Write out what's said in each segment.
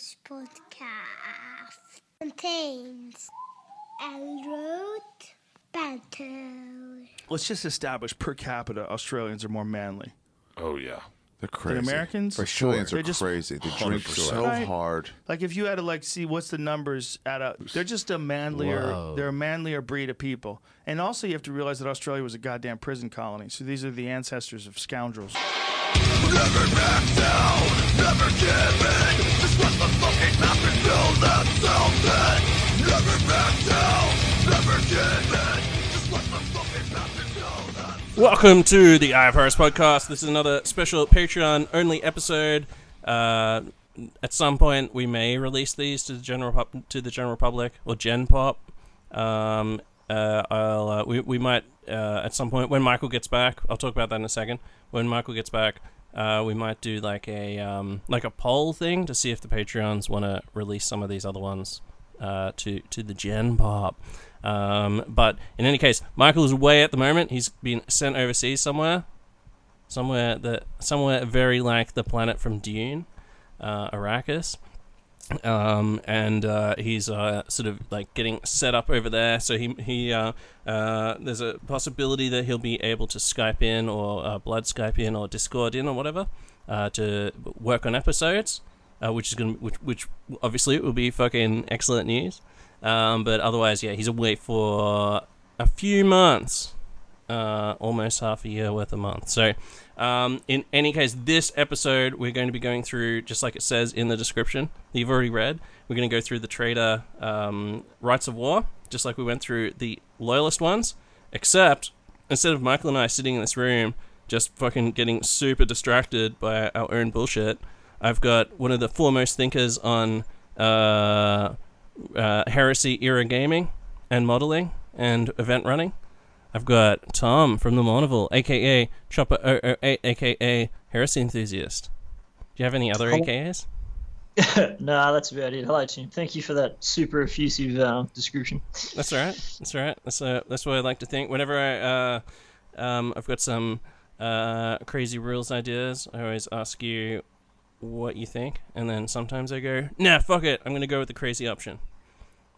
This podcast contains adult banter. Let's just establish per capita, Australians are more manly. Oh yeah. They're crazy. Americans? For Australians sure. are They just- crazy. They drink 100%. so Right. hard. Like if you had to like see what's the numbers at a, they're just a manlier, Whoa. they're a manlier breed of people. And also you have to realize that Australia was a goddamn prison colony. So these are the ancestors of scoundrels. Welcome to the IFRS podcast. This is another special Patreon only episode. Uh, at some point, we may release these to the general to the general public or Gen Pop. Um, uh, I'll uh, we we might uh, at some point when Michael gets back. I'll talk about that in a second. When Michael gets back, uh, we might do like a um, like a poll thing to see if the Patreons want to release some of these other ones uh, to to the Gen Pop. Um, but in any case, Michael is away at the moment. He's been sent overseas somewhere, somewhere that somewhere very like the planet from Dune, uh, Arrakis. Um, and uh, he's uh, sort of like getting set up over there. So he he uh, uh, there's a possibility that he'll be able to Skype in or uh, Blood Skype in or Discord in or whatever uh, to work on episodes, uh, which is gonna which which obviously will be fucking excellent news. Um, but otherwise, yeah, he's away for a few months, uh, almost half a year worth of month. So, um, in any case, this episode we're going to be going through, just like it says in the description that you've already read. We're going to go through the traitor um, rites of war, just like we went through the loyalist ones, except instead of Michael and I sitting in this room just fucking getting super distracted by our own bullshit, I've got one of the foremost thinkers on uh, uh, heresy era gaming and modeling and event running. I've got Tom from the Mournival, aka Chopper 008, aka Heresy Enthusiast. Do you have any other Hello. AKAs? nah, that's about it. Hello, team. Thank you for that super effusive uh, description. That's all right. That's all right. That's uh, that's what I like to think. Whenever I uh, um, I've got some uh, crazy rules ideas, I always ask you what you think, and then sometimes I go, Nah, fuck it. I'm gonna go with the crazy option.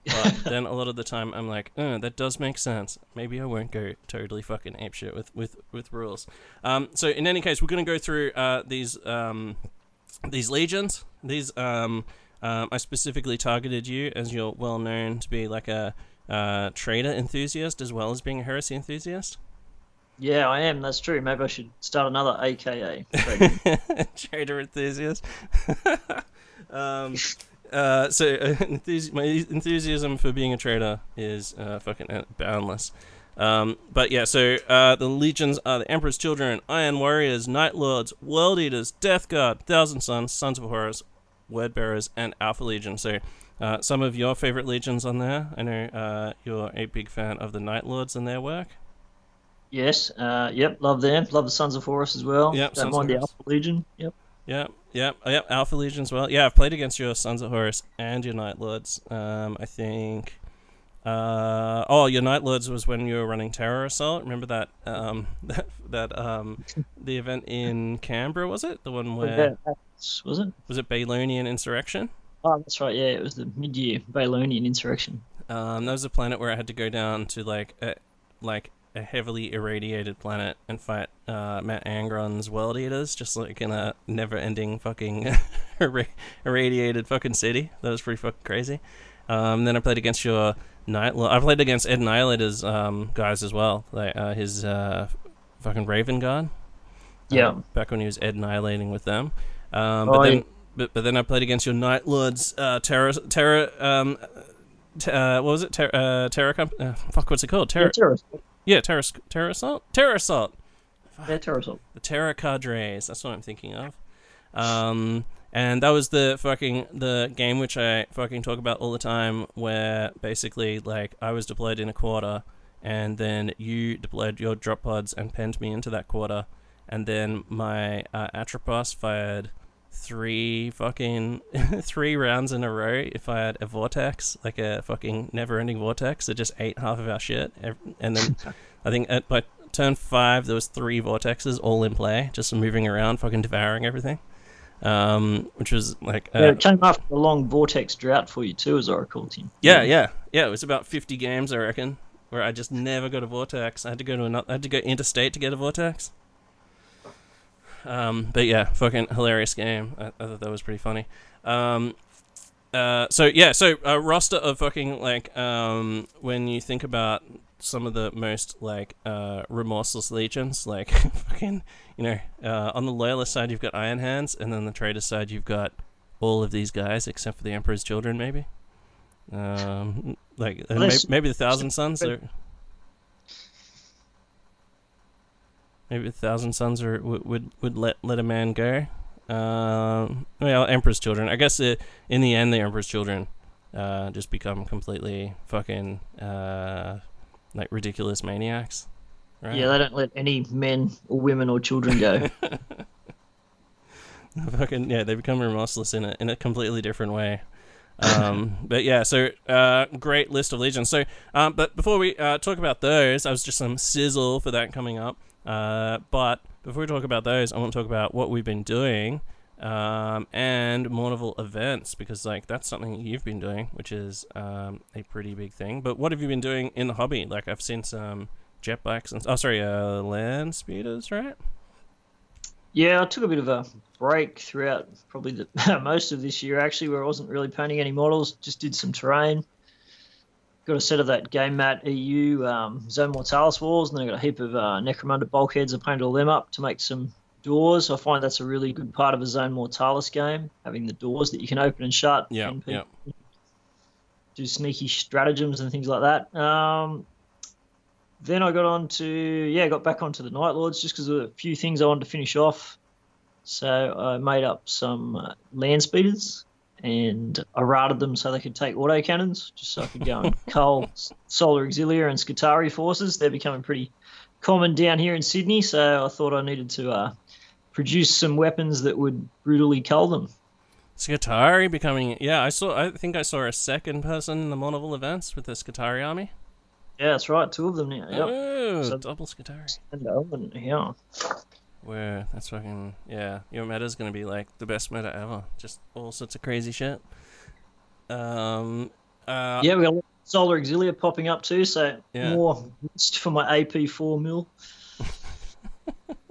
But then a lot of the time I'm like, uh, that does make sense. Maybe I won't go totally fucking apeshit with with with rules. Um, so in any case, we're gonna go through uh, these um, these legions. These um, um, I specifically targeted you as you're well known to be like a uh, traitor enthusiast as well as being a heresy enthusiast. Yeah, I am. That's true. Maybe I should start another AKA. traitor enthusiast. uh, so uh, enthusi- my enthusiasm for being a traitor is uh, fucking uh, boundless. Um, but yeah, so uh, the legions are the Emperor's Children, Iron Warriors, Night Lords, World Eaters, Death Guard, Thousand Sons, Sons of Horus, Word Bearers, and Alpha Legion. So uh, some of your favorite legions on there. I know uh, you're a big fan of the Night Lords and their work. yes. Uh, yep. Love them. Love the Sons of Horus as well. Yep, Don't Sons mind the Alpha Legion. Yep. Yeah, yeah, oh, yeah. Alpha Legion as well. Yeah, I've played against your Sons of Horus and your Night Lords. Um, I think. Uh, oh, your Night Lords was when you were running Terror Assault. Remember that? Um, that that um, the event in Canberra was it? The one where Was it? was it Balonian Insurrection? Oh, that's right. Yeah, it was the mid-year Balonian insurrection. Um, that was a planet where I had to go down to like a, like a heavily irradiated planet and fight uh, Matt Angron's World Eaters, just like in a never-ending fucking irradiated fucking city. That was pretty fucking crazy. Um, then I played against your Night. I played against Ed Annihilator's um, guys as well, like uh, his uh, fucking Raven Guard. Yeah. Um, back when he was Ed annihilating with them. Um, but Oh, then, yeah. but, but then I played against your Night Lords, uh, Terror, Terror, um, t- uh, what was it? Ter- uh, Terror Comp- uh, fuck, what's it called? Yeah, Terror, Assault. Yeah, Terror, Terror Assault, Terror Assault, Yeah, Terror Assault. the Terra Cadres. That's what I'm thinking of. Um, and that was the fucking the game which I fucking talk about all the time, where basically like I was deployed in a quarter, and then you deployed your drop pods and penned me into that quarter, and then my uh, Atropos fired three fucking three rounds in a row. If I had a vortex, like a fucking never-ending vortex, that just ate half of our shit, and then I think at by turn five there was three vortexes all in play, just moving around, fucking devouring everything. um, which was like uh, Yeah, it came after a long vortex drought for you too, as recall, Tim. Yeah, yeah, yeah. It was about fifty games, I reckon, where I just never got a vortex. I had to go to another. I had to go interstate to get a vortex. Um, but yeah, fucking hilarious game. I, I thought that was pretty funny. Um, uh, so yeah, so a roster of fucking like um, when you think about some of the most like uh, remorseless legions, like fucking you know, uh, on the loyalist side you've got Iron Hands, and then the traitor side you've got all of these guys except for the Emperor's children, maybe. Um, like and maybe, maybe the Thousand Sons are. Maybe a Thousand Sons are would would, would let let a man go. Um, well, Emperor's children. I guess it, in the end, the Emperor's children uh, just become completely fucking uh, like ridiculous maniacs. Right? Yeah, they don't let any men or women or children go. fucking yeah, they become remorseless in a in a completely different way. Um, but yeah, so uh, great list of legions. So, um, but before we uh, talk about those, I was just some sizzle for that coming up. Uh, but before we talk about those, I want to talk about what we've been doing um, and Mournival events because like that's something you've been doing, which is um, a pretty big thing. But what have you been doing in the hobby? Like I've seen some jet bikes and oh sorry, uh, land speeders, right? Yeah, I took a bit of a break throughout probably the most of this year actually, where I wasn't really painting any models, just did some terrain. Got a set of that Game Mat EU um, Zone Mortalis walls, and then I got a heap of uh, Necromunda bulkheads. I painted all them up to make some doors. I find that's a really good part of a Zone Mortalis game, having the doors that you can open and shut. Yeah, and yeah. Do sneaky stratagems and things like that. Um, then I got on to yeah, got back onto the Night Lords just because of a few things I wanted to finish off. So I made up some uh, land speeders and I routed them so they could take auto cannons, just so I could go and cull Solar Auxilia and Skitarii forces. They're becoming pretty common down here in Sydney, so I thought I needed to uh, produce some weapons that would brutally cull them. Skitarii becoming yeah, I saw I think I saw a second person in the Mournival events with the Skitarii army. Yeah, that's right, two of them now. Yep. Oh, So- double Skitarii. And Owen, yeah. Where that's fucking yeah, your meta's gonna be like the best meta ever. Just all sorts of crazy shit. Um uh Yeah, we got Solar Auxilia popping up too, so Yeah. more for my AP4 mil.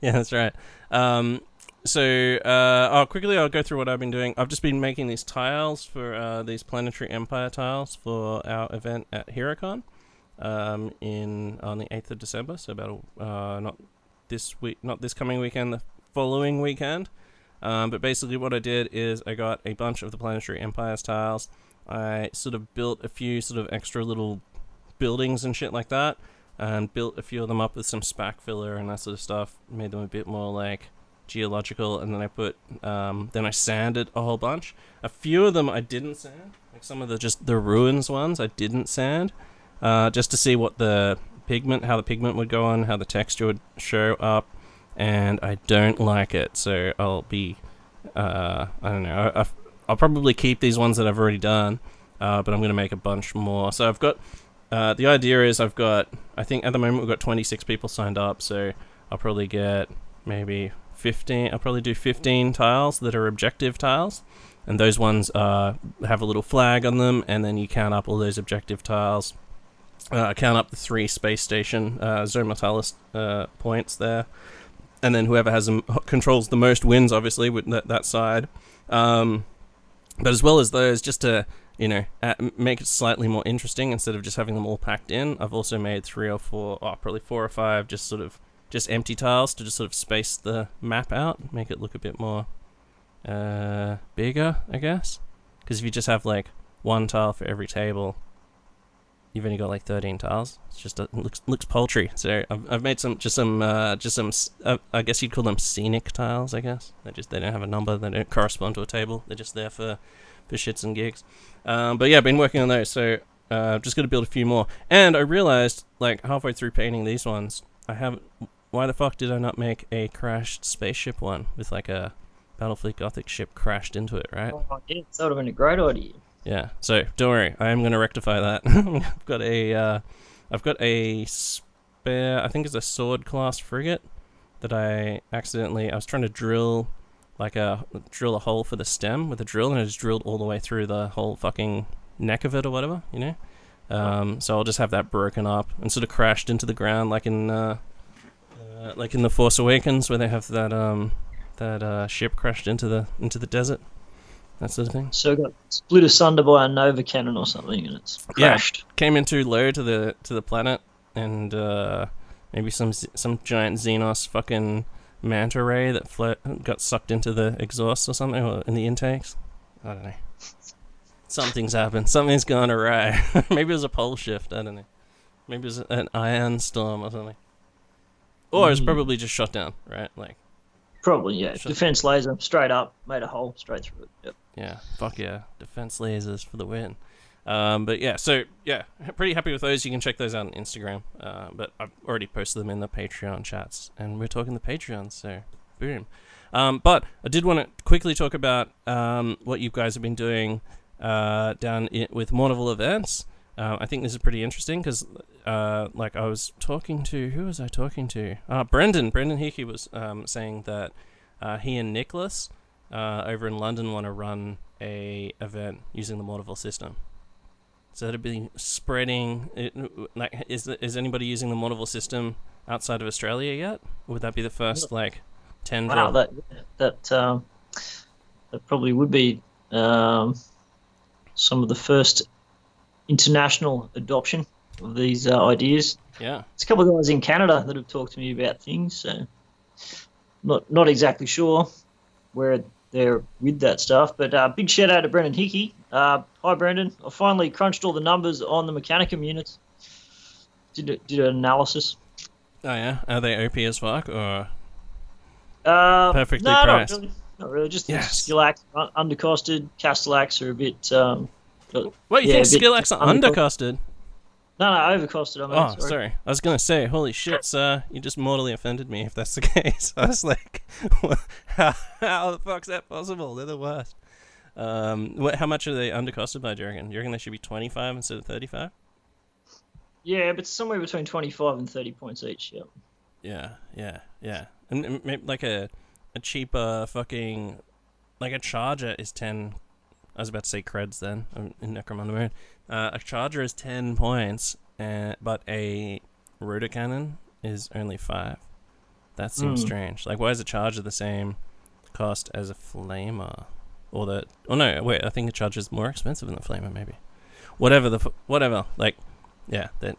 yeah, that's right. Um, so, uh, oh, quickly, I'll go through what I've been doing. I've just been making these tiles for uh, these planetary empire tiles for our event at HeroCon um, in on the eighth of December. So about a, uh, not this week, not this coming weekend, the following weekend. Um, but basically, what I did is I got a bunch of the planetary empires tiles. I sort of built a few sort of extra little buildings and shit like that and built a few of them up with some spac filler and that sort of stuff. Made them a bit more like geological, and then I put, um, then I sanded a whole bunch. A few of them I didn't sand, like some of the just the ruins ones I didn't sand, uh, just to see what the pigment, how the pigment would go on, how the texture would show up, and I don't like it, so I'll be, uh, I don't know, I, I, I'll probably keep these ones that I've already done, uh, but I'm gonna make a bunch more. So I've got uh, the idea is I've got, I think at the moment we've got 26 people signed up, so I'll probably get maybe 15. I'll probably do 15 tiles that are objective tiles, and those ones uh, have a little flag on them, and then you count up all those objective tiles. Uh, count up the three space station uh, Zone Mortalis uh, points there, and then whoever has them controls the most wins, obviously, with that, that side. Um, but as well as those, just to you know, m- make it slightly more interesting instead of just having them all packed in. I've also made three or four, oh, probably four or five, just sort of just empty tiles to just sort of space the map out, make it look a bit more uh, bigger, I guess. Because if you just have like one tile for every table, you've only got like thirteen tiles. It's just a, it looks looks paltry. So I've, I've made some just some uh, just some uh, I guess you'd call them scenic tiles. I guess they just they don't have a number. They don't correspond to a table. They're just there for for shits and gigs. Um, but yeah, I've been working on those, so uh, just gonna build a few more. And I realized, like halfway through painting these ones, I haven't. Why the fuck did I not make a crashed spaceship one with like a Battlefleet Gothic ship crashed into it? Right? Oh, yeah, that would have been a great idea. Yeah. So don't worry, I am going to rectify that. I've got a, uh, I've got a spare. I think it's a sword class frigate that I accidentally. I was trying to drill like a drill a hole for the stem with a drill, and it just drilled all the way through the whole fucking neck of it or whatever, you know. Um, so I'll just have that broken up and sort of crashed into the ground, like in uh, uh, like in the Force Awakens, where they have that um, that uh, ship crashed into the into the desert, that sort of thing. So it got split asunder by a nova cannon or something, and it's Yeah. crashed. Came in too low to the to the planet, and uh, maybe some some giant Xenos fucking manta ray that got sucked into the exhaust or something, or in the intakes. I don't know. Something's happened. Something's gone awry. maybe it was a pole shift. I don't know. Maybe it was an ion storm or something. Or it's Mhm. probably just shut down, right? Like, Probably, yeah. Defense laser, straight up, made a hole straight through it. Yep. Yeah, fuck yeah. Defense lasers for the win. Um, but yeah, so yeah, pretty happy with those. You can check those out on Instagram. Uh, but I've already posted them in the Patreon chats, and we're talking the Patreon, so boom. Um, but I did want to quickly talk about um, what you guys have been doing uh, down i with Mournival events. Uh, I think this is pretty interesting because, uh, like, I was talking to who was I talking to? Uh, Brendan. Brendan Hickey was um, saying that uh, he and Nicholas uh, over in London want to run a event using the Mournival system. So that'd be spreading. It, like, is is anybody using the Mournival system outside of Australia yet? Would that be the first like tendril? Wow, that that um, that probably would be um, some of the first international adoption of these uh, ideas. yeah, There's a couple of guys in Canada that have talked to me about things, so not not exactly sure where they're with that stuff. But uh, big shout out to Brendan Hickey. Uh, hi, Brendan. I finally crunched all the numbers on the Mechanicum units. Did a, did an analysis. oh yeah. Are they OP as fuck or Uh, Perfectly no, priced. Not really. Not really. Just Yes. Skillax un- undercosted. Castellax are a bit. Um, what? You Yeah, think Skillax are undercosted? No, overcosted. I mean, Oh, sorry. I was gonna say, holy shit, sir! You just mortally offended me. If that's the case, I was like, how, how the fuck's that possible? They're the worst. Um, what? How much are they undercosted by? Do you reckon? Do you reckon they should be twenty five instead of thirty five? Yeah, but somewhere between 25 and 30 points each. Yeah. Yeah, yeah, yeah. And, and maybe like a a cheaper fucking like a charger is ten. I was about to say creds then in Necromunda. Uh, a charger is ten points, uh, but a rotor cannon is only five. That seems Hmm. strange. Like, why is a charger the same cost as a flamer? Or the oh no, wait, I think a charger is more expensive than the flamer. Maybe. Whatever the f- whatever. Like, yeah, that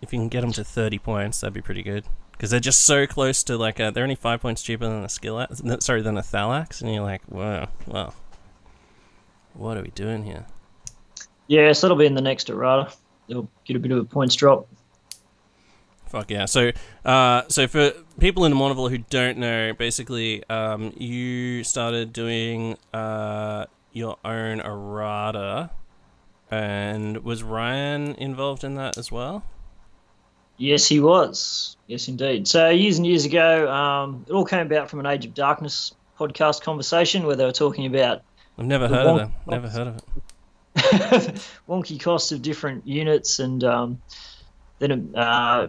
if you can get them to 30 points, that'd be pretty good. Because they're just so close to like a, they're only five points cheaper than a skill, sorry, than a Thallax, and you're like, wow, well, what are we doing here? Yeah, so that'll be in the next errata. They'll get a bit of a points drop. Fuck yeah! So, uh, so for people in Mournival who don't know, basically, um, you started doing uh your own errata, and was Ryan involved in that as well? Yes, he was. Yes, indeed. So years and years ago, um, it all came about from an Age of Darkness podcast conversation where they were talking about I've never heard of it. Never heard of it. wonky costs of different units, and um, then uh,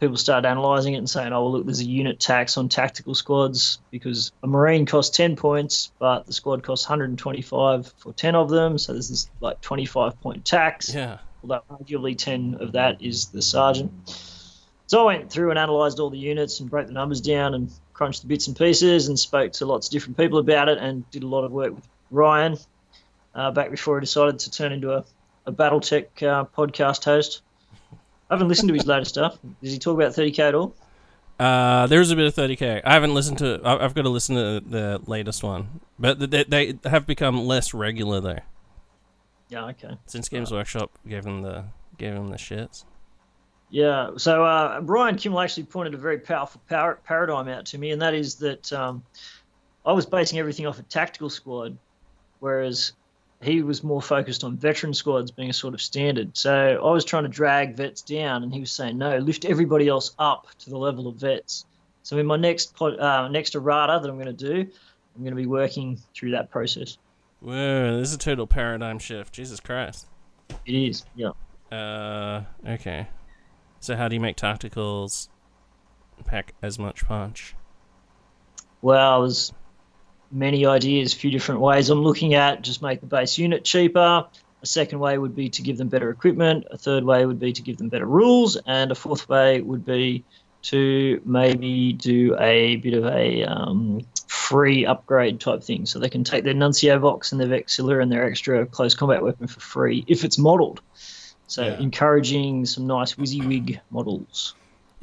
people started analysing it and saying, "Oh, well, look, there's a unit tax on tactical squads because a marine costs 10 points, but the squad costs 125 for 10 of them, so there's this like 25 point tax." Yeah. although arguably 10 of that is the sergeant. So I went through and analysed all the units and broke the numbers down and crunched the bits and pieces and spoke to lots of different people about it and did a lot of work with Ryan uh, back before I decided to turn into a, a Battletech uh, podcast host. I haven't listened to his latest stuff. Does he talk about 30k at all? Uh, there's a bit of 30k. I haven't listened to. I've got to listen to the latest one, but they, they have become less regular though Yeah, okay. since Games Workshop gave them the gave them the shits. Yeah, so uh, Brian Kimmel actually pointed a very powerful par- paradigm out to me, and that is that um, I was basing everything off a tactical squad, whereas he was more focused on veteran squads being a sort of standard. So I was trying to drag vets down, and he was saying, no, lift everybody else up to the level of vets. So in my next pod, uh, next errata that I'm going to do, I'm going to be working through that process. Whoa, this is a total paradigm shift. Jesus Christ. It is, yeah. Uh, okay. So how do you make tacticals pack as much punch? Well, there's many ideas, a few different ways. I'm looking at just make the base unit cheaper. A second way would be to give them better equipment. A third way would be to give them better rules, and a fourth way would be to maybe do a bit of a um, free upgrade type thing, so they can take their Nuncio Vox and their Vexilla and their extra close combat weapon for free if it's modelled. So Yeah. encouraging some nice WYSIWYG models.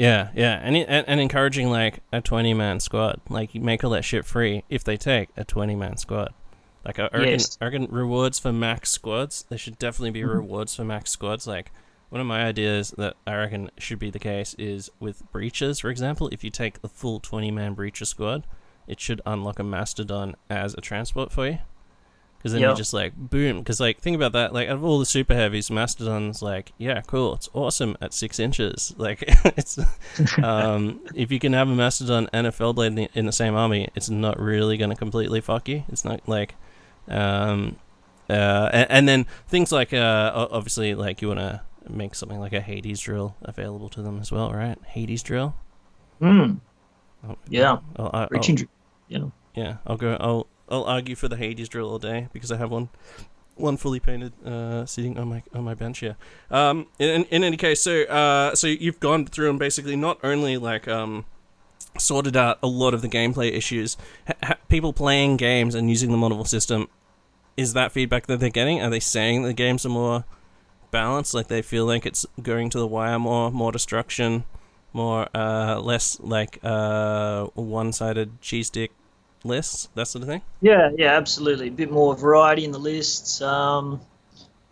Yeah, yeah, and, it- and and encouraging like a twenty man squad, like you make all that shit free if they take a twenty man squad. Like I reckon, Yes. I reckon rewards for max squads. There should definitely be mm-hmm. rewards for max squads. Like one of my ideas that I reckon should be the case is with breaches, for example. If you take the full twenty man breacher squad, it should unlock a mastodon as a transport for you. Because then Yeah. you just like boom. Because like think about that. Like out of all the super heavies, mastodon's like yeah, cool. It's awesome at six inches. Like it's um, if you can have a mastodon and a Fellblade in the, in the same army, it's not really going to completely fuck you. It's not like, um, uh, and, and then things like uh, obviously like you want to make something like a Hades drill available to them as well, right? Hades drill. Hmm. Oh, Yeah. I'll, I'll- Yeah. yeah, I'll go. I'll I'll argue for the Hades drill all day because I have one, one fully painted, uh, sitting on my on my bench here. Um, in in any case, so uh, so you've gone through and basically not only like um, sorted out a lot of the gameplay issues. Ha- people playing games and using the model system, is that feedback that they're getting? Are they saying the games are more balanced? Like they feel like it's going to the wire more, more destruction, more uh, less like uh, one-sided cheese stick lists, that sort of thing. Yeah, yeah, absolutely. A bit more variety in the lists. Um,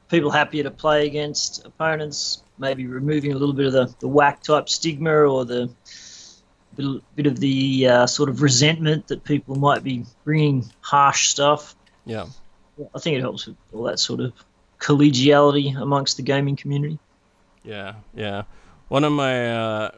people happier to play against opponents. Maybe removing a little bit of the, the whack type stigma or the bit, bit of the uh, sort of resentment that people might be bringing harsh stuff. Yeah. I think it helps with all that sort of collegiality amongst the gaming community. Yeah, yeah. One of my uh,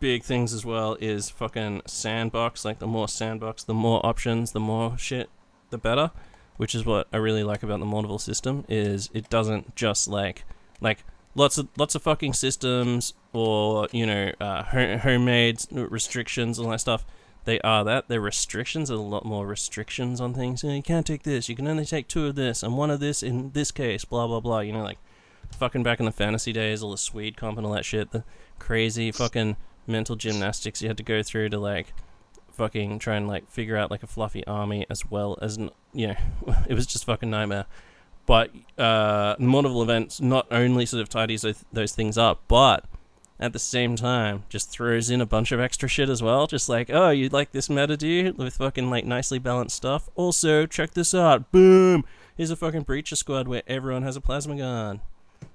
big things as well is fucking sandbox. Like the more sandbox, the more options, the more shit, the better. Which is what I really like about the Mournival system is it doesn't just like like lots of lots of fucking systems or you know uh, ho- homemade restrictions and all that stuff. They are that. They're restrictions. There's a lot more restrictions on things. You, know, you can't take this. You can only take two of this and one of this in this case. Blah blah blah. You know, like fucking back in the fantasy days, all the Swede comp and all that shit, the crazy fucking mental gymnastics you had to go through to like fucking try and like figure out like a fluffy army as well as you know, it was just fucking nightmare. But uh, events not only sort of tidies those, those things up, but at the same time just throws in a bunch of extra shit as well. Just like, oh, you like this meta, do you? With fucking like nicely balanced stuff. Also, check this out. Boom! Here's a fucking breacher squad where everyone has a plasma gun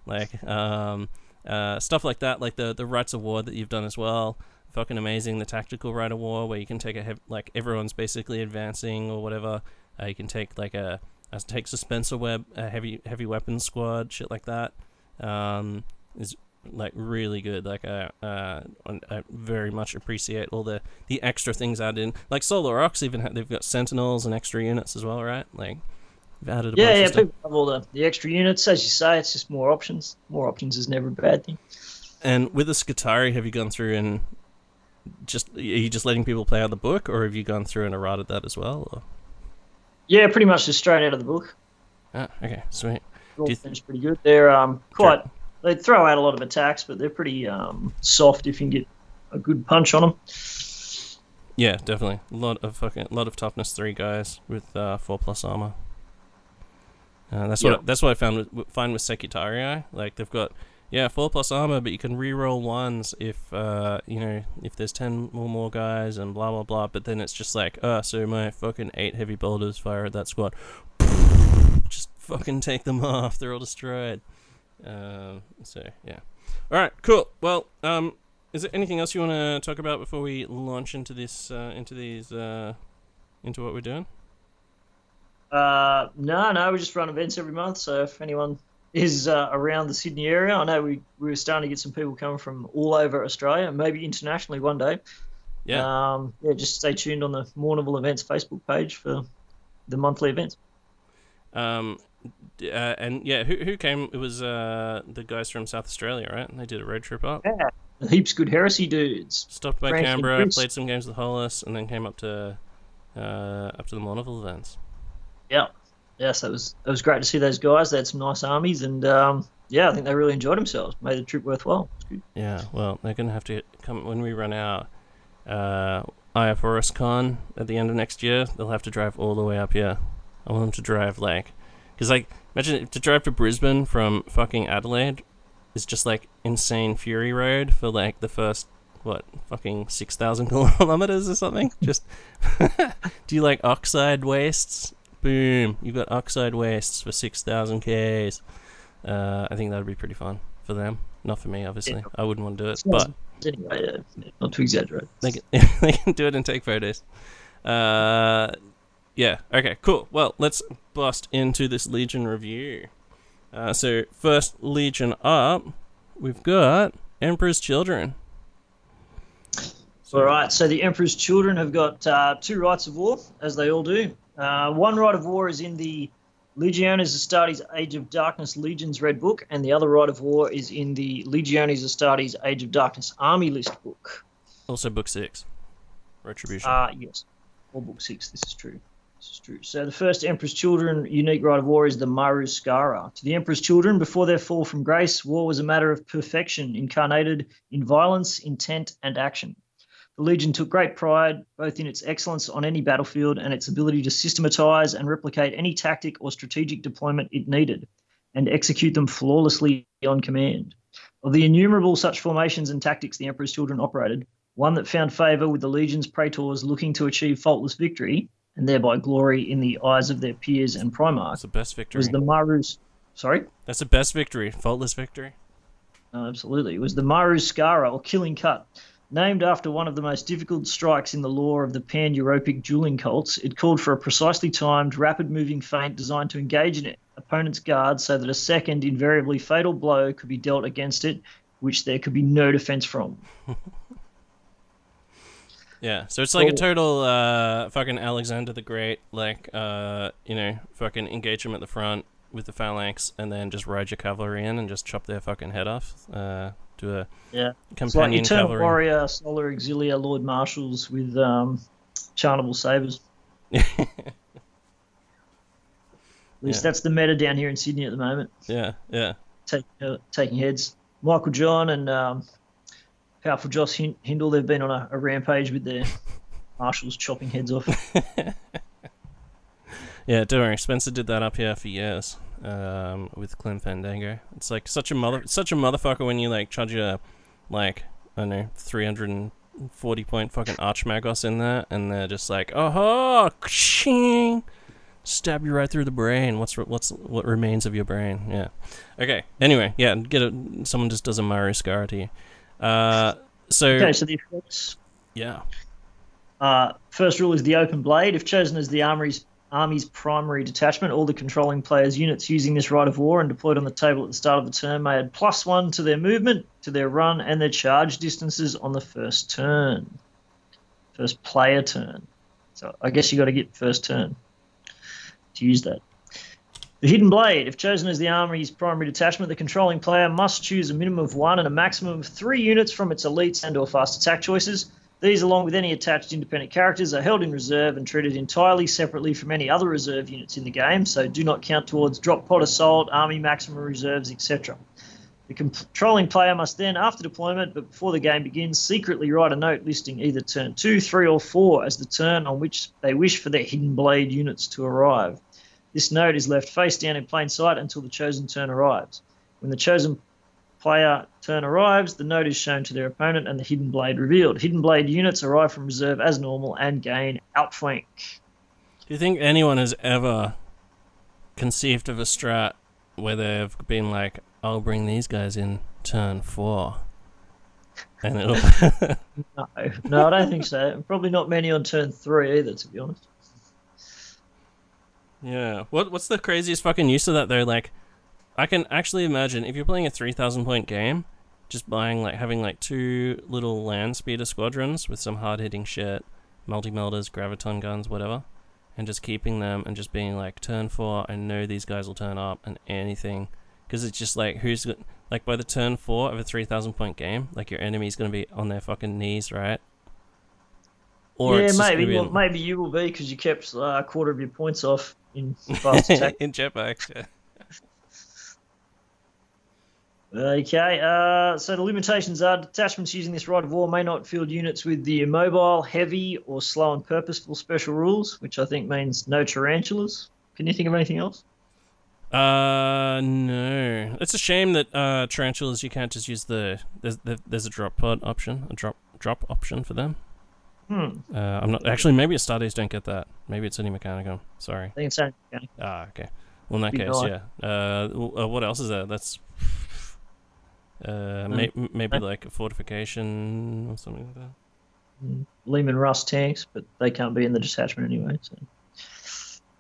like um, uh, stuff like that, like the the rites of war that you've done as well. Fucking amazing. The tactical rite of war where you can take a hev- like everyone's basically advancing or whatever. Uh, you can take like a, a take suspensor web, a heavy heavy weapons squad, shit like that. Um, is like really good. Like I, uh, I very much appreciate all the the extra things added in. Like Solar Aux even ha- they've got sentinels and extra units as well, right? Like added a Yeah, bunch yeah, of stuff. people have all the, the extra units. As you say, it's just more options. More options is never a bad thing. And with the Skitarii, have you gone through and just are you just letting people play out the book, or have you gone through and errated that as well? Or? Yeah, pretty much just straight out of the book. Ah, okay, sweet. All th- finished pretty good. They're um, quite. They throw out a lot of attacks, but they're pretty um, soft if you can get a good punch on them. Yeah, definitely. A lot of fucking, a lot of toughness three guys with uh, four plus armor. Uh, that's Yeah. what that's what I found with, find with Skitarii. Like they've got yeah four plus armor, but you can re-roll ones if uh, you know if there's ten or more guys and blah blah blah. But then it's just like ah, so my fucking eight heavy bolters fire at that squad. Just fucking take them off. They're all destroyed. Um, so yeah. All right, cool. Well, um, is there anything else you want to talk about before we launch into this, uh, into these, uh, into what we're doing? Uh, no, no, we just run events every month. So if anyone is uh, around the Sydney area, I know we we're starting to get some people coming from all over Australia, maybe internationally one day. Yeah. Um, yeah, just stay tuned on the Mournival Events Facebook page for the monthly events. Um, uh, and yeah, who who came? It was uh the guys from South Australia, right? And they did a road trip up. Yeah. Heaps good heresy dudes. Stopped by Frank Canberra, played some games with Hollis, and then came up to uh, up to the Mournival events. Yeah, yes, it was it was great to see those guys. They had some nice armies, and um, yeah, I think they really enjoyed themselves. Made the trip worthwhile. Yeah, well, they're gonna have to come when we run our uh, IFRS Con at the end of next year. They'll have to drive all the way up here. I want them to drive like, cause like imagine to drive to Brisbane from fucking Adelaide is just like insane Fury Road for like the first what fucking six thousand kilometers or something. Just do you like oxide wastes? Boom, You've got oxide wastes for six thousand k's. Uh, I think that'd be pretty fun for them. Not for me, obviously. Yeah. I wouldn't want to do it, but Anyway, yeah, not to exaggerate. they can, they can do it and take photos. Uh, yeah. Okay. Cool. Well, let's bust into this Legion review. Uh, so first Legion up, we've got Emperor's Children. All right, so the Emperor's Children have got uh, two rites of war, as they all do. Uh, one rite of war is in the Legiones Astartes Age of Darkness Legions Red Book, and the other rite of war is in the Legiones Astartes Age of Darkness Army List book. Also, book six, Retribution. Uh, yes, or book six, this is true. This is true. So the first Emperor's Children unique rite of war is the Maru Skara. To the Emperor's Children, before their fall from grace, war was a matter of perfection, incarnated in violence, intent, and action. The Legion took great pride both in its excellence on any battlefield and its ability to systematize and replicate any tactic or strategic deployment it needed, and execute them flawlessly on command. Of the innumerable such formations and tactics the Emperor's Children operated, one that found favour with the Legion's praetors looking to achieve faultless victory, and thereby glory in the eyes of their peers and That's Primarchs, the best victory. was the Maru's. Sorry? That's the best victory. Faultless victory. No, absolutely. It was the Maru's Skara, or Killing Cut. Named after one of the most difficult strikes in the lore of the pan Europic dueling cults, it called for a precisely timed, rapid moving feint designed to engage an opponent's guard so that a second, invariably fatal blow could be dealt against it, which there could be no defense from. Yeah, so it's like a total uh, fucking Alexander the Great, like uh, you know, fucking engage them at the front with the phalanx, and then just ride your cavalry in and just chop their fucking head off. Uh, do a Yeah. It's like companion Eternal cavalry. Warrior, Solar Auxilia, Lord Marshals with um, charnabal sabers. At least Yeah. that's the meta down here in Sydney at the moment. yeah, yeah. take, uh, taking heads. Michael John and um, powerful Joss Hin- Hindle, they've been on a, a rampage with their marshals chopping heads off. Yeah, don't worry. Spencer did that up here for years um, with Clem Fandango. It's like such a mother, such a motherfucker when you like charge a like I don't know, three hundred and forty point fucking Archmagos in there, and they're just like, oh ho, ching, stab you right through the brain. What's re- what's what remains of your brain? Yeah. Okay. Anyway, yeah, get a someone just does a Mario Scar to you. Uh, so Okay, so the effects. yeah, Uh, first rule is the open blade. If chosen as the armory's army's primary detachment, all the controlling players' units using this rite of war and deployed on the table at the start of the turn may add plus one to their movement, to their run, and their charge distances on the first turn. First player turn. So I guess you got to get first turn to use that. The Hidden Blade. If chosen as the army's primary detachment, the controlling player must choose a minimum of one and a maximum of three units from its elites and/or fast attack choices. These, along with any attached independent characters, are held in reserve and treated entirely separately from any other reserve units in the game, so do not count towards drop pod assault, army maximum reserves, etc. The controlling player must then, after deployment but before the game begins, secretly write a note listing either turn 2, 3, or 4 as the turn on which they wish for their Hidden Blade units to arrive. This note is left face down in plain sight until the chosen turn arrives. When the chosen player turn arrives, the note is shown to their opponent and the hidden blade revealed. Hidden blade units arrive from reserve as normal and gain outflank. Do you think anyone has ever conceived of a strat where they've been like, "I'll bring these guys in turn four, and it'll No, no, I don't think so. And Probably not many on turn three either, to be honest. yeah." What what's the craziest fucking use of that though? Like, I can actually imagine if you're playing a three thousand point game, just buying like having like two little land speeder squadrons with some hard hitting shit, multi melters, graviton guns, whatever. And just keeping them and just being like, turn four, I know these guys will turn up and anything because it's just like who's like by the turn four of a three thousand point game, like your enemy's gonna be on their fucking knees, right? Or yeah, maybe. Well, maybe you will be because you kept uh, a quarter of your points off in fast attack. in jetpacks. Yeah. Okay, uh, so the limitations are detachments using this rite of war may not field units with the immobile, heavy, or slow and purposeful special rules, which I think means no tarantulas. Can you think of anything else? Uh, no. It's a shame that uh, tarantulas you can't just use the there's the, there's a drop pod option, a drop drop option for them. Hmm. Uh, I'm not actually. Maybe Astartes don't get that. Maybe it's only Mechanicum. Sorry. I think it's okay. Ah, okay. Well, in that Be case, nice. yeah. Uh, uh, what else is there? That's uh, may- maybe like a fortification or something like that. Mm, Leman Russ tanks, but they can't be in the detachment anyway. So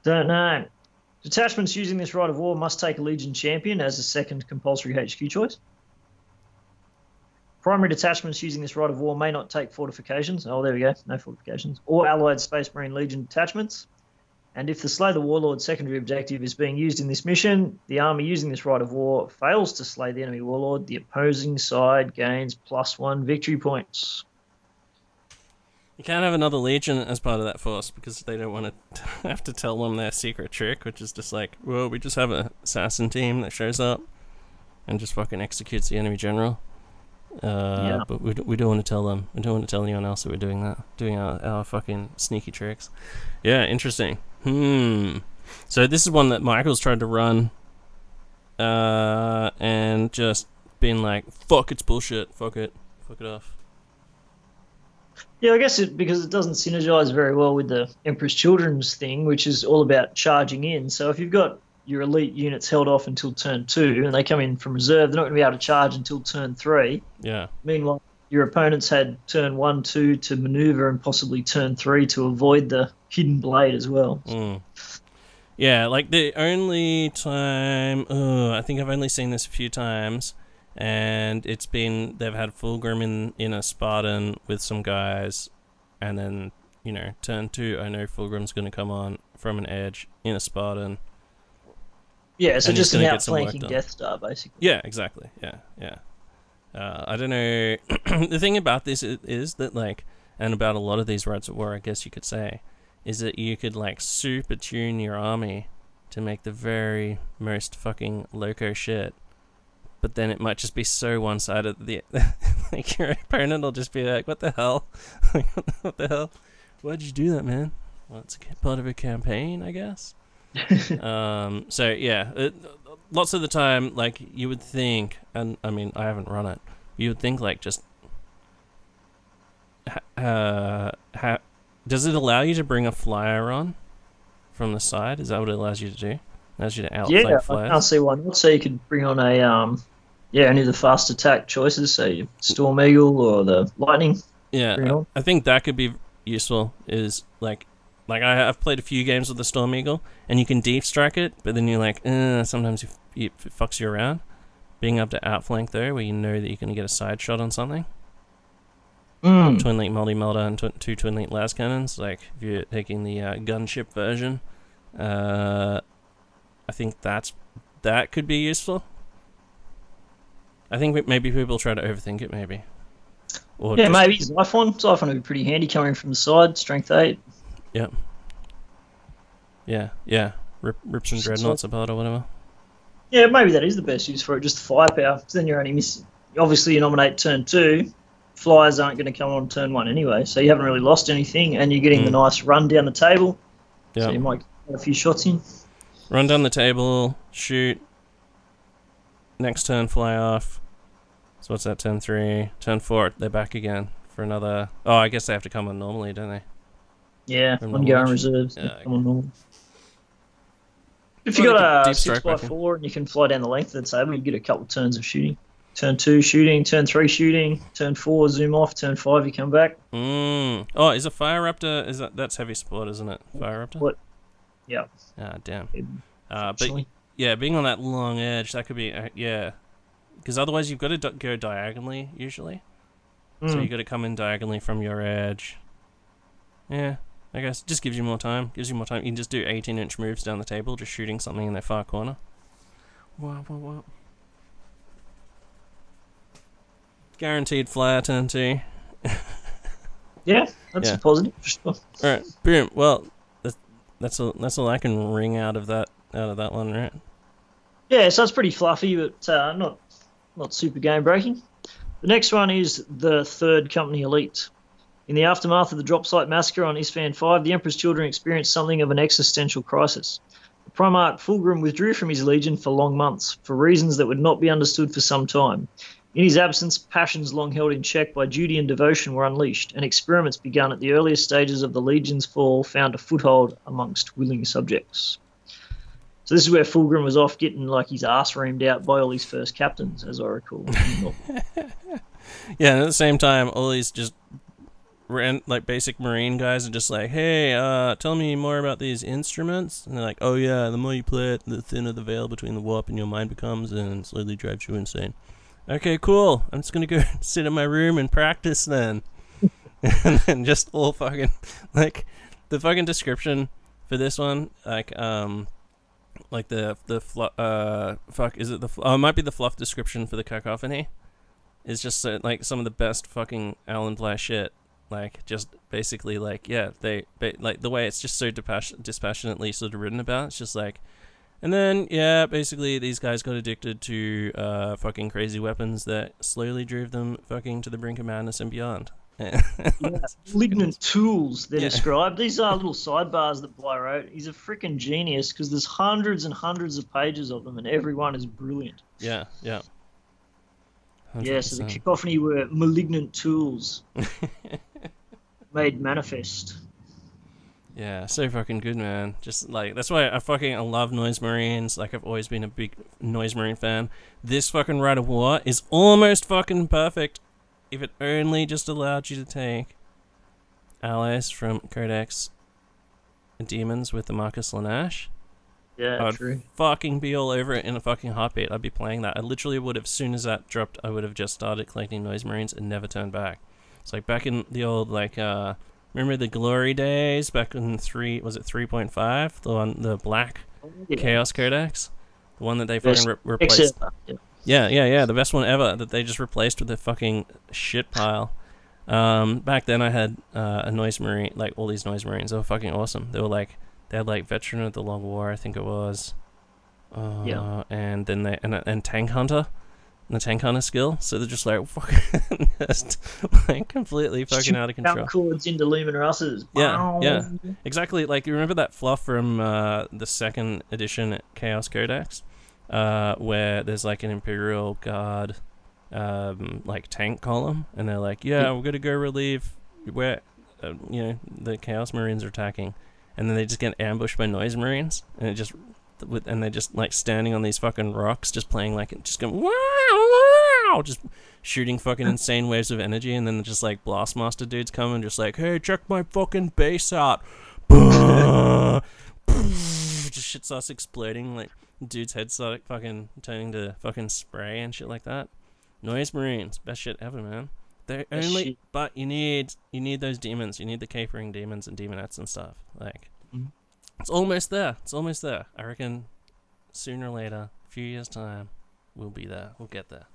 don't know. Detachments using this rite of war must take a Legion champion as a second compulsory HQ choice. Primary detachments using this rite of war may not take fortifications. Oh, there we go, no fortifications. Or allied Space Marine Legion detachments. And if the Slay the Warlord secondary objective is being used in this mission, the army using this rite of war fails to slay the enemy warlord, the opposing side gains plus one victory points. You can't have another legion as part of that force because they don't want to have to tell them their secret trick, which is just like, well, we just have a assassin team that shows up and just fucking executes the enemy general. Uh, Yeah. But we, we don't want to tell them. We don't want to tell anyone else that we're doing that, doing our, our fucking sneaky tricks. Yeah, interesting. Hmm. So this is one that Michael's tried to run, uh, and just been like, fuck, it's bullshit. Fuck it. Fuck it off. Yeah, I guess it because it doesn't synergize very well with the Emperor's Children's thing, which is all about charging in. So if you've got your elite units held off until turn two and they come in from reserve, they're not going to be able to charge until turn three. Yeah. Meanwhile, your opponents had turn one, two to maneuver and possibly turn three to avoid the hidden blade as well. Mm. Yeah, like the only time, uh, I think I've only seen this a few times, and it's been they've had Fulgrim in in a Spartan with some guys, and then you know turn two, I know Fulgrim's going to come on from an edge in a Spartan. Yeah, so just an gonna get some work outflanking. Death Star, basically. Yeah, exactly. Yeah, yeah. Uh, I don't know. the thing about this is, is that like, and about a lot of these rites of war, I guess you could say, is that you could like super tune your army to make the very most fucking loco shit. But then it might just be so one sided that the like your opponent will just be like, "What the hell? what the- hell? Why'd you do that, man?" Well, it's a part of a campaign, I guess um, so yeah, it, lots of the time, like you would think, and I mean, I haven't run it. You would think like just, uh, ha- does it allow you to bring a flyer on from the side? Is that what it allows you to do? It allows you to outflank Yeah, I flyers. can't see why not. So you could bring on a um, yeah, any of the fast attack choices, so Storm Eagle or the Lightning. Yeah, on. I think that could be useful. Is like, like I, I've played a few games with the Storm Eagle, and you can deep strike it, but then you're like, eh, sometimes you, it fucks you around. Being able to outflank though, where you know that you're going to get a side shot on something. Mm. Twin link multi melter and tw- two twin link las cannons. Like if you're taking the uh, gunship version, uh, I think that's that could be useful. I think maybe people try to overthink it, maybe. Or Yeah, just- maybe Xiphon. Xiphon would be pretty handy coming from the side, strength eight. Yeah, yeah. Yeah. Rip, rips and dreadnoughts apart or whatever. Yeah, maybe that is the best use for it, just the firepower. then you're only missing. Obviously, you nominate turn two. Flyers aren't going to come on turn one anyway, so you haven't really lost anything, and you're getting the Mm. nice run down the table. Yeah. So you might get a few shots in. Run down the table, shoot. Next turn, fly off. So what's that? Turn three, turn four. They're back again for another. Oh, I guess they have to come on normally, don't they? Yeah, From one the go in reserves. Yeah, come on normal. If you Well, got a six by four and you can fly down the length of the table, you get a couple of turns of shooting. Turn two shooting, turn three shooting, turn four zoom off, turn five you come back. Mm. Oh, is a fire raptor? Is that that's heavy support, isn't it? Fire raptor. What? Yeah. Ah, damn. It- Uh, but yeah, being on that long edge, that could be uh, yeah. Because otherwise, you've got to go diagonally usually. So Mm. you got to come in diagonally from your edge. Yeah, I guess it just gives you more time. Gives you more time. You can just do 18 inch moves down the table, just shooting something in their far corner. Wow, wow, wow. Guaranteed flyer turn two. Yeah, that's Yeah. a positive. For sure. All right, boom. Well, that's that's all, that's all I can wring out of that out of that one, right? Yeah, so it's pretty fluffy, but uh, not not super game breaking. The next one is the third company elite. In the aftermath of the drop site massacre on Isstvan 5, the Emperor's children experienced something of an existential crisis. The Primarch Fulgrim withdrew from his legion for long months, for reasons that would not be understood for some time. In his absence, passions long held in check by duty and devotion were unleashed, and experiments begun at the earliest stages of the legion's fall found a foothold amongst willing subjects. So this is where Fulgrim was off getting like his ass reamed out by all his first captains, as I recall. Yeah, and at the same time, all these just ran like basic marine guys and just like, "Hey, uh, tell me more about these instruments." And they're like, "Oh yeah, the more you play it, the thinner the veil between the warp and your mind becomes, and slowly drives you insane." Okay, cool. I'm just gonna go sit in my room and practice then. and then just all fucking like the fucking description for this one, like um, like the the flu- uh fuck is it the fl- oh it might be the fluff description for the cacophony is just uh, like some of the best fucking Alan Bligh shit. Like just basically like yeah they ba- like the way it's just so dispassion- dispassionately sort of written about. It's just like, and then yeah basically these guys got addicted to uh fucking crazy weapons that slowly drove them fucking to the brink of madness and beyond. Malignant tools, they're Yeah. described. These are little sidebars that Bligh wrote. He's a freaking genius because there's hundreds and hundreds of pages of them, and every one is brilliant. yeah, yeah. Yeah, so the 100%. cacophony were malignant tools made manifest. Yeah, so fucking good, man. Just like that's why I fucking I love Noise Marines. Like I've always been a big Noise Marine fan. This fucking Rite of War is almost fucking perfect. If it only just allowed you to take allies from Codex and demons with the Mark of Slaanesh, Yeah, I'd true. fucking be all over it in a fucking heartbeat. I'd be playing that. I literally would have, as soon as that dropped, I would have just started collecting Noise Marines and never turned back. It's like back in the old, like, uh, remember the glory days back in 3, was it 3.5? The one, the black Yeah. Chaos Codex? The one that they fucking re- replaced. Yeah, yeah, yeah. The best one ever that they just replaced with a fucking shit pile. Um, back then I had uh, a noise marine, like all these noise marines. They were fucking awesome. They were like they had like veteran of the long war, I think it was. Uh, Yeah. And then they and and tank hunter, and the tank hunter skill. So they're just like fucking just like completely fucking out of control. Jump chords into Leman Russes. Yeah, yeah. Exactly. Like you remember that fluff from uh, the second edition Chaos Codex, uh, where there's like an Imperial Guard, um, like tank column, and they're like, "Yeah, we're gonna go relieve where, uh, you know, the Chaos Marines are attacking," and then they just get ambushed by Noise Marines, and it just with and they're just like standing on these fucking rocks, just playing like just going wow, wow, just shooting fucking insane waves of energy, and then just like Blastmaster dudes come and just like, hey, check my fucking base out. just shit starts exploding, like dude's head start fucking turning to fucking spray and shit like that. Noise Marines, best shit ever, man. They only, shit. but you need you need those demons. You need the capering demons and demonettes and stuff. Like, Mhm. it's almost there. It's almost there. I reckon sooner or later, a few years time, we'll be there. We'll get there.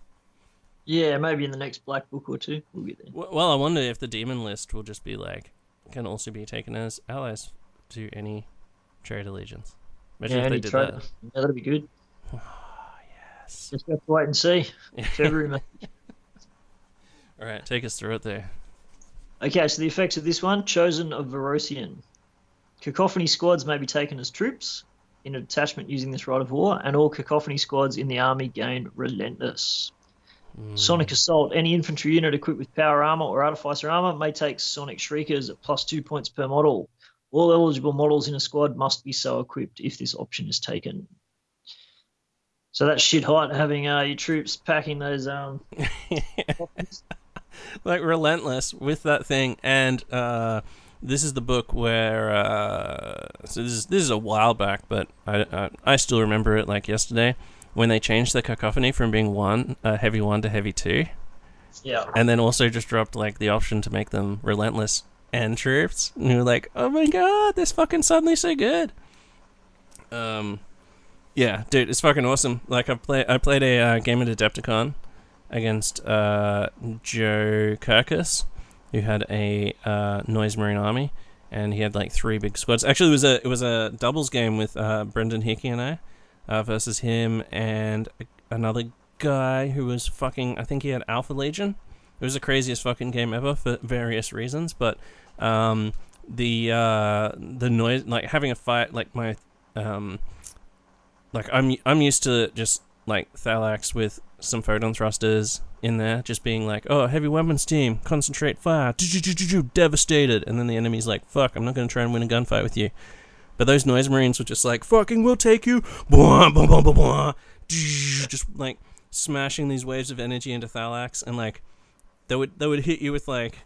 Yeah, maybe in the next Black Book or two, we'll get there. Well, I wonder if the demon list will just be like can also be taken as allies to any trade allegiance. Imagine yeah, if they did trade- that. Yeah, that'd be good. Yes. Just have to wait and see. February. All right, take us through it there. Okay, so the effects of this one Chosen of Verosian. Cacophony squads may be taken as troops in a detachment using this rite of war, and all cacophony squads in the army gain Relentless. Sonic Assault. Any infantry unit equipped with power armor or artificer armor may take Sonic Shriekers at plus two points per model. All eligible models in a squad must be so equipped if this option is taken. So that's shit hot having uh, your troops packing those um like relentless with that thing. And uh this is the book where uh so this is this is a while back but i i, I still remember it like yesterday when they changed the cacophony from being one uh, heavy one to heavy two. Yeah. And then also just dropped like the option to make them relentless and troops. And you're like oh my god this fucking suddenly so good. Um yeah dude it's fucking awesome. Like i play i played a uh, game of adepticon against uh joe kirkus who had a uh, noise marine army, and he had like three big squads. Actually, it was a it was a doubles game with uh, Brendan Hickey and I uh, versus him and another guy who was fucking. I think he had Alpha Legion. It was the craziest fucking game ever for various reasons, but um, the uh, the noise like having a fight like my um, like I'm I'm used to just like Thallax with some photon thrusters in there, just being like, oh, heavy weapons team, concentrate fire, devastated, and then the enemy's like, fuck, I'm not gonna try and win a gunfight with you. But those noise marines were just like, fucking, we'll take you, just like smashing these waves of energy into Thallax, and like they would they would hit you with like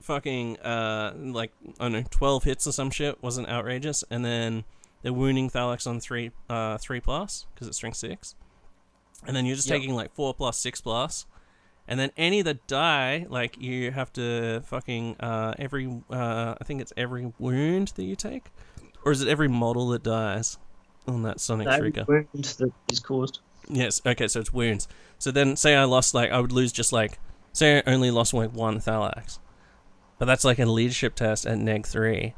fucking uh like I don't know twelve hits or some shit. Wasn't outrageous, and then they're wounding Thallax on three uh three plus because it's strength six, and then you're just Yep. taking like four plus six. And then any that die, like you have to fucking uh, every uh, I think it's every wound that you take, or is it every model that dies on that Sonic That Shrieker? wound that is caused. Yes. Okay. So it's wounds. So then, say I lost like I would lose just like say I only lost like one Thallax, but that's like a leadership test at neg three,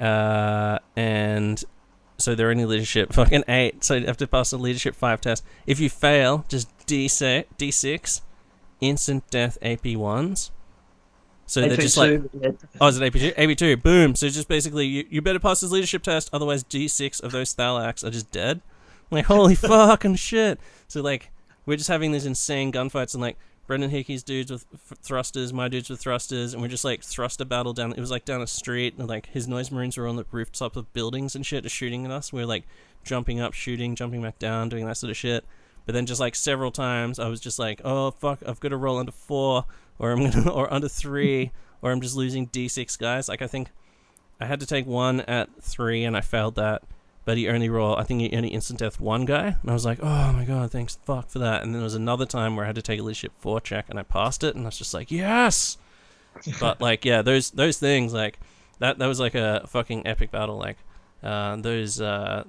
uh, and so they're only leadership fucking eight. So you have to pass a leadership five test. If you fail, just D six, D six, instant death AP ones. So they're just like AP2, yeah. Oh, is it AP2? AP2, boom. So just basically, you, you better pass this leadership test, otherwise D6 of those Thallax are just dead. Like, holy fucking shit. So, like, we're just having these insane gunfights, and, like, Brendan Hickey's dudes with thrusters, my dudes with thrusters, and we're just, like, thruster battle down. It was, like, down a street, and, like, his noise marines were on the rooftops of buildings and shit, just shooting at us. We were, like, jumping up, shooting, jumping back down, doing that sort of shit. But then just, like, several times, I was just like, oh, fuck, I've got to roll under four, or I'm gonna, or under three or I'm just losing D6 guys. Like I think I had to take one at three and I failed that, but he only rolled. I think he only instant death one guy, and I was like, oh my god, thanks fuck for that. And then there was another time where I had to take a leadership four check and I passed it, and I was just like, yes. but like yeah, those those things like that that was like a fucking epic battle. Like uh, those uh,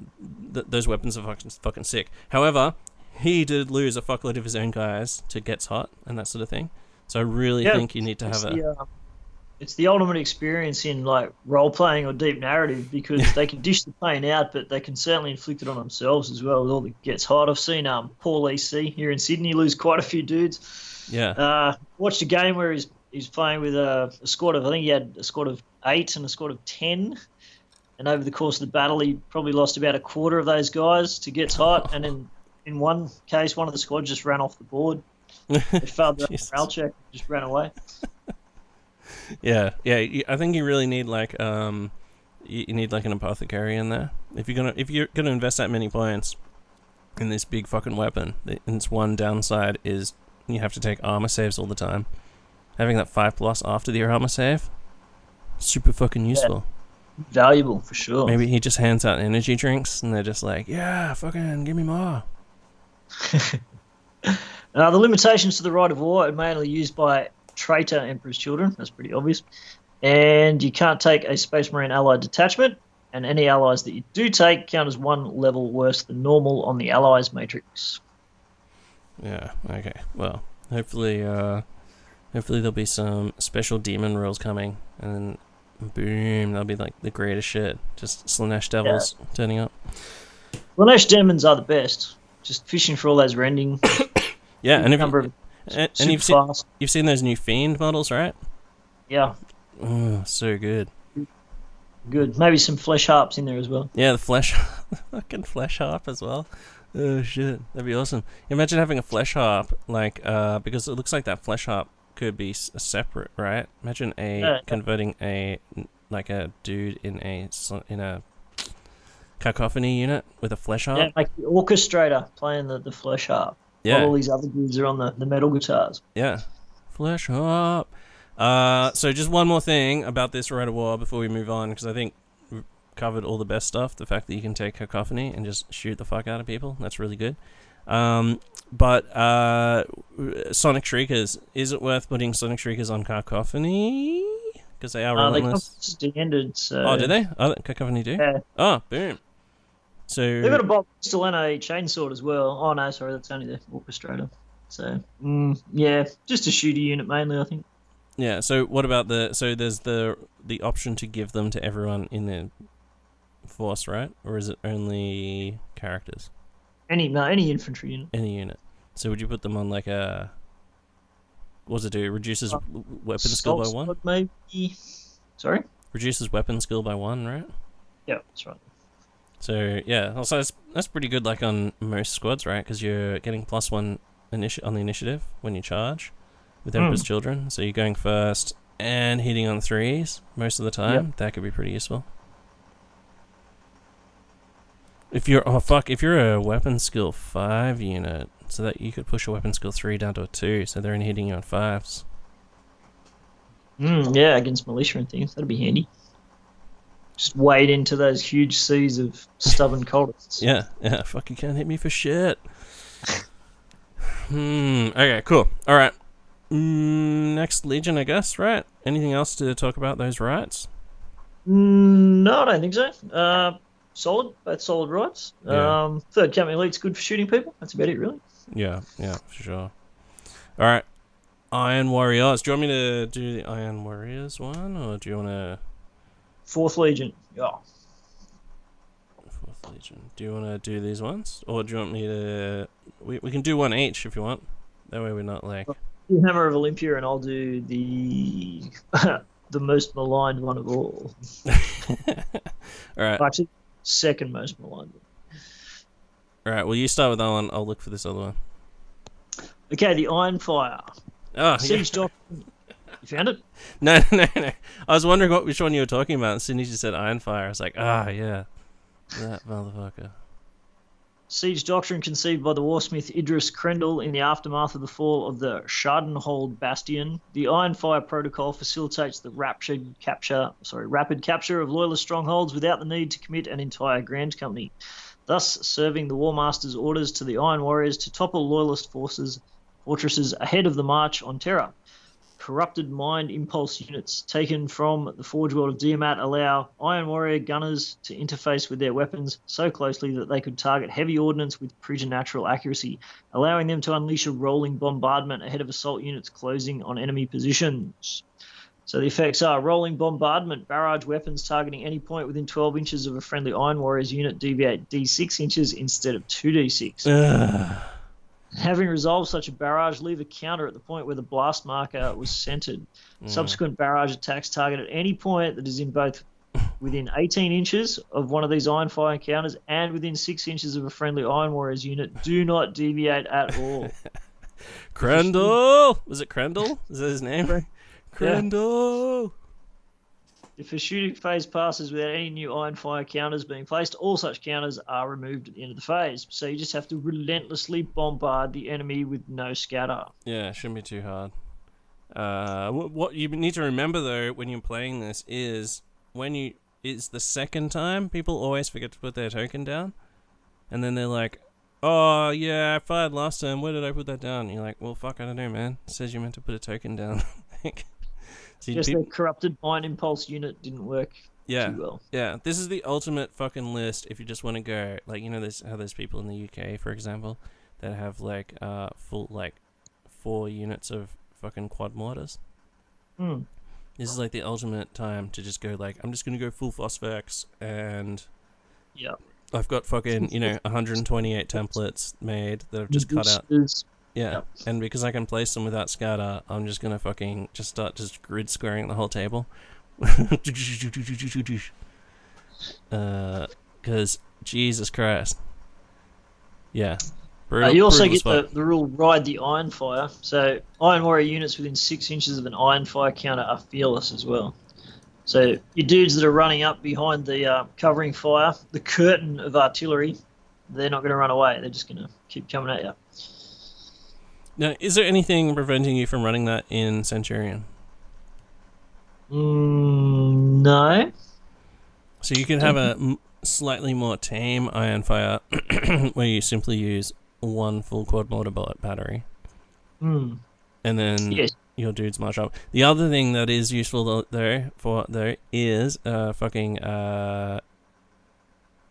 th- those weapons are fucking fucking sick. However, he did lose a fuckload of his own guys to Gets Hot and that sort of thing. So I really Yeah, think you need to have a the, uh, it's the ultimate experience in like role playing or deep narrative because they can dish the pain out, but they can certainly inflict it on themselves as well with all the gets hot. I've seen um, Paul EC here in Sydney lose quite a few dudes. yeah. Uh, watched a game where he's he's playing with a, a squad of I think he had a squad of eight and a squad of ten, and over the course of the battle he probably lost about a quarter of those guys to gets hot, and in in one case one of the squad just ran off the board. It failed the morale check, just ran away. Yeah, yeah. I think you really need like um, you, need like an apothecary in there. If you're gonna if you're gonna invest that many points in this big fucking weapon, its one downside is you have to take armor saves all the time. Having that five plus after the armor save, super fucking useful. Valuable for sure. Maybe he just hands out energy drinks and they're just like, yeah, fucking give me more. now the limitations to the right of war are mainly used by traitor Emperor's children. That's pretty obvious. And you can't take a Space Marine allied detachment, and any allies that you do take count as one level worse than normal on the allies matrix. Yeah. Okay. Well, hopefully, uh, hopefully there'll be some special demon rules coming, and then boom, that'll be like the greatest shit. Just Slaanesh devils turning up. Slaanesh demons are the best. Just fishing for all those rending. Yeah, and, if number you, of and, and you've seen you've seen those new fiend models, right? Yeah, Oh, so good. good. Maybe some flesh harps in there as well. Yeah, the flesh, fucking flesh harp as well. Oh shit, that'd be awesome. Imagine having a flesh harp, like, uh, because it looks like that flesh harp could be s- separate, right? Imagine a Yeah. converting a like a dude in a in a cacophony unit with a flesh harp. Yeah, like the orchestrator playing the, the flesh harp. Yeah, While all these other dudes are on the, the metal guitars. yeah, flesh harp. Uh, so just one more thing about this Rite of War before we move on, because I think we've covered all the best stuff. The fact that you can take cacophony and just shoot the fuck out of people, that's really good. Um, but uh, Sonic Shriekers, is it worth putting Sonic Shriekers on cacophony? Because they are Uh, they relentless. ended, so. oh, do they? Oh, cacophony do? Yeah. Oh, boom. So They've got a and a chainsaw as well. Oh no, sorry, that's only the orchestrator. So mm, yeah, just a shooter unit mainly, I think. Yeah. So what about the? So there's the the option to give them to everyone in the force, right? Or is it only characters? Any no, any infantry unit. Any unit. So would you put them on like a? What does it do? Reduces Uh, weapon skill by one. maybe. Sorry. Reduces weapon skill by one, right? Yeah, that's right. So yeah, also that's that's pretty good. Like on most squads, right? Because you're getting plus one initi- on the initiative when you charge with. Emperor's Children. So you're going first and hitting on threes most of the time. That could be pretty useful. If you're oh fuck, if you're a weapon skill five unit, so that you could push a weapon skill three down to a two, so they're only hitting you on fives. Mm, yeah, against militia and things. That'd be handy. Just wade into those huge seas of stubborn cultists. Yeah, yeah. Fuck, you can't hit me for shit. hmm. Okay. Cool. All right. Mm, next Legion, I guess. Right. Anything else to talk about those rights? Mm, no, I don't think so. Uh, solid, both solid rights. Yeah. Um, third company elite's good for shooting people. That's about it, really. Yeah. Yeah. For sure. All right. Iron Warriors. Do you want me to do the Iron Warriors one, or do you want to Fourth Legion. Yeah. Fourth Legion? Do you want to do these ones, or do you want me to? We we can do one each if you want. That way we're not like. Do Hammer of Olympia, and I'll do the the most maligned one of all. all right. Actually, second most maligned. All right. Well, you start with that one. I'll look for this other one. Okay, the Iron Fire. Oh, yeah. Siege Doctrine. You found it? No, no, no. I was wondering what which one you were talking about. As soon as you said Ironfire, I was like, ah, yeah, that motherfucker. Siege Doctrine conceived by the warsmith Idriss Krendl in the aftermath of the fall of the Schadenhold Bastion. The Iron Fire Protocol facilitates the raptured capture, sorry, rapid capture of loyalist strongholds without the need to commit an entire Grand Company, thus serving the War Master's orders to the Iron Warriors to topple loyalist forces fortresses ahead of the march on Terra. Corrupted mind impulse units taken from the Forge World of Diamat allow Iron Warrior gunners to interface with their weapons so closely that they could target heavy ordnance with preternatural accuracy, allowing them to unleash a rolling bombardment ahead of assault units closing on enemy positions. So the effects are rolling bombardment, barrage weapons targeting any point within 12 inches of a friendly Iron Warriors unit deviate D6 inches instead of 2D6. Ugh. Having resolved such a barrage, leave a counter at the point where the blast marker was centered. Mm. Subsequent barrage attacks target at any point that is in both within 18 inches of one of these iron fire counters and within 6 inches of a friendly Iron Warriors unit. Do not deviate at all. Krendl! Was it Krendl? Is that his name? Krendl! If a shooting phase passes without any new iron fire counters being placed, all such counters are removed at the end of the phase. So you just have to relentlessly bombard the enemy with no scatter. Yeah, shouldn't be too hard. Uh, what, what you need to remember though when you're playing this is when you it's the second time people always forget to put their token down, and then they're like, "Oh yeah, I fired last time. Where did I put that down?" And you're like, "Well, fuck, I don't know, man. It says you meant to put a token down." you- Just peop- their corrupted mind impulse unit didn't work yeah, too well. Yeah, this is the ultimate fucking list if you just want to go like you know there's how there's people in the UK for example that have like uh full like four units of fucking quad mortars. Hmm. This is like the ultimate time to just go like I'm just gonna go full phosphex and Yeah. I've got fucking you know 128 templates made that I've just cut out. Yeah, Yep. and because I can place them without scatter, I'm just gonna fucking just start just grid squaring the whole table. Uh, because Jesus Christ. Yeah. Uh, you also brutal get the, the rule ride the iron fire. So iron warrior units within six inches of an iron fire counter are fearless as well. So your dudes that are running up behind the uh, covering fire, the curtain of artillery, they're not going to run away. They're just going to keep coming at you. Now, is there anything preventing you from running that in Centurion? Mm, no. So you can have a m- slightly more tame Iron Fire where you simply use one full quad mortar bullet battery. Hmm. and then Yes. your dudes march up. The other thing that is useful though for though is uh fucking uh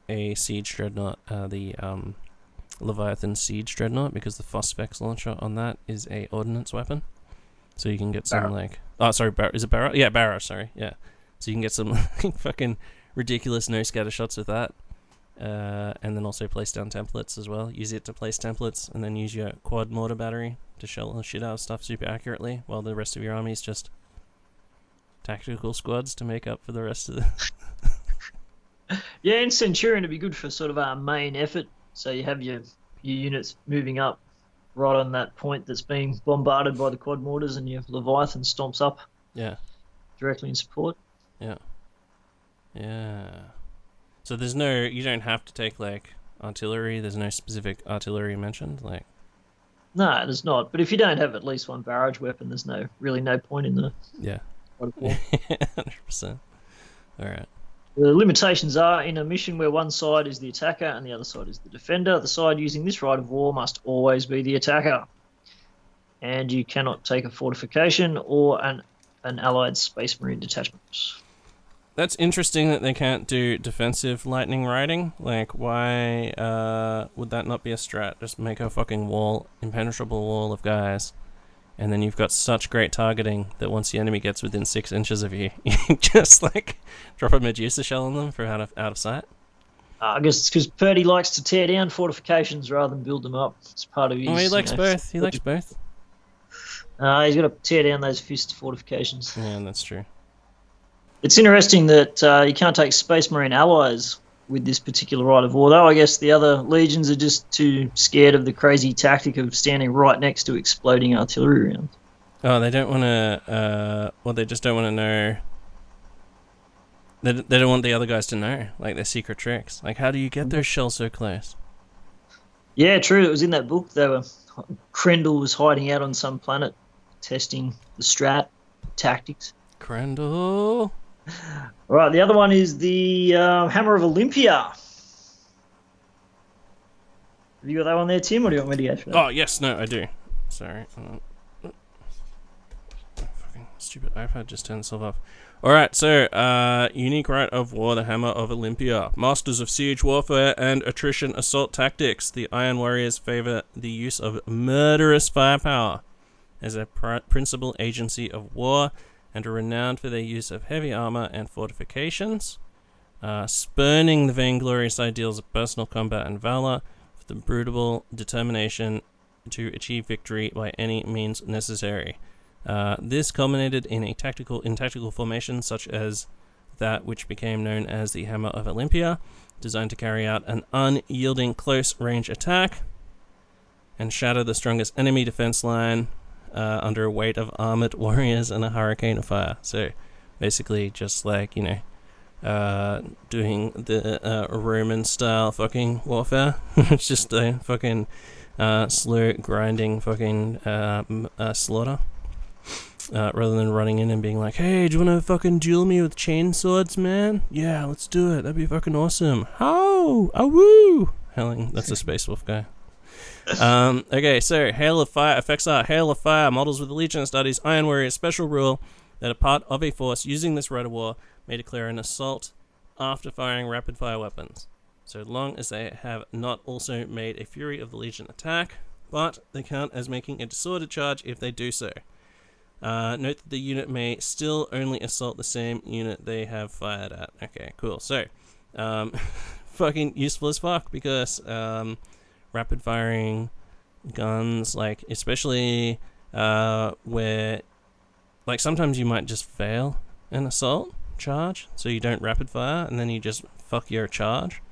a siege dreadnought, uh the um Leviathan siege dreadnought because the phosphex launcher on that is a ordnance weapon. So you can get some Barra. like oh sorry Bar- is it Barra? Yeah, Barra. Sorry, yeah. So you can get some like, fucking ridiculous no scatter shots with that. Uh, and then also place down templates as well. Use it to place templates, and then use your quad mortar battery to shell the shit out of stuff super accurately, while the rest of your army is just tactical squads to make up for the rest of the. Yeah, and Centurion, it'd be good for sort of our main effort. So you have your your units moving up right on that point that's being bombarded by the quad mortars, and your Leviathan stomps up Yeah, directly in support. yeah. Yeah. So there's no, you don't have to take like artillery. There's no specific artillery mentioned. Like, No, there's not. But if you don't have at least one barrage weapon, there's no really no point in the yeah, God of War. hundred percent. All right. The limitations are in a mission where one side is the attacker and the other side is the defender. The side using this right of war must always be the attacker, and you cannot take a fortification or an an allied space marine detachment. That's interesting that they can't do defensive lightning riding. Like, why uh, would that not be a strat? Just make a fucking wall, impenetrable wall of guys, and then you've got such great targeting that once the enemy gets within six inches of you, you just like drop a Medusa shell on them for out of out of sight. Uh, I guess it's because Purdy likes to tear down fortifications rather than build them up. It's part of his. Oh, he you likes know, both. He likes both. Uh, he's got to tear down those fist fortifications. Yeah, that's true. It's interesting that uh, you can't take Space Marine allies with this particular right of war, though. I guess the other legions are just too scared of the crazy tactic of standing right next to exploding artillery rounds. Oh, they don't want to. Uh, well, they just don't want to know. They, they don't want the other guys to know, like their secret tricks. Like, how do you get those shells so close? Yeah, true. It was in that book. They were Krendl was hiding out on some planet, testing the strat tactics. Crandall. Right, the other one is the uh, Hammer of Olympia. Have you got that one there, Tim, or do you want me to for that? Oh yes, no, I do. Sorry. on. Fucking stupid iPad just turned itself off. Alright, so, uh, unique right of war, the Hammer of Olympia. Masters of siege warfare and attrition assault tactics. The Iron Warriors favor the use of murderous firepower as a pri- principal agency of war and are renowned for their use of heavy armor and fortifications. Uh, spurning the vainglorious ideals of personal combat and valor, with the brutal determination to achieve victory by any means necessary. Uh, this culminated in a tactical in tactical formation such as that which became known as the Hammer of Olympia, designed to carry out an unyielding close range attack and shatter the strongest enemy defense line uh, under a weight of armored warriors and a hurricane of fire. So basically, just like you know, uh, doing the uh, Roman style fucking warfare. it's just a fucking uh, slow grinding fucking uh, uh, slaughter. Uh, rather than running in and being like, "Hey, do you want to fucking duel me with chain swords, man? Yeah, let's do it. That'd be fucking awesome." How? Oh, woo! Howling. That's a space wolf guy. Um, okay, so Hail of Fire effects are Hail of Fire models with the Legiones Astartes Iron Warrior special rule that a part of a force using this rite of war may declare an assault after firing rapid fire weapons, so long as they have not also made a Fury of the Legion attack, but they count as making a disordered charge if they do so. Uh, note that the unit may still only assault the same unit they have fired at. Okay, cool. So, um, fucking useful as fuck because um, rapid firing guns, like especially uh, where, like sometimes you might just fail an assault charge, so you don't rapid fire, and then you just fuck your charge.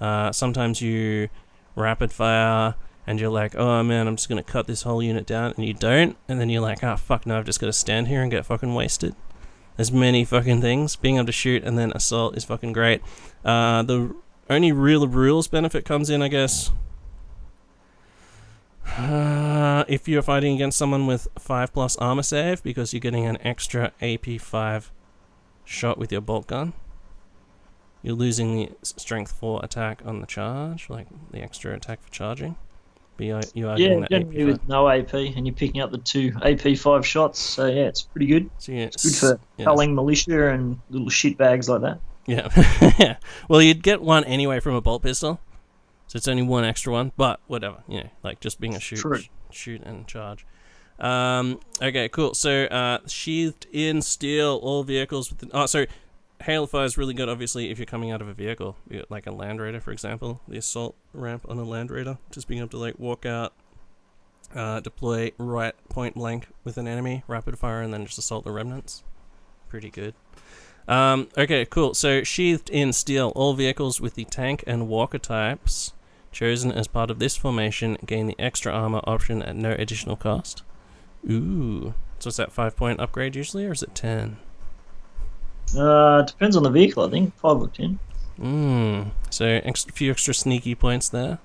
Uh, sometimes you rapid fire and you're like, oh man, I'm just gonna cut this whole unit down, and you don't, and then you're like, oh fuck, no, I've just gotta stand here and get fucking wasted. There's many fucking things. Being able to shoot and then assault is fucking great. Uh, the only real rules benefit comes in, I guess, uh, if you're fighting against someone with 5 plus armor save, because you're getting an extra AP 5 shot with your bolt gun. You're losing the strength 4 attack on the charge, like the extra attack for charging. But you are, you are Yeah, getting that AP with no AP, and you're picking up the two AP five shots. So yeah, it's pretty good. So yeah, It's good for yeah, culling militia and little shit bags like that. Yeah. yeah. Well, you'd get one anyway from a bolt pistol. So it's only one extra one, but whatever, you know, like just being a shoot True. shoot and charge. Um, okay, cool. So, uh, sheathed in steel, all vehicles with. Oh, so hail fire is really good. Obviously, if you're coming out of a vehicle, like a Land Raider, for example, the assault ramp on a Land Raider, just being able to like walk out, uh, deploy right point blank with an enemy, rapid fire, and then just assault the remnants. Pretty good. Um, okay, cool. So sheathed in steel, all vehicles with the tank and walker types chosen as part of this formation gain the extra armor option at no additional cost. Ooh. So is that five point upgrade usually, or is it ten? Uh, depends on the vehicle, I think. Five or ten. Mm. So a few extra sneaky points there.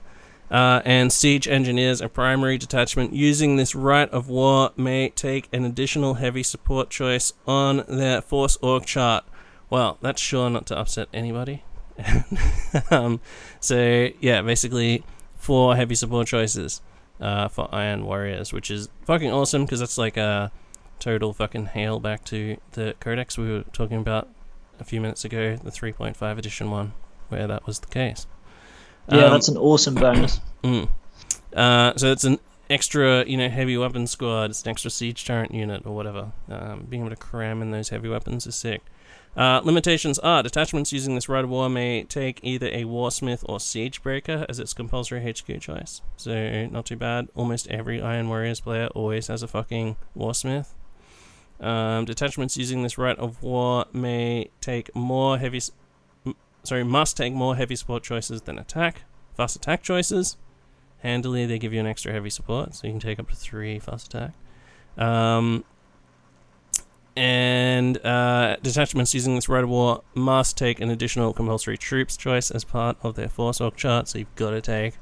Uh, and siege engineers, a primary detachment using this right of war, may take an additional heavy support choice on their force org chart. Well, that's sure not to upset anybody. um, so yeah, basically four heavy support choices uh, for Iron Warriors, which is fucking awesome because that's like a total fucking hail back to the codex we were talking about a few minutes ago, the 3.5 edition one, where that was the case. Yeah, Um, that's an awesome bonus. Mm. Uh, so it's an extra, you know, heavy weapon squad. It's an extra siege turret unit or whatever. Um, being able to cram in those heavy weapons is sick. Uh, limitations are detachments using this rite of war may take either a warsmith or siege breaker as its compulsory HQ choice. So not too bad. Almost every Iron Warriors player always has a fucking warsmith. Um, detachments using this rite of war may take more heavy, sorry, must take more heavy support choices than attack. Fast attack choices. Handily, they give you an extra heavy support, so you can take up to three fast attack. Um, and uh, detachments using this rite of war must take an additional compulsory troops choice as part of their force org chart, so you've got to take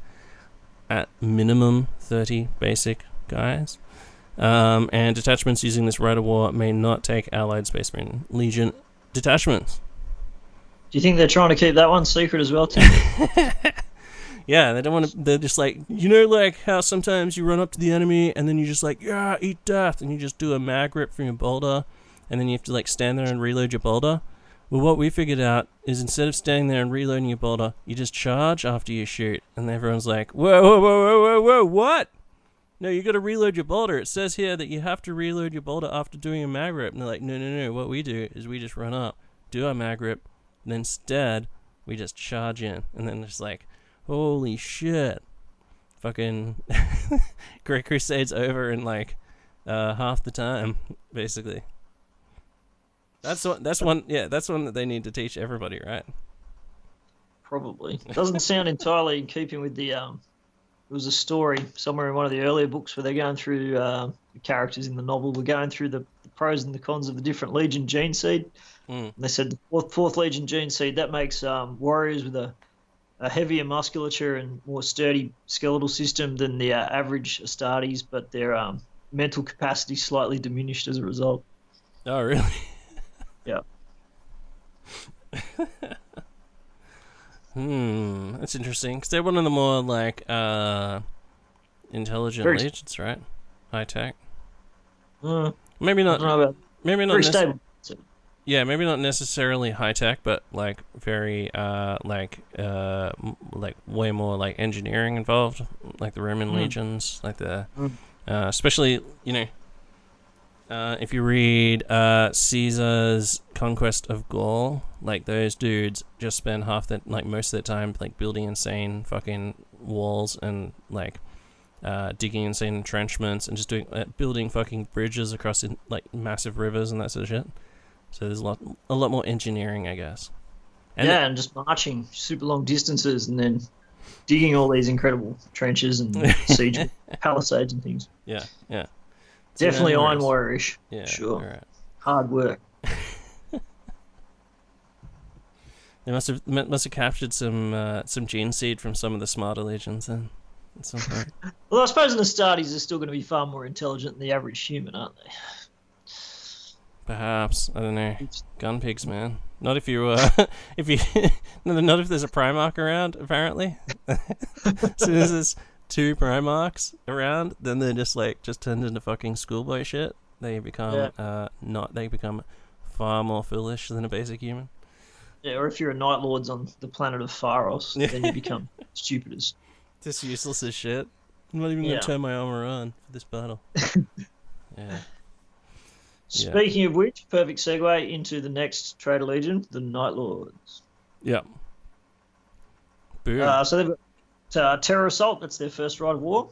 at minimum 30 basic guys. Um, and detachments using this rite of war may not take Allied Space Marine Legion detachments. Do you think they're trying to keep that one secret as well, Tim? Yeah, they don't want to. They're just like you know, like how sometimes you run up to the enemy and then you just like yeah, eat death, and you just do a mag rip from your bolter, and then you have to like stand there and reload your bolter. Well, what we figured out is instead of standing there and reloading your bolter, you just charge after you shoot, and everyone's like, whoa, whoa, whoa, whoa, whoa, whoa, what? No, you got to reload your bolter. It says here that you have to reload your bolter after doing a mag rip, and they're like, no, no, no. What we do is we just run up, do our mag rip, and instead we just charge in, and then it's like holy shit fucking great crusades over in like uh half the time basically that's one that's one yeah that's one that they need to teach everybody right Probably. Doesn't sound entirely in keeping with the. Um, it was a story somewhere in one of the earlier books where they're going through uh, the characters in the novel We're going through the, the pros and the cons of the different Legion gene seed. Mm. And they said the fourth, fourth Legion gene seed that makes um, warriors with a, a heavier musculature and more sturdy skeletal system than the uh, average Astartes, but their um, mental capacity slightly diminished as a result. oh really Yeah. hmm that's interesting because they're one of the more like uh intelligent Very- legions right high tech Uh, maybe not about maybe not very nece- stable. Yeah, maybe not necessarily high tech, but like very uh like uh m- like way more like engineering involved, like the Roman Mm. legions, like the Mm. uh, especially you know uh, if you read uh Caesar's conquest of Gaul, like those dudes just spend half that like most of their time like building insane fucking walls and like uh, digging insane entrenchments and just doing uh, building fucking bridges across in, like massive rivers and that sort of shit. So there's a lot, a lot more engineering, I guess. And yeah, and just marching super long distances and then digging all these incredible trenches and siege palisades and things. yeah, yeah, Definitely an Iron Warriors. Warrior-ish. Yeah, Sure. alright. Hard work. They must have must have captured some uh, some gene seed from some of the smarter legions then. At some point. Well, I suppose the Astartes are still going to be far more intelligent than the average human, aren't they? Perhaps I don't know. Gun pigs, man. Not if you uh, if you not if there's a Primarch around. Apparently, as soon as there's two Primarchs around, then they're just like just turned into fucking schoolboy shit. They become Yeah. uh not. They become far more foolish than a basic human. Yeah, or if you're a Night Lords on the planet of Pharos, then you become stupid as. Just useless as shit. I'm not even Yeah. gonna turn my armor on for this battle. Yeah. Yeah. Speaking of which, perfect segue into the next Traitor Legion, the Night Lords. Yep. Boom. Uh, so they've got uh, Terror Assault, that's their first of war.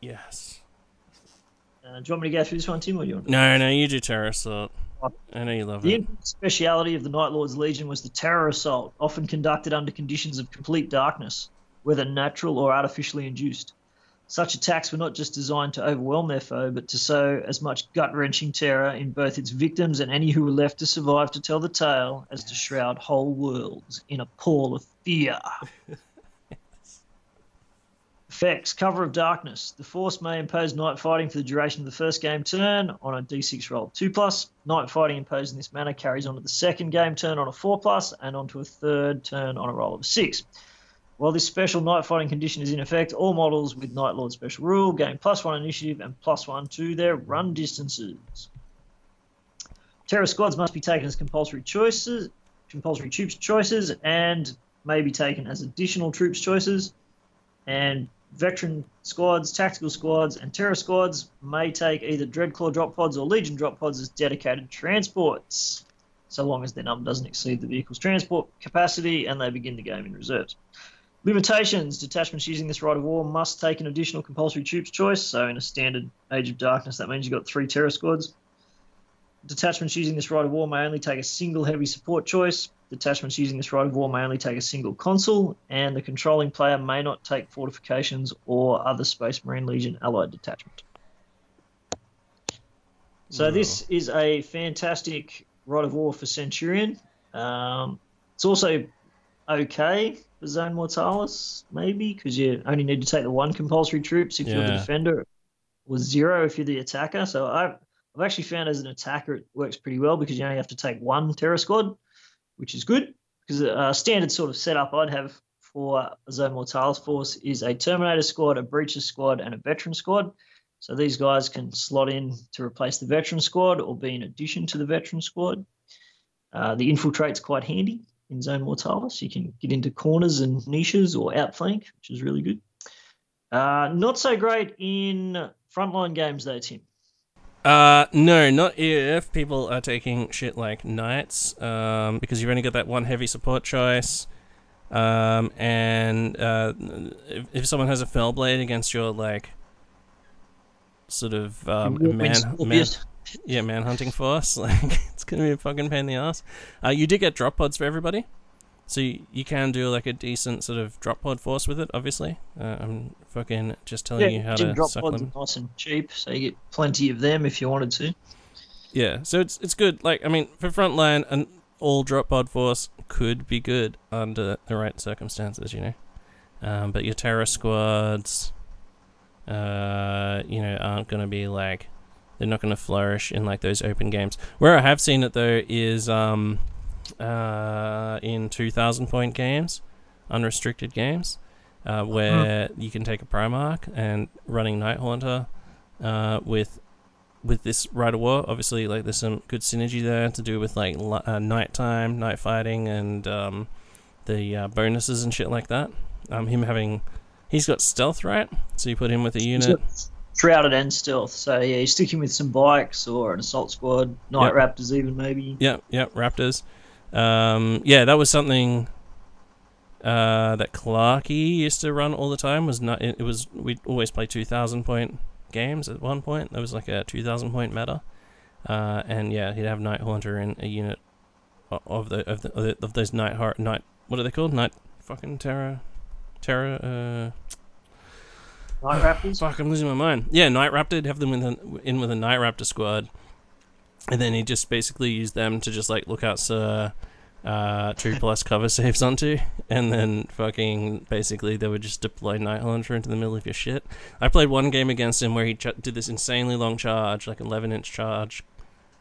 yes. Uh, do you want me to go through this one, Tim, or do you want No, no, you do terror assault. I know you love The it. The speciality of the Night Lord's Legion was the terror assault, often conducted under conditions of complete darkness, whether natural or artificially induced. Such attacks were not just designed to overwhelm their foe, but to sow as much gut wrenching terror in both its victims and any who were left to survive to tell the tale as to shroud whole worlds in a pall of fear. Effects Cover of Darkness. The Force may impose night fighting for the duration of the first game turn on a d6 roll 2 plus. Night fighting imposed in this manner carries on to the second game turn on a 4 plus and onto a third turn on a roll of a 6. While this special night fighting condition is in effect, all models with Night Lord special rule gain plus 1 initiative and plus 1 to their run distances. Terror squads must be taken as compulsory choices, compulsory troops choices, and may be taken as additional troops choices. And veteran squads, tactical squads, and terror squads may take either Dreadclaw drop pods or Legion drop pods as dedicated transports, so long as their number doesn't exceed the vehicle's transport capacity and they begin the game in reserves. Limitations Detachments using this right of war must take an additional compulsory troops choice, so in a standard Age of Darkness, that means you've got three terror squads. Detachments using this right of war may only take a single heavy support choice. Detachments using this right of war may only take a single consul, and the controlling player may not take fortifications or other Space Marine Legion allied detachment. So this is a fantastic right of war for Centurion. Um, it's also okay for Zone Mortalis, maybe, because you only need to take the one compulsory troops if you're the defender, or zero if you're the attacker. So I've, I've actually found as an attacker it works pretty well because you only have to take one terror squad, which is good. Because a standard sort of setup I'd have for a Zone Mortalis force is a Terminator squad, a Breacher squad, and a Veteran squad. So these guys can slot in to replace the Veteran squad or be in addition to the Veteran squad. Uh, the infiltrate's quite handy in Zone Mortalis. You can get into corners and niches or outflank, which is really good. Uh, not so great in frontline games though, Tim. Uh, no, not if people are taking shit like knights, um, because you've only got that one heavy support choice. Um, and uh, if, if someone has a Fellblade against your like sort of um, man, man, yeah, man hunting force, like it's gonna be a fucking pain in the ass. Uh, you do get drop pods for everybody, so you, you can do like a decent sort of drop pod force with it. Obviously, uh, I'm fucking just telling you how to drop pods them. are nice and cheap, so you get plenty of them if you wanted to. Yeah, so it's it's good. Like I mean, for frontline, an all drop pod force could be good under the right circumstances, you know. Um, but your terror squads, uh, you know, aren't gonna be like they're not gonna flourish in like those open games. Where I have seen it though is um, uh, in two thousand point games, unrestricted games, uh, where you can take a Primarch and running Night Haunter, uh, with with this Rite of War, obviously, like there's some good synergy there to do with like li- uh, nighttime, night fighting, and um, the uh, bonuses and shit like that. Um, him having, he's got stealth, right? So you put him with a He's unit. got Shrouded and stealth, so yeah, you stick him with some bikes or an assault squad, night Yep. raptors even maybe. Yep, yep, Raptors. Um, yeah, that was something uh, that Clarky used to run all the time. Was not it, was we always play two thousand point games at one point. There was like a two thousand point meta, uh, and yeah, he'd have Night Haunter in a unit of the of the of, the, of those night heart night. What are they called? Night fucking terror, terror. Uh, Night raptors. Fuck, I'm losing my mind. Yeah, Night Raptor. Have them in, the, in with a Night Raptor squad, and then he just basically used them to just like look out Sir uh, two plus cover saves onto, and then fucking basically they would just deploy Night Haunter into the middle of your shit. I played one game against him where he ch- did this insanely long charge, like 11 inch charge,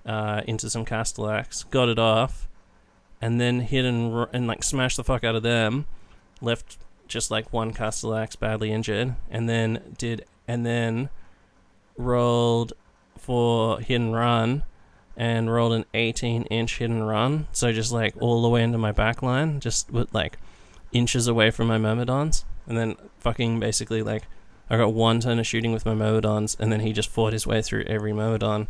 uh, into some Castellax, got it off, and then hit and r- and like smashed the fuck out of them, left just like one Castellax badly injured, and then did and then rolled for hit and run, and rolled an 18 inch hit and run, so just like all the way into my back line, just with like inches away from my Myrmidons, and then fucking basically like I got one turn of shooting with my Myrmidons, and then he just fought his way through every Myrmidon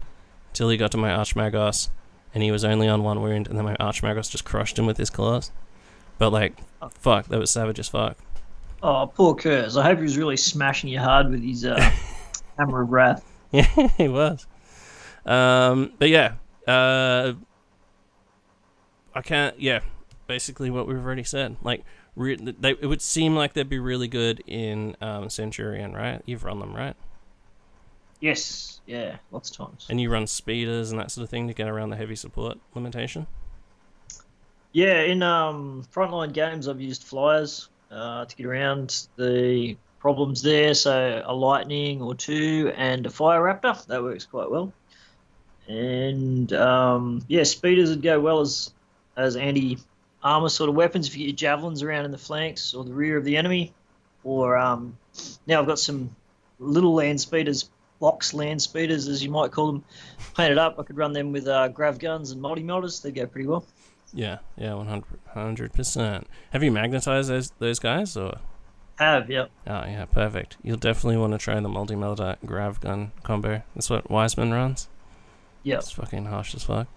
till he got to my Archmagos, and he was only on one wound, and then my Archmagos just crushed him with his claws. But like, fuck, that was savage as fuck. Oh, poor Curze. I hope he was really smashing you hard with his uh, Hammer of Wrath. Yeah, he was. Um, but yeah, uh, I can't. Yeah, basically what we've already said. Like, re- they, it would seem like they'd be really good in um, Centurion, right? You've run them, right? Yes, yeah, lots of times. And you run speeders and that sort of thing to get around the heavy support limitation. Yeah, in um, frontline games, I've used flyers uh, to get around the problems there. So a lightning or two and a fire raptor that works quite well. And um, yeah, speeders would go well as as anti armor sort of weapons if you get your javelins around in the flanks or the rear of the enemy. Or um, now I've got some little land speeders, box land speeders as you might call them, painted up. I could run them with uh, grav guns and multi melters. They go pretty well. Yeah, yeah, 100 percent. Have you magnetized those those guys or? Have yep. Oh yeah, perfect. You'll definitely want to try the multi melter grav gun combo. That's what Wiseman runs. Yeah. It's fucking harsh as fuck.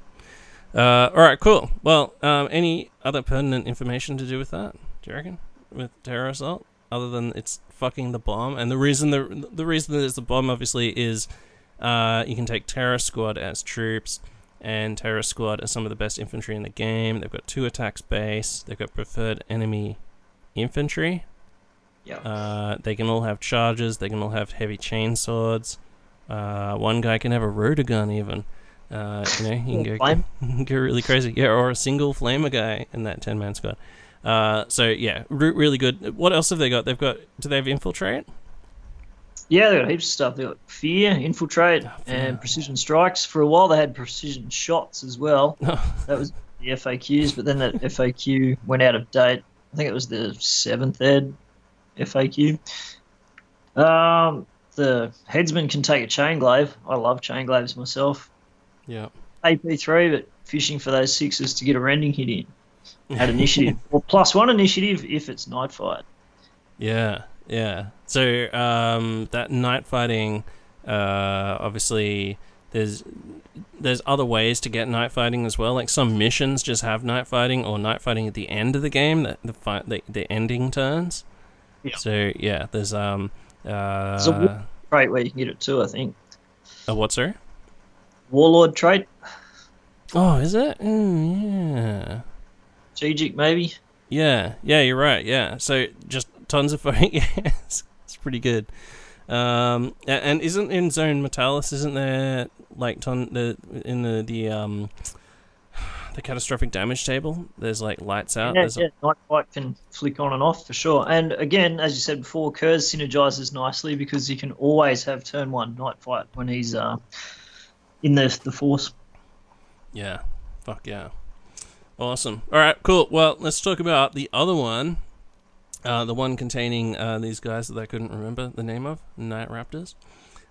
Uh, all right, cool. Well, um, any other pertinent information to do with that? Do you reckon with terror assault, other than it's fucking the bomb? And the reason the the reason that it's the bomb obviously is uh, you can take terror squad as troops, and terror squad are some of the best infantry in the game. They've got two attacks base. They've got preferred enemy infantry. Yeah. Uh, they can all have charges. They can all have heavy chain swords. Uh, one guy can have a rotor gun even. Uh, you know, you can go, Flame? go really crazy. Yeah, or a single flamer guy in that ten man squad. Uh, so yeah, re- really good. What else have they got? They've got. Do they have infiltrate? Yeah, they got heaps of stuff. They got fear, infiltrate, fear. and precision strikes. For a while, they had precision shots as well. Oh, That was the FAQs, but then that FAQ went out of date. I think it was the seventh ed FAQ. Um, the headsman can take a chain glaive. I love chain glaives myself. yeah. AP3, but fishing for those sixes to get a rending hit in at initiative, or plus one initiative if it's night fight. Yeah, yeah. So um, that night fighting, uh, obviously, there's there's other ways to get night fighting as well. Like some missions just have night fighting or night fighting at the end of the game, the the fight, the, the ending turns. Yeah. So yeah, there's um uh There's a wa- Trait where you can get it too, I think. a what sir? Warlord trait, Oh, is it? Mm, yeah. strategic maybe. Yeah, yeah, you're right. Yeah, so just tons of fighting. yes, it's pretty good. Um, and isn't in Zone Mortalis? Isn't there like ton the in the the um the catastrophic damage table? There's like lights out. Yeah, There's a- yeah, night fight can flick on and off for sure. And again, as you said before, Curze synergizes nicely because you can always have turn one night fight when he's uh, in the the force. Yeah. Fuck yeah. Awesome. All right, cool. Well, let's talk about the other one. Uh, the one containing uh, these guys that I couldn't remember the name of, Night Raptors.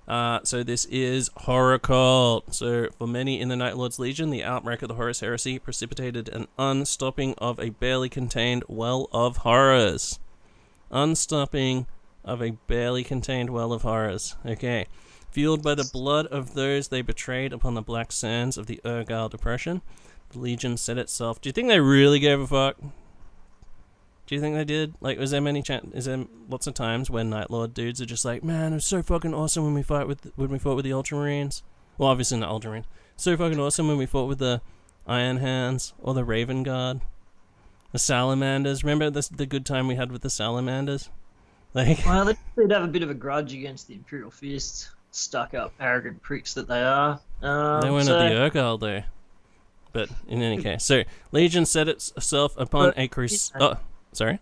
Uh, so this is Horror Cult. So for many in the Night Lord's Legion, the outbreak of the Horus Heresy precipitated an unstopping of a barely contained well of horrors. Unstopping of a barely contained well of horrors. Okay. Fueled by the blood of those they betrayed upon the black sands of the Urgall Depression, the Legion set itself. Do you think they really gave a fuck? Do you think they did? Like, was there many chan- Is there lots of times when Night Lord dudes are just like, man, it was so fucking awesome when we fight with when we fought with the Ultramarines. Well, obviously not Ultramarines. So fucking awesome when we fought with the Iron Hands or the Raven Guard, the Salamanders. Remember this the good time we had with the Salamanders? Like, Well, they did have a bit of a grudge against the Imperial Fists, stuck up, arrogant pricks that they are. Um, They weren't so, at the Urgall though. But in any case, so Legion set itself upon But, a crus. you know- Oh, sorry.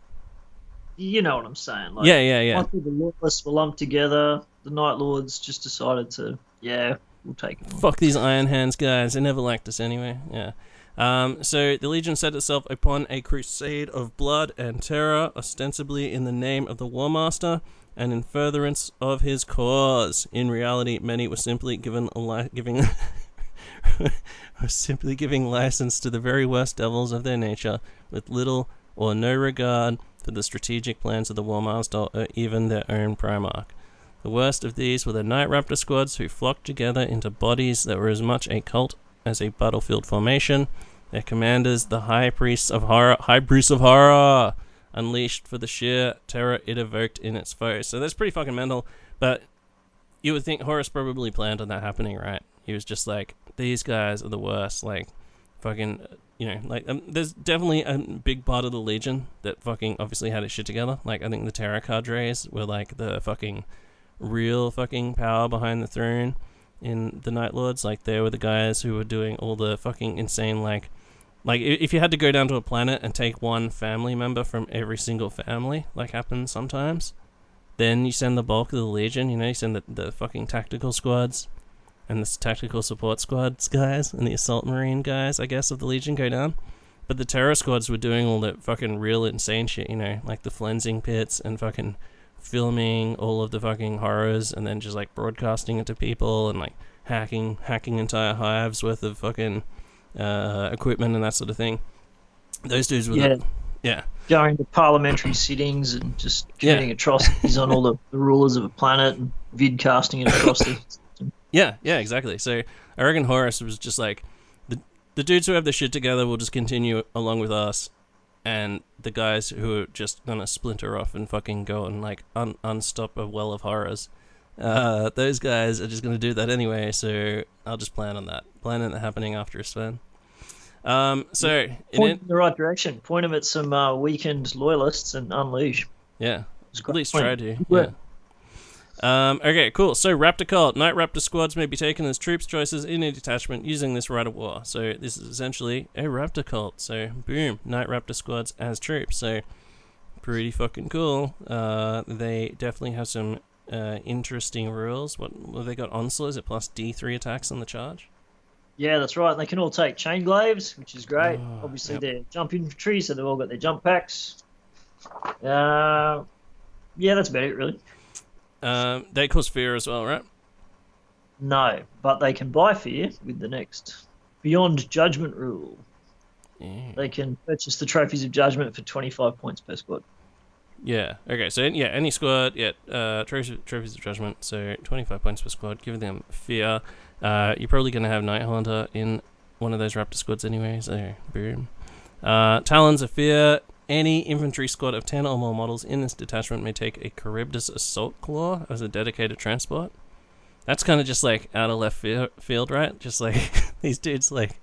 You know what I'm saying? Like, Yeah, yeah, yeah. Michael the Lawless were lumped together. The Night Lords just decided to, yeah, we'll take it. Fuck these Iron Hands guys. They never liked us anyway. Yeah. Um, so the Legion set itself upon a crusade of blood and terror, ostensibly in the name of the War Master and in furtherance of his cause. In reality, many were simply given a li- giving were simply giving license to the very worst devils of their nature, with little or no regard for the strategic plans of the War Master or even their own Primarch. The worst of these were the Night Raptor squads who flocked together into bodies that were as much a cult as a battlefield formation. Their commanders, the High Priests of Horror, High Priests of Horror, unleashed for the sheer terror it evoked in its foes. So that's pretty fucking mental. But you would think Horus probably planned on that happening, right? He was just like, these guys are the worst. Like, fucking, you know, like, um, there's definitely a big part of the Legion that fucking obviously had its shit together. Like, I think the Terra Cadres were like the fucking real fucking power behind the throne in the Night Lords. Like, they were the guys who were doing all the fucking insane, like, like if you had to go down to a planet and take one family member from every single family, like happens sometimes, then you send the bulk of the Legion. You know, you send the, the fucking tactical squads and the tactical support squads guys and the assault marine guys, I guess, of the Legion go down. But the terror squads were doing all that fucking real insane shit, you know, like the flensing pits and fucking filming all of the fucking horrors and then just like broadcasting it to people and like hacking hacking entire hives worth of fucking uh, equipment and that sort of thing. Those dudes were Yeah. the, yeah. Going to parliamentary sittings and just Yeah. committing atrocities on all the, the rulers of a planet and vidcasting it across the. Yeah, yeah, exactly. So I reckon Horus was just like the the dudes who have their shit together will just continue along with us, and the guys who are just gonna splinter off and fucking go and like un- unstop a well of horrors. Uh, those guys are just gonna do that anyway. So I'll just plan on that. Plan on it happening after a spin. Um, so in Point it, in the right direction. Point them at some uh, weakened loyalists and unleash. yeah, At least point. try to. Yeah. Um, okay, cool. So Raptor Cult. Night Raptor squads may be taken as troops choices in a detachment using this rite of war. So this is essentially a Raptor Cult. So boom, Night Raptor squads as troops. So pretty fucking cool. Uh, they definitely have some uh, interesting rules. What, what have they got? Onslaught is it plus D three attacks on the charge? Yeah, that's right. They can all take chain glaives, which is great. Oh, Obviously, yep. they're jump infantry, so they've all got their jump packs. Uh, yeah, that's about it, really. Um, they cause fear as well, right? No, but they can buy fear with the next Beyond Judgment rule. Yeah. They can purchase the trophies of judgment for 25 points per squad. Yeah. Okay. So yeah, any squad, yeah, uh, trophies, trophies of judgment. So twenty-five points per squad. Give them fear. Uh, you're probably gonna have Night Haunter in one of those Raptor squads anyway. So boom. Uh, Talons of fear. Any infantry squad of ten or more models in this detachment may take a Charybdis Assault Claw as a dedicated transport. That's kind of just like out of left fie- field, right? Just like these dudes, like,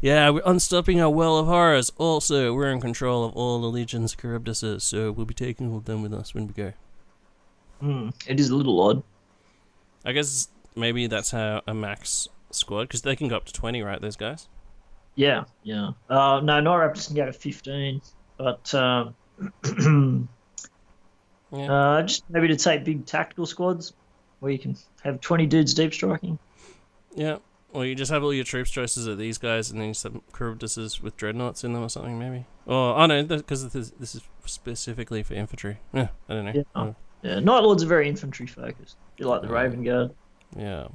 yeah, we're unstopping our well of horrors. Also, we're in control of all the Legion's Charybdises, so we'll be taking all of them with us when we go. Hmm, it is a little odd. I guess maybe that's how a max squad, because they can go up to 20, right, those guys? Yeah, yeah. Uh, no, Night Raptors can go to 15, but um, Yeah. uh, just maybe to take big tactical squads where you can have 20 dudes deep striking. yeah. Or you just have all your troops choices of these guys, and then some Charybdises with dreadnoughts in them or something, maybe. Or, oh no, because this, this is specifically for infantry. Yeah, I don't know. Yeah. Oh. Yeah, Night Lords are very infantry focused. You like the Raven Guard. Yeah.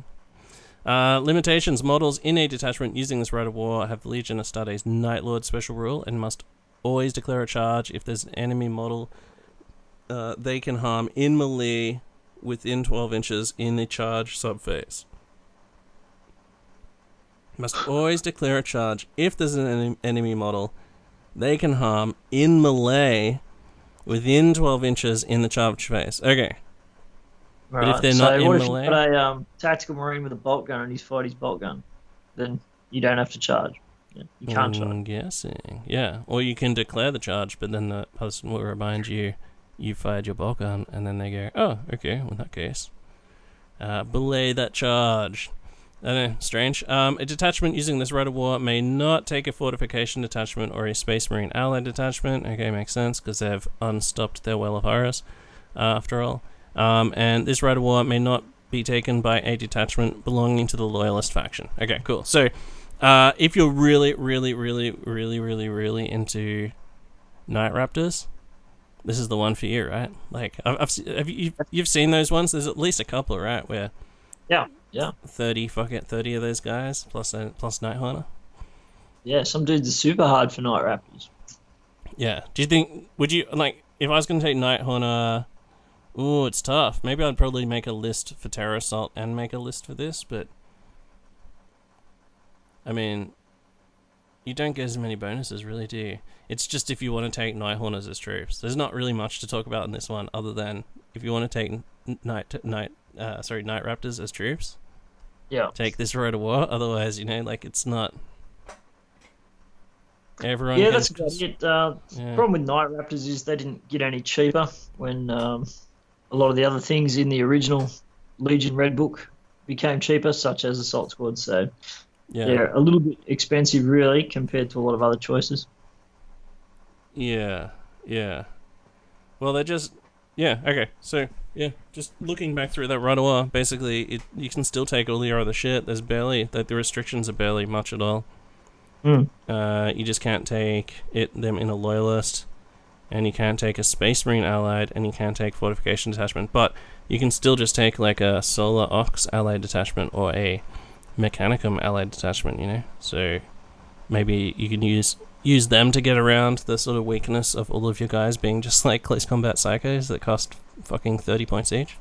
Uh, limitations. Models in a detachment using this rite of war have the Legion Astartes Night Lord special rule and must always declare a charge if there's an enemy model uh, they can harm in melee within 12 inches in the charge subphase. Must always declare a charge if there's an en- enemy model they can harm in melee within 12 inches in the charge phase. Okay. But if they're so not in melee- you've a um, tactical marine with a bolt gun and he's fired his bolt gun? Then you don't have to charge. You can't charge. I'm guessing. Yeah. Or you can declare the charge, but then the person will remind you you fired your bolt gun, and then they go, oh, okay, well, in that case, uh, belay that charge. I don't know, strange. Um, a detachment using this rite of war may not take a fortification detachment or a space marine allied detachment. Okay, makes sense, because they've unstopped their well of horrors, uh, after all. Um, and this rite of war may not be taken by a detachment belonging to the loyalist faction. Okay, cool. So, uh, if you're really, really, really, really, really, really into Night Raptors, this is the one for you, right? Like, I've, I've have you you've, you've seen those ones? There's at least a couple, right? Where Yeah, yeah, thirty, fuck it, thirty of those guys plus a, plus Night Haunter. yeah. Some dudes are super hard for Night Raptors. Yeah. Do you think? Would you like if I was going to take Night Haunter Ooh, it's tough. Maybe I'd probably make a list for Terror Assault and make a list for this, but I mean, you don't get as many bonuses, really, do you? It's just if you want to take Nighthaunters as troops. There's not really much to talk about in this one, other than if you want to take night night uh, sorry Night Raptors as troops, Yeah. take this Rite of War. Otherwise, you know, like it's not. Everyone. Yeah, that's just- it. Uh, Yeah. problem with Night Raptors is they didn't get any cheaper when um, a lot of the other things in the original Legion Red Book became cheaper, such as Assault Squad. So Yeah. they're a little bit expensive, really, compared to a lot of other choices. Yeah, yeah. Well, they're just yeah. Okay, so yeah, just looking back through that right away, basically, it you can still take all your other shit. There's barely like the restrictions are barely much at all. Hmm. Uh, you just can't take it them in a loyalist, and you can't take a Space Marine allied, and you can't take fortification detachment. But you can still just take like a Solar Aux allied detachment or a Mechanicum allied detachment. You know, so maybe you can use use them to get around the sort of weakness of all of your guys being just like close combat psychos that cost fucking 30 points each.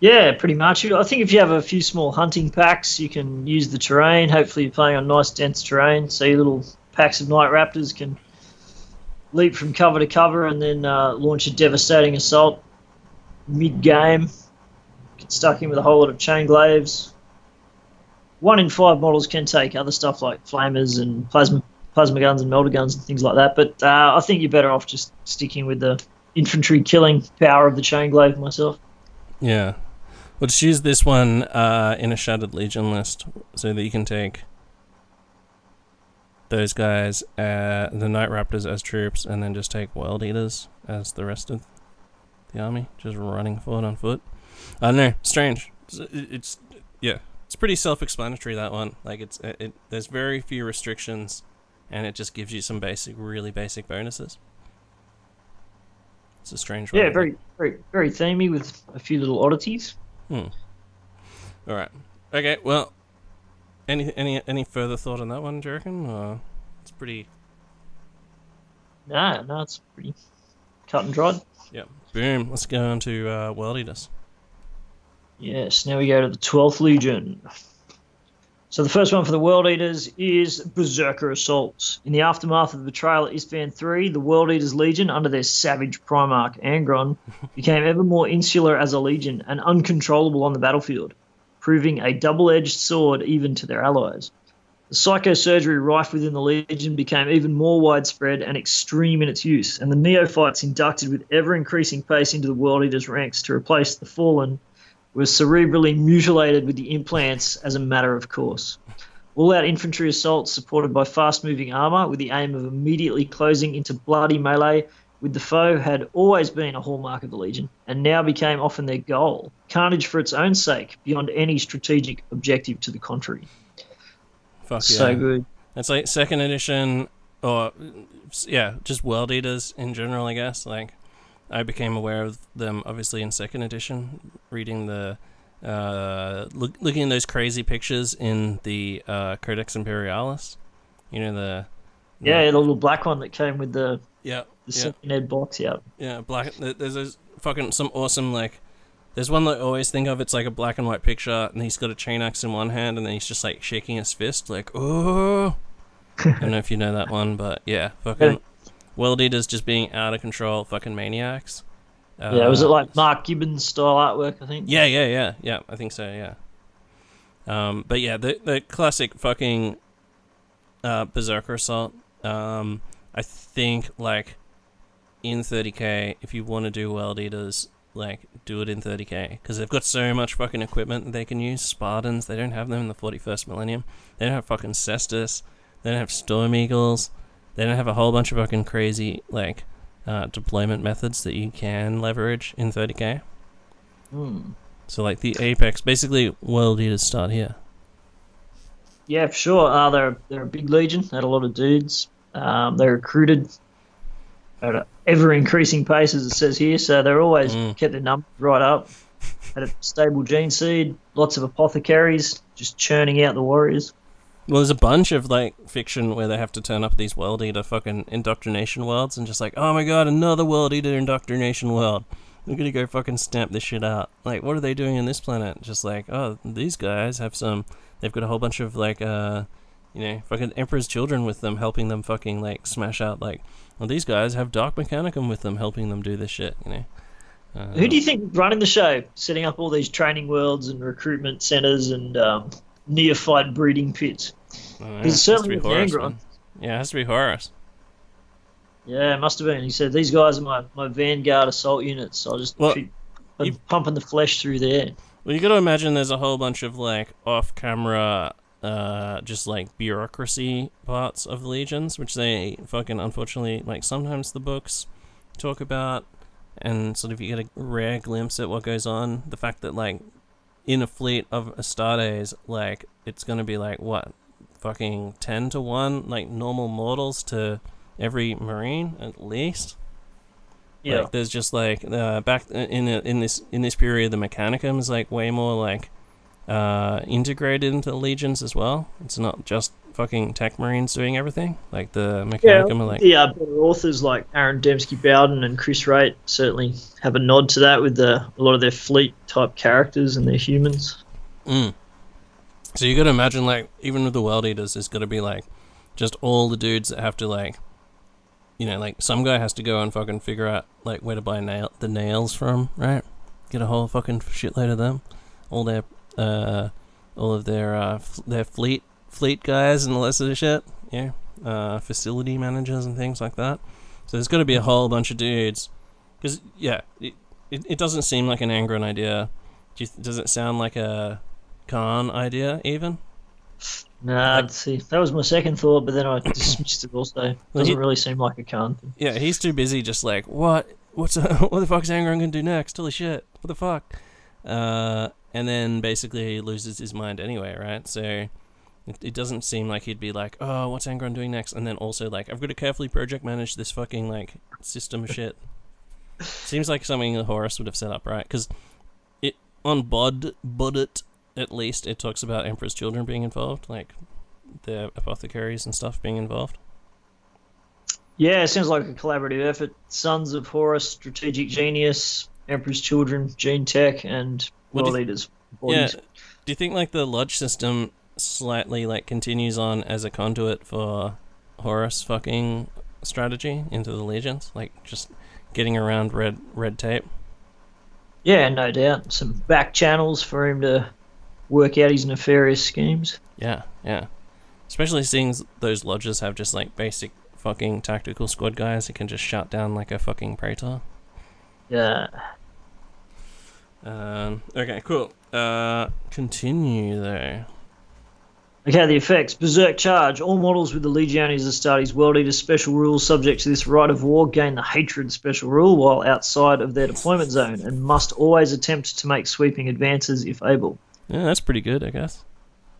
Yeah, pretty much. I think if you have a few small hunting packs, you can use the terrain. Hopefully, you're playing on nice, dense terrain, so your little packs of Night Raptors can leap from cover to cover and then uh, launch a devastating assault mid game. Stuck in with a whole lot of chain glaives. One in five models can take other stuff like flamers and plasma plasma guns and melter guns and things like that. But uh, I think you're better off just sticking with the infantry killing power of the chain glaive myself. Yeah. Well, just use this one uh, in a Shattered Legion list so that you can take those guys, uh, the Night Raptors as troops, and then just take World Eaters as the rest of the army, just running forward on foot. I don't know, strange. It's, it's yeah, it's pretty self-explanatory that one. Like it's it, it, there's very few restrictions, and it just gives you some basic, really basic bonuses. It's a strange one. Yeah, very, very, very themey with a few little oddities. Hmm. All right. Okay. Well, any any any further thought on that one, do you reckon? Or it's pretty. No, no, it's pretty cut and dried. Yeah. Boom. Let's go on to uh, World Eaters. Yes, now we go to the 12th Legion. So the first one for the World Eaters is Berserker Assaults. In the aftermath of the betrayal at Isstvan 3, the World Eaters Legion, under their savage Primarch Angron, became ever more insular as a legion and uncontrollable on the battlefield, proving a double-edged sword even to their allies. The psychosurgery rife within the Legion became even more widespread and extreme in its use, and the neophytes inducted with ever-increasing pace into the World Eaters ranks to replace the fallen were cerebrally mutilated with the implants as a matter of course. All out infantry assaults supported by fast moving armour with the aim of immediately closing into bloody melee with the foe had always been a hallmark of the Legion and now became often their goal. Carnage for its own sake, beyond any strategic objective to the contrary. Fuck yeah. So good. It's like second edition, or yeah, just World Eaters in general. I guess like I became aware of them obviously in second edition, reading the uh, look, looking at those crazy pictures in the uh, Codex Imperialis. You know the Yeah, the little black one that came with the, yeah the yeah. second ed box out. Yeah, black. There's those fucking some awesome like. There's one that I always think of. It's like a black and white picture, and he's got a chain axe in one hand, and then he's just like shaking his fist, like oh. I don't know if you know that one, but yeah, fucking world eaters just being out of control, fucking maniacs. Uh, yeah, was it like Mark Gibbons style artwork, I think? Yeah, yeah, yeah, yeah. I think so. Yeah. Um, but yeah, the the classic fucking uh, berserker assault. Um, I think like in 30k, if you want to do world eaters, like do it in 30k because they've got so much fucking equipment they can use. Spartans, they don't have them in the 41st millennium. They don't have fucking Cestus. They don't have Storm Eagles. They don't have a whole bunch of fucking crazy like uh, deployment methods that you can leverage in 30k. Hmm. So like the apex, basically world eaters start here. Yeah, for sure. Uh, they're they're a big legion. Had a lot of dudes. Um, they're recruited at an ever increasing pace, as it says here. So they're always Mm. kept their numbers right up. Had a stable gene seed. Lots of apothecaries, just churning out the warriors. Well, there's a bunch of like fiction where they have to turn up these world eater fucking indoctrination worlds and just like, oh my god, another world eater indoctrination world. We're gonna go fucking stamp this shit out. Like, what are they doing on this planet? Just like, oh, these guys have some. They've got a whole bunch of like, uh, you know, fucking Emperor's children with them, helping them fucking like smash out. Like, well, these guys have Dark Mechanicum with them, helping them do this shit. You know. Uh, Who do you think running the show, setting up all these training worlds and recruitment centers and um, neophyte breeding pits? I don't It's certainly with Horus, Angron. man. Yeah, it has to be Horus. Yeah, it must have been. He said these guys are my, my vanguard assault units. I'll just Well, keep you- pumping the flesh through there. Well, you got to imagine there's a whole bunch of like off-camera, uh, just like bureaucracy parts of legions, which they fucking unfortunately like sometimes the books talk about, and sort of you get a rare glimpse at what goes on. The fact that like in a fleet of Astartes, like it's gonna be like what, fucking ten to one, like normal mortals to every marine at least. Yeah. Like, there's just like uh, back in in this in this period, the Mechanicum is like way more like uh, integrated into the legions as well. It's not just fucking tech marines doing everything. Like the yeah, Mechanicum are like the uh, better authors like Aaron Dembski Bowden and Chris Wraight certainly have a nod to that with the, a lot of their fleet type characters and their humans. Mm. So you got to imagine, like, even with the world eaters, there's got to be like just all the dudes that have to like, you know, like some guy has to go and fucking figure out like where to buy nail the nails from, right? Get a whole fucking shitload of them, all their uh, all of their uh, f- their fleet fleet guys and all that sort of shit, yeah, uh, facility managers and things like that. So there's got to be a whole bunch of dudes, because yeah, it, it it doesn't seem like an Angron idea. Do you, does it sound like a Kharn idea even? Nah, I'd see. That was my second thought, but then I dismissed it also. Doesn't he- really seem like a Kharn thing. Yeah, he's too busy just like, what? What's what the fuck's Angron gonna do next? Holy shit! What the fuck? Uh, and then basically he loses his mind anyway, right? So it, it doesn't seem like he'd be like, oh, what's Angron doing next? And then also like, I've got to carefully project manage this fucking like system shit. Seems like something the Horus would have set up, right? Because it on Bod Bodit at least it talks about Emperor's children being involved, like the apothecaries and stuff being involved. Yeah, it sounds like a collaborative effort. Sons of Horus, Strategic Genius, Emperor's Children, Gene Tech, and World Eaters. Yeah. Do you think like the lodge system slightly like continues on as a conduit for Horus fucking strategy into the legions? Like just getting around red red tape? Yeah, no doubt. Some back channels for him to work out his nefarious schemes. Yeah, yeah. Especially seeing those lodges have just like basic fucking tactical squad guys who can just shut down like a fucking praetor. Yeah. Um, okay, cool. Uh, continue though. Okay, the effects. Berserk Charge. All models with the Legiones Astartes World Eater special rules subject to this rite of war gain the Hatred special rule while outside of their deployment zone and must always attempt to make sweeping advances if able. Yeah, that's pretty good, I guess.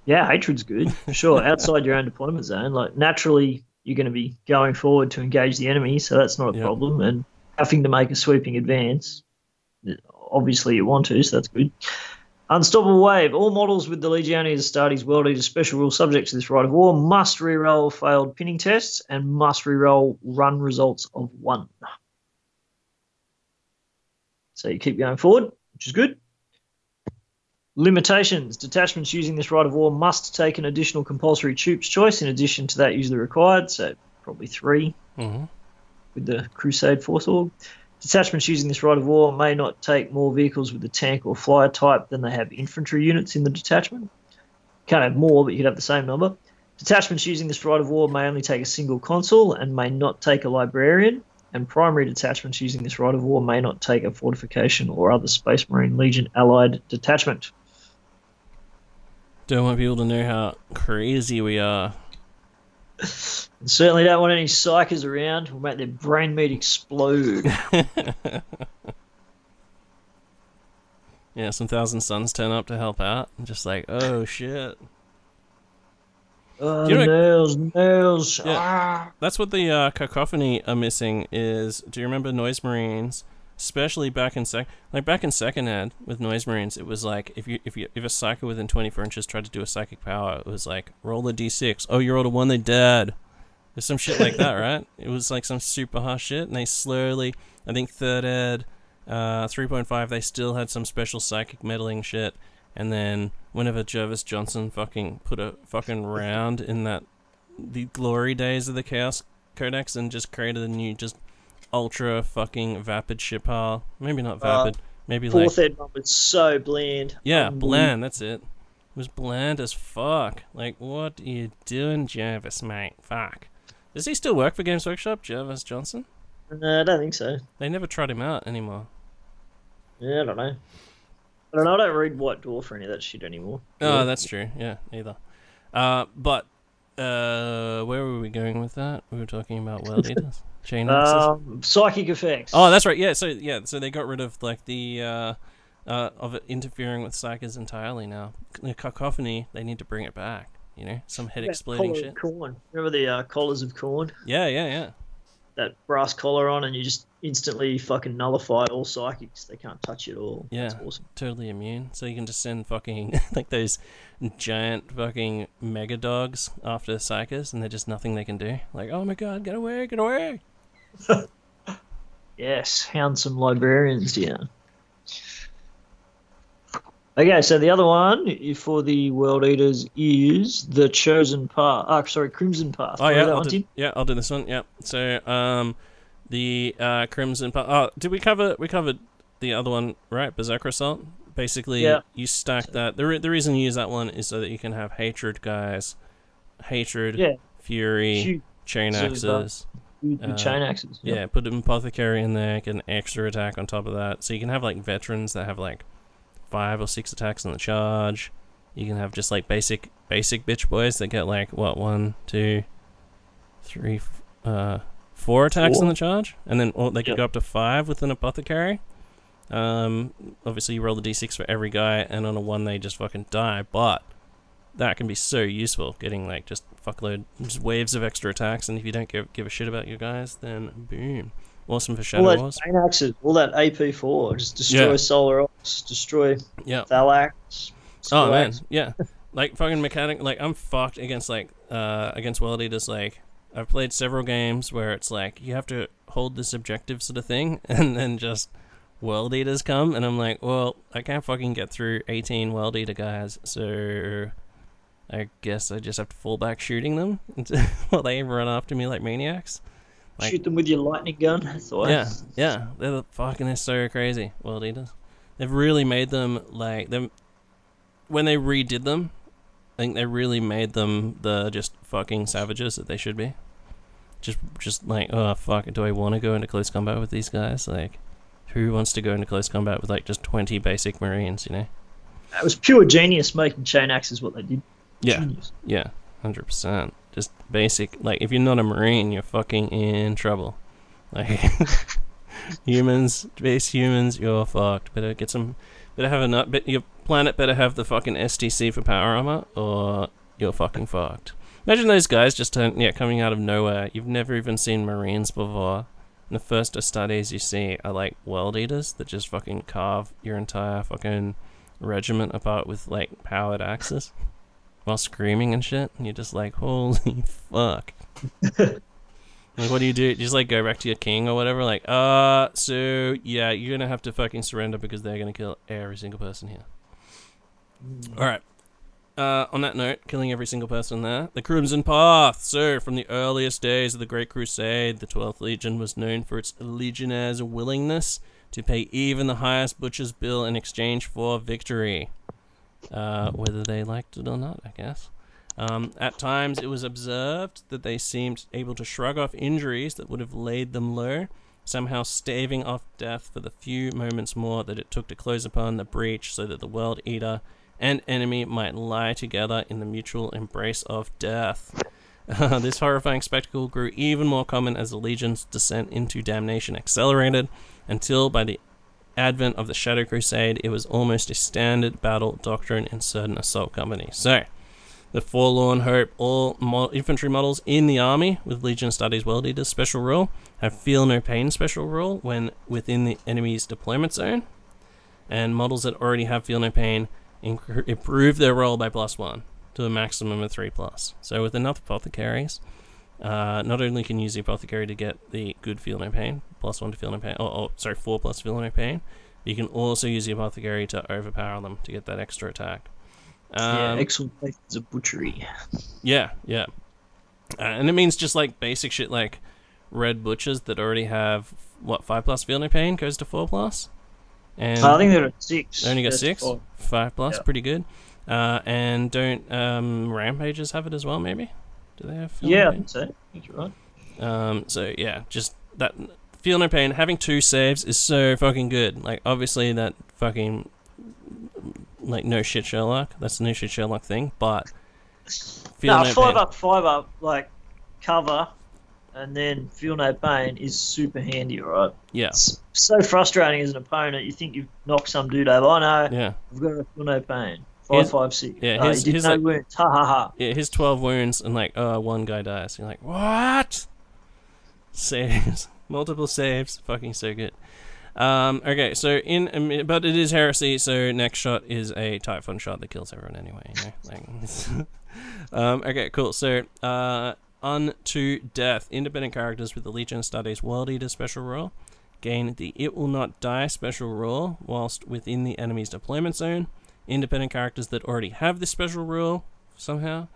Yeah, Hatred's good, for sure. outside your own deployment zone, like naturally you're going to be going forward to engage the enemy, so that's not a Yeah. problem. And having to make a sweeping advance, obviously you want to, so that's good. Unstoppable Wave. All models with the Legiones Astartes World Eater special rule subject to this rite of war must reroll failed pinning tests and must reroll run results of one. So you keep going forward, which is good. Limitations. Detachments using this right of war must take an additional compulsory troops choice in addition to that usually required, so probably three hmm with the Crusade Force Org. Detachments using this rite of war may not take more vehicles with the tank or flyer type than they have infantry units in the detachment. Can't have more, but you could have the same number. Detachments using this rite of war may only take a single consul and may not take a librarian. And primary detachments using this rite of war may not take a fortification or other Space Marine Legion allied detachment. Don't want people to know how crazy we are. And certainly don't want any psykers around. We'll make their brain meat explode. Yeah, some thousand suns turn up to help out, and just like, oh shit. Oh, you know- nails, nails. Yeah. Ah. That's what the uh, cacophony are missing. Is do you remember Noise Marines especially back in sec, like back in second ed with Noise Marines, it was like if you if you if a psycho within 24 inches tried to do a psychic power, it was like roll a d6. Oh, you rolled a one, they dead. There's some shit like that, right? It was like some super harsh shit, and they slowly, I think third ed, uh, 3.5, they still had some special psychic meddling shit, and then whenever Jervis Johnson fucking put a fucking round in that the glory days of the Chaos Codex and just created a new just ultra fucking vapid ship hull. Maybe not Uh, vapid. maybe like Fourth ed one was so bland. yeah, Um, bland. That's it. It was bland as fuck. Like, what are you doing, Jervis, mate? Fuck. Does he still work for Games Workshop, Jervis Johnson? No, I don't think so. They never tried him out anymore. Yeah, I don't know. I don't know. I don't read White Dwarf or any of that shit anymore. Oh, that's true. Yeah, neither. Uh, but uh, where were we going with that? We were talking about world eaters, chain. Um, psychic effects. Oh, that's right. Yeah. So yeah. So they got rid of like the uh, uh, of it interfering with psykers entirely now. The cacophony. They need to bring it back. You know, some head Yeah, exploding shit. corn. Remember the uh, collars of Khorne? Yeah, yeah, yeah. That brass collar on, and you just instantly fucking nullify all psychics. They can't touch you at all. Yeah. That's awesome. Totally immune. So you can just send fucking like those giant fucking mega dogs after psykers, and they're just nothing they can do. Like, oh my god, get away, get away. Yes, handsome librarians yeah. Okay, so the other one for the World Eaters is the Chosen Path. Ah, sorry, Crimson Path. Oh yeah, that I'll one, do, yeah, I'll do this one. Yeah. So um, the uh, crimson. Pa- oh, did we cover? We covered the other one, right? Berserker Assault. Basically, Yeah. you stack that. The re- the reason you use that one is so that you can have hatred guys, hatred, Yeah, fury, shoot chain axes. Uh, chain axes. Yeah, put an apothecary in there, get an extra attack on top of that. So you can have like veterans that have like five or six attacks on the charge. You can have just like basic basic bitch boys that get like what one, two, three, uh, four attacks on the charge, and then or they can Yep. go up to five with an apothecary. Um, obviously you roll the d6 for every guy, and on a one they just fucking die. But that can be so useful, getting like just fuckload, just waves of extra attacks, and if you don't give give a shit about your guys, then boom, awesome for all Shadow that Wars. axes, all that AP4, just destroy Yeah. Solar Aux, destroy Yeah. Thallax. Oh man, yeah. Like fucking mechanic. Like I'm fucked against like uh against World Eaters. Like I've played several games where it's like you have to hold this objective sort of thing, and then just World Eaters come, and I'm like, well, I can't fucking get through 18 World Eater guys, so I guess I just have to fall back shooting them while they run after me like maniacs. like- Shoot them with your lightning gun. That's. Yeah, yeah, they're the fucking they're so crazy. World Eaters. They've really made them like them when they redid them. I think they really made them the just fucking savages that they should be. Just, just like, oh fuck, do I want to go into close combat with these guys? Like, who wants to go into close combat with like just twenty basic Marines? You know? It was pure genius making chain axes what they did. Yeah, Genius. yeah, hundred percent. Just basic. Like, if you're not a Marine, you're fucking in trouble. Like, humans, base humans, you're fucked. Better get some. Better have a nut. Bet your planet better have the fucking STC for power armor, or you're fucking fucked. Imagine those guys just turn, yeah, coming out of nowhere. You've never even seen Marines before. And the first studies you see are like world eaters that just fucking carve your entire fucking regiment apart with like powered axes while screaming and shit. And you're just like, holy fuck. like, what do you do? Just like go back to your king or whatever. Like, uh, so yeah, you're gonna have to fucking surrender because they're gonna kill every single person here. All right. Uh, on that note, killing every single person there. The Crimson Path. So, from the earliest days of the Great Crusade, the 12th Legion was known for its legionnaires' willingness to pay even the highest butcher's bill in exchange for victory. Uh, whether they liked it or not, I guess. Um, at times, it was observed that they seemed able to shrug off injuries that would have laid them low, somehow staving off death for the few moments more that it took to close upon the breach so that the World Eater and enemy might lie together in the mutual embrace of death. this horrifying spectacle grew even more common as the Legion's descent into damnation accelerated, until by the advent of the Shadow Crusade, it was almost a standard battle doctrine in certain assault companies. So, the Forlorn Hope, all mo- infantry models in the army with Legiones Astartes World Eaters special rule have Feel No Pain special rule when within the enemy's deployment zone, and models that already have Feel No Pain incre- improve their roll by plus one to a maximum of three plus. So with enough apothecaries, uh, not only can you use the apothecary to get the good Feel No Pain, plus one to Feel No Pain, oh, oh sorry, four plus Feel No Pain, you can also use the apothecary to overpower them to get that extra attack. yeah, Um, excellent places of butchery. yeah, yeah. Uh, and it means just like basic shit like red butchers that already have what five plus feel no pain goes to four plus, and I think they're at six. they only got That's six, five. five plus, Yeah. pretty good. Uh, and don't um, Rampagers have it as well? Maybe do they have? Feel Yeah, No pain? think so. I think you're right. Um, so yeah, just that feel no pain. Having two saves is so fucking good. Like obviously that fucking like no shit Sherlock. That's the no shit Sherlock thing. But feel no, no, five pain. up, five up, like cover, and then feel no pain is super handy, right? Yeah, It's so frustrating as an opponent. You think you've knocked some dude over. Oh no, yeah, I've got a feel no pain. His- Five, six. yeah, his- you did his, no like- wounds. Ha ha ha. yeah. His twelve wounds and like uh one guy dies. You're like what? Saves, multiple saves, fucking so good. Um, okay, so in a mi- but it is heresy. So next shot is a Typhon shot that kills everyone anyway. You know? like, um, okay, cool. So uh, unto death, independent characters with the Legiones Astartes World Eater special rule gain the It Will Not Die special rule whilst within the enemy's deployment zone. Independent characters that already have this special rule somehow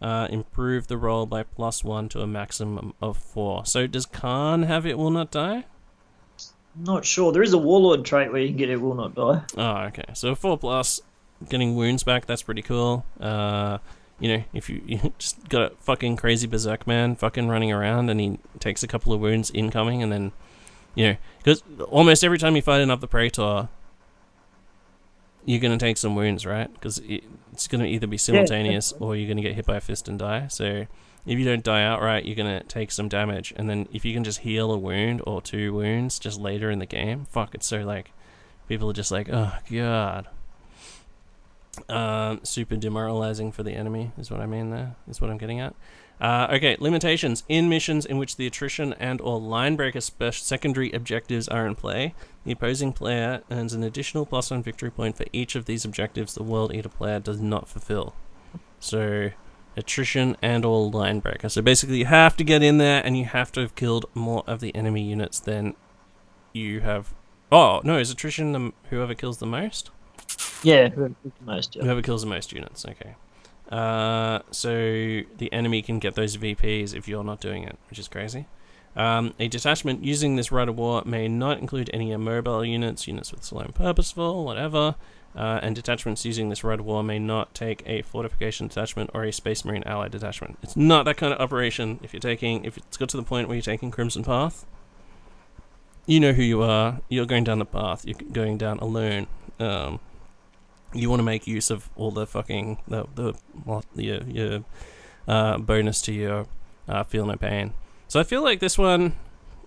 uh, improve the roll by plus one to a maximum of four. So does Kharn have It Will Not Die? Not sure. There is a warlord trait where you can get it will not die. Oh, okay. So four plus, getting wounds back. That's pretty cool. Uh, you know, if you, you just got a fucking crazy berserk man fucking running around and he takes a couple of wounds incoming, and then, you know, because almost every time you fight another praetor, you're gonna take some wounds, right? Because it's gonna either be simultaneous or you're gonna get hit by a fist and die. So. If you don't die outright, you're gonna take some damage, and then if you can just heal a wound or two wounds just later in the game, fuck, it's so like people are just like, oh god. Um, super demoralizing for the enemy is what I mean. There is what I'm getting at. Uh, okay, limitations in missions in which the attrition and or line breaker secondary objectives are in play. The opposing player earns an additional plus one victory point for each of these objectives the World Eater player does not fulfill. So, attrition and or line breaker. So basically, you have to get in there and you have to have killed more of the enemy units than you have Oh no, is attrition the whoever kills the most? Yeah, whoever took the most. Yeah. Whoever kills the most units. Okay. Uh, so the enemy can get those VPs if you're not doing it, which is crazy. Um, a detachment using this rite of war may not include any immobile units, units with slow and purposeful, whatever. Uh, and detachments using this rite of war may not take a fortification detachment or a space marine allied detachment. It's not that kind of operation. If you're taking, if it's got to the point where you're taking Crimson Path, you know who you are. You're going down the path. You're going down alone. Um, you want to make use of all the fucking the the what your your uh, bonus to your uh, feel no pain. So I feel like this one.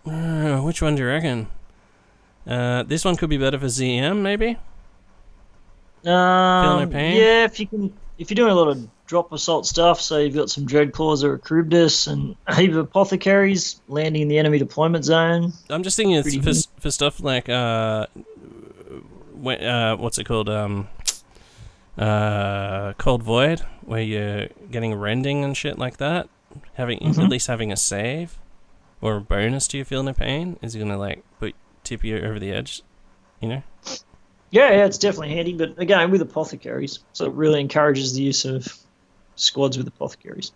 Uh, which one do you reckon? Uh, this one could be better for ZM, maybe. Um, feel no pain? Yeah, if you can, if you're doing a lot of drop assault stuff, so you've got some dread claws or Charybdis and a heap of apothecaries landing in the enemy deployment zone. I'm just thinking it's for, for stuff like uh, when, uh, what's it called? Um, uh, Cold Void, where you're getting rending and shit like that. Having at Mhm. least having a save or a bonus to your feeling no pain is gonna like put tip you over the edge. You know. Yeah, yeah, it's definitely handy, but again with apothecaries, so it really encourages the use of squads with apothecaries.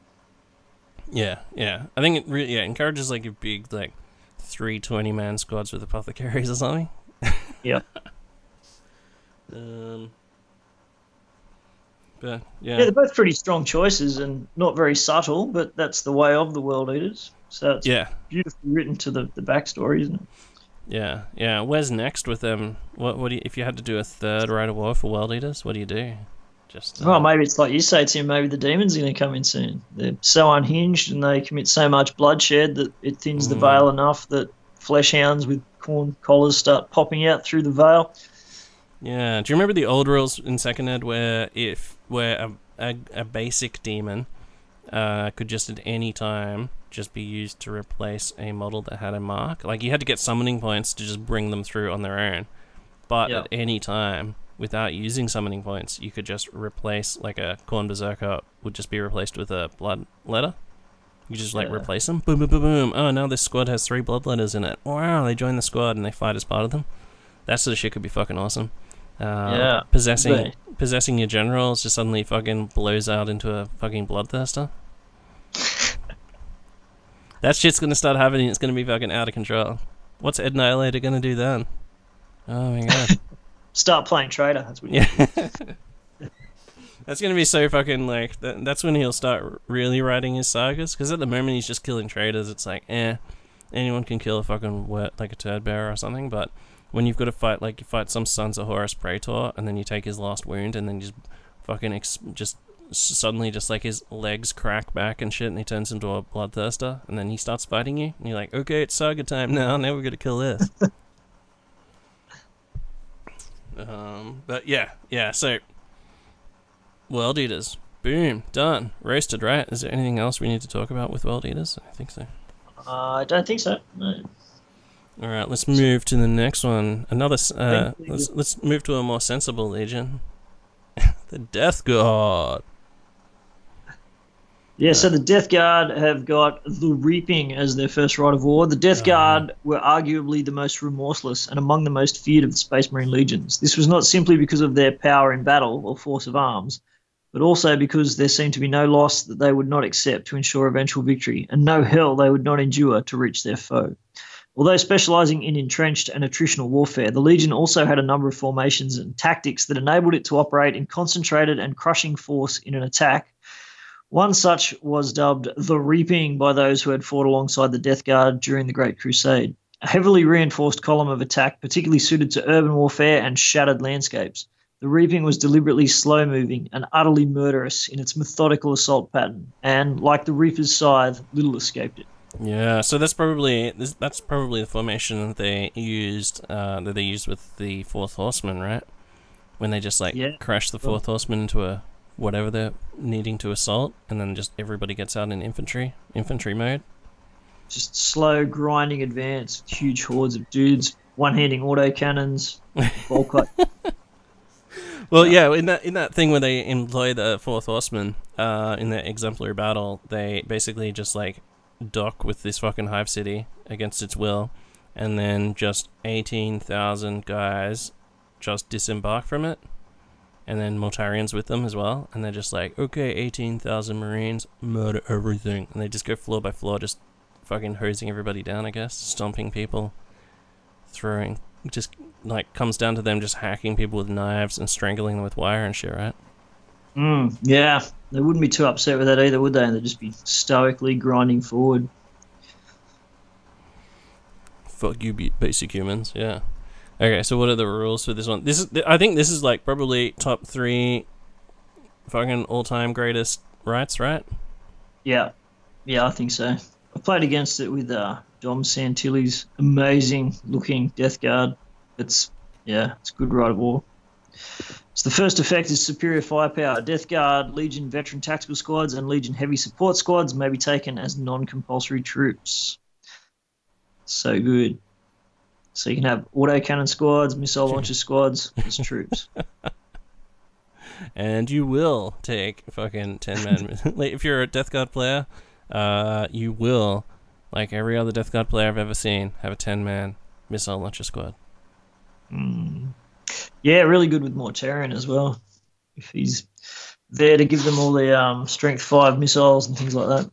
Yeah, yeah. I think it really yeah encourages like a big like three twenty man squads with apothecaries or something. Yeah. um. But Yeah. yeah, they're both pretty strong choices and not very subtle, but that's the way of the world eaters. So it's yeah, beautifully written to the, the backstory, isn't it? yeah, yeah. Where's next with them? What what do you, if you had to do a third rite of war for world eaters? What do you do? Just uh, Well, maybe it's like you say, Tim. Maybe the demons are going to come in soon. They're so unhinged and they commit so much bloodshed that it thins the Mm. veil enough that flesh hounds with Khorne collars start popping out through the veil. Yeah. Do you remember the old rules in second ed where if where a, a, a basic demon uh, could just at any time just be used to replace a model that had a mark. Like you had to get summoning points to just bring them through on their own. But Yeah. at any time, without using summoning points, you could just replace like a Khorne Berserker would just be replaced with a blood letter. You just like Yeah. replace them. Boom, boom, boom, boom. Oh, now this squad has three blood letters in it. Wow, they join the squad and they fight as part of them. That sort of shit could be fucking awesome. Uh, Yeah. Possessing But- possessing your generals just suddenly fucking blows out into a fucking bloodthirster. that shit's gonna start happening. It's gonna be fucking out of control. What's Ed Annihilator gonna do then? Oh my god. Start playing traitor. That's what. yeah. That's gonna be so fucking like. That, that's when he'll start really writing his sagas. Because at the moment he's just killing traitors. It's like, eh, anyone can kill a fucking word like a turd bearer or something. But when you've got to fight, like you fight some sons of Horus Praetor, and then you take his last wound, and then just fucking ex- just suddenly just like his legs crack back and shit, and he turns into a bloodthirster, and then he starts fighting you, and you're like, okay, it's saga time now. Now we're gonna kill this. um, but yeah, yeah. So world eaters, boom, done, roasted. Right? Is there anything else we need to talk about with world eaters? I think so. Uh, I don't think so. No. All right, let's move to the next one. Another. Uh, let's let's move to a more sensible legion. the Death Guard. Yeah, so the Death Guard have got the Reaping as their first rite of war. The Death Oh, Guard were arguably the most remorseless and among the most feared of the Space Marine legions. This was not simply because of their power in battle or force of arms, but also because there seemed to be no loss that they would not accept to ensure eventual victory, and no hell they would not endure to reach their foe. Although specializing in entrenched and attritional warfare, the Legion also had a number of formations and tactics that enabled it to operate in concentrated and crushing force in an attack. One such was dubbed the Reaping by those who had fought alongside the Death Guard during the Great Crusade, a heavily reinforced column of attack particularly suited to urban warfare and shattered landscapes. The Reaping was deliberately slow moving and utterly murderous in its methodical assault pattern, and like the Reaper's scythe, little escaped it. Yeah, so that's probably this, that's probably the formation that they used uh, that they used with the fourth horseman, right? When they just like Yeah. crash the fourth horseman into a whatever they're needing to assault, and then just everybody gets out in infantry infantry mode. Just slow, grinding advance, huge hordes of dudes, one handing auto cannons, cut. Well, yeah, in that in that thing where they employ the fourth horseman uh, in the exemplary battle, they basically just like dock with this fucking hive city against its will, and then just eighteen thousand guys just disembark from it, and then Mortarion's with them as well, and they're just like, okay, eighteen thousand Marines, murder everything, and they just go floor by floor, just fucking hosing everybody down, I guess, stomping people, throwing, just like comes down to them just hacking people with knives and strangling them with wire and shit, right? Mm, yeah, they wouldn't be too upset with that either, would they? And they'd just be stoically grinding forward. Fuck you, basic humans. Yeah. Okay, so what are the rules for this one? This is, I think, this is like probably top three, fucking all-time greatest rites, right? Yeah, yeah, I think so. I played against it with uh, Dom Santilli's amazing looking Death Guard. It's yeah, it's good rite of war. So the first effect is superior firepower. Death Guard, Legion veteran tactical squads, and Legion heavy support squads may be taken as non-compulsory troops. So good. So you can have auto cannon squads, missile launcher squads as troops. And you will take fucking 10 men. like, if you're a Death Guard player, uh, you will, like every other Death Guard player I've ever seen, have a 10 man missile launcher squad. Mm. Yeah, really good with Mortarion as well. If he's there to give them all the um, strength five missiles and things like that.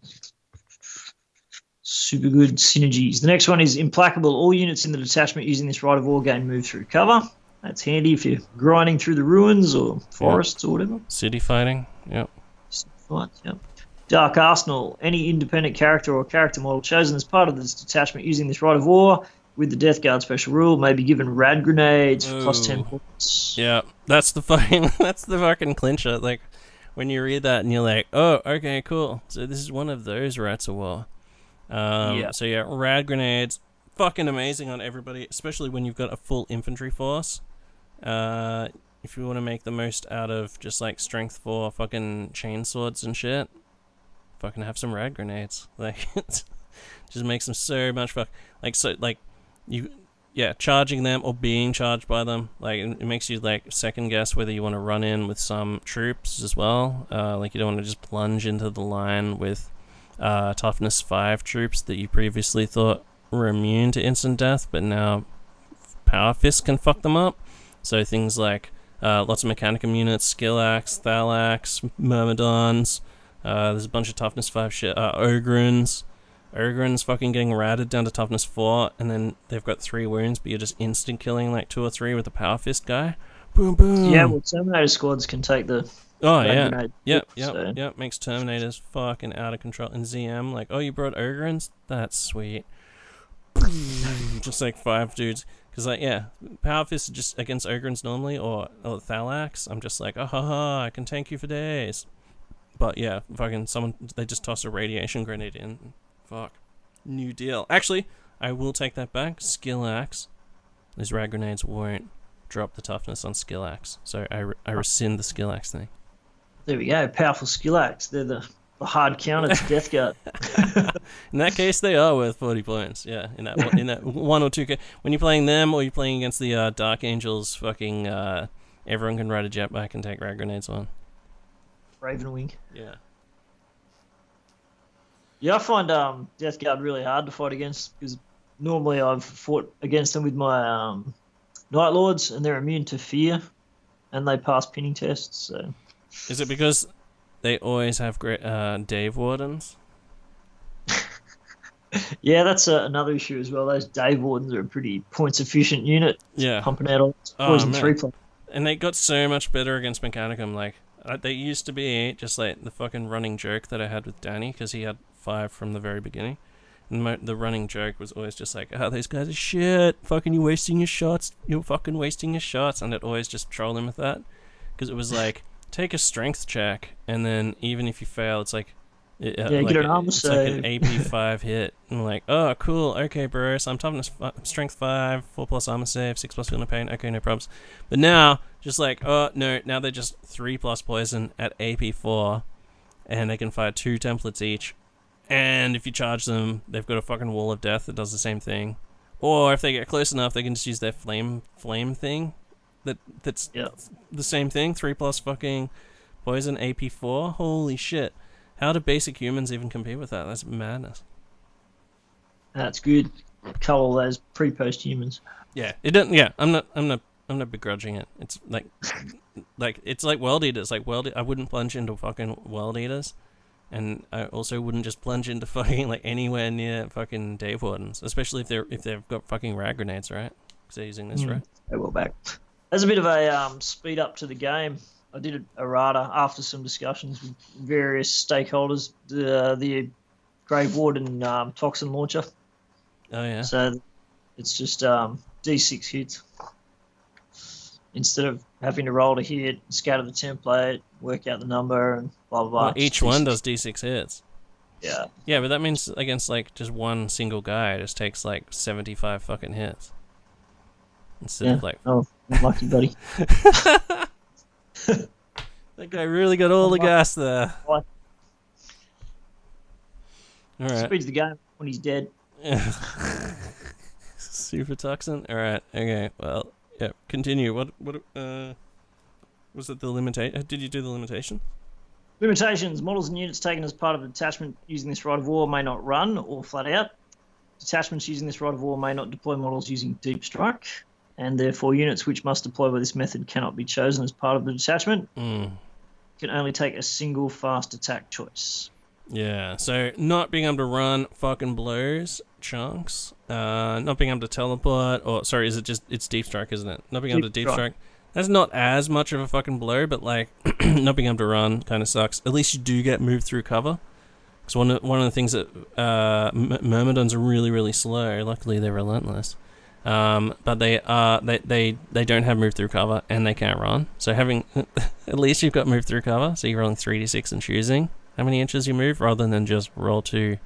Super good synergies. The next one is implacable. All units in the detachment using this rite of war gain move through cover. That's handy if you're grinding through the ruins or forests or whatever. City fighting, yep. Right, yep. Dark Arsenal. Any independent character or character model chosen as part of this detachment using this rite of war with the Death Guard special rule maybe given rad grenades for plus 10 points. Yeah, that's the fucking that's the fucking clincher. Like when you read that and you're like, oh, okay, cool. So this is one of those rites of war. Um, Yeah. So yeah, rad grenades, fucking amazing on everybody, especially when you've got a full infantry force. Uh, if you want to make the most out of just like strength four fucking chain swords and shit, fucking have some rad grenades. Like, just makes them so much fuck. Like so, like you, yeah, charging them or being charged by them. Like it makes you like second guess whether you want to run in with some troops as well. Uh, like you don't want to just plunge into the line with uh, toughness five troops that you previously thought were immune to instant death, but now Power Fist can fuck them up. So things like uh, lots of Mechanicum units, Skill Axe, Thallax, Myrmidons. Uh, there's a bunch of toughness five shit. Uh. Ogryns fucking getting ratted down to toughness four, and then they've got three wounds, but you're just instant killing like two or three with a Power Fist guy. Boom, boom. Yeah, well, Terminator squads can take the oh yeah. Yep, yep, so- yep. Makes Terminators fucking out of control. And ZM, like, oh, you brought Ogryns? That's sweet. just like five dudes. Because, like, yeah, Power Fist just against Ogryns normally, or, or Thallax. I'm just like, oh, ha, ha, I can tank you for days. But yeah, fucking someone, they just toss a radiation grenade in. Fuck. New deal. Actually, I will take that back. Scyllax. These rad grenades won't drop the toughness on Scyllax. So I, re- I rescind the Skill Axe thing. There we go. Powerful Scyllax. They're the, the hard counter to Death Guard. In that case, they are worth forty points. Yeah, in that one- in that one or two. When you're playing them, or you're playing against the uh, Dark Angels, fucking uh, everyone can ride a jetpack and take rad grenades on. Ravenwing. Yeah. Yeah, I find um, Death Guard really hard to fight against because normally I've fought against them with my um, Night Lords and they're immune to fear and they pass pinning tests. So Is it because they always have great uh, Grave Wardens? yeah, that's uh, another issue as well. Those Grave Wardens are a pretty points efficient unit, Yeah. pumping out all Oh, poison man. three plus. And they got so much better against Mechanicum. Like uh, they used to be just like the fucking running joke that I had with Danny because he had five from the very beginning. And mo- the running joke was always just like, "Oh, these guys are shit. Fucking you wasting your shots. You're fucking wasting your shots." And I'd always just troll him with that because it was like, take a strength check, and then even if you fail, it's like. It, uh, Yeah, like get an a- armor it's like an. AP five hit, and like, oh, cool, okay, bro. So I'm toughness, fi- strength five, four plus armor save, six plus feel no pain. Okay, no problems. But now, just like, oh no, now they're just three plus poison at AP four, and they can fire two templates each. And if you charge them, they've got a fucking wall of death that does the same thing. Or if they get close enough, they can just use their flame flame thing. That that's Yeah. the same thing. Three plus fucking poison AP four. Holy shit! How do basic humans even compete with that? That's madness. That's good. Cull all those pre post humans. Yeah, it doesn't. Yeah, I'm not. I'm not. I'm not begrudging it. It's like, like it's like world eaters. Like world, I wouldn't plunge into fucking world eaters, and I also wouldn't just plunge into fucking like anywhere near fucking Grave Wardens, especially if they're if they've got fucking rad grenades, right? Because they're using this, Mm. right? They will back. As a bit of a um, speed up to the game, I did a errata after some discussions with various stakeholders. The the Grave Warden um, toxin launcher. Oh yeah. So it's just um, D6 hits. Instead of having to roll to hit, scatter the template, work out the number, and blah blah blah. Well, each one does d6 hits. Yeah. Yeah, but that means against like just one single guy, it just takes like 75 fucking hits. Instead yeah. of like Oh, lucky buddy. that guy really got all the Unlucky. gas there. All right. Speeds the game when he's dead. Super toxin. All right. Okay. Well, yeah. Continue. What? What? Uh, was it the limitation? Did you do the limitation? Limitations: Models and units taken as part of a detachment using this rite of war may not run or flat out. Detachments using this rite of war may not deploy models using deep strike, and therefore units which must deploy by this method cannot be chosen as part of the detachment. Mm. Can only take a single fast attack choice. Yeah. So not being able to run fucking blows chunks. Uh, not being able to teleport, or sorry, is it just it's deep strike, isn't it? Not being able to Deep strike. That's not as much of a fucking blow, but like not being able to run kind of sucks. At least you do get moved through cover. Because one of, one of the things that uh, M- Myrmidons are really really slow. Luckily they're relentless. Um, but they are they, they they don't have move through cover and they can't run. So having at least you've got move through cover. So you're rolling three d six and choosing how many inches you move rather than just roll two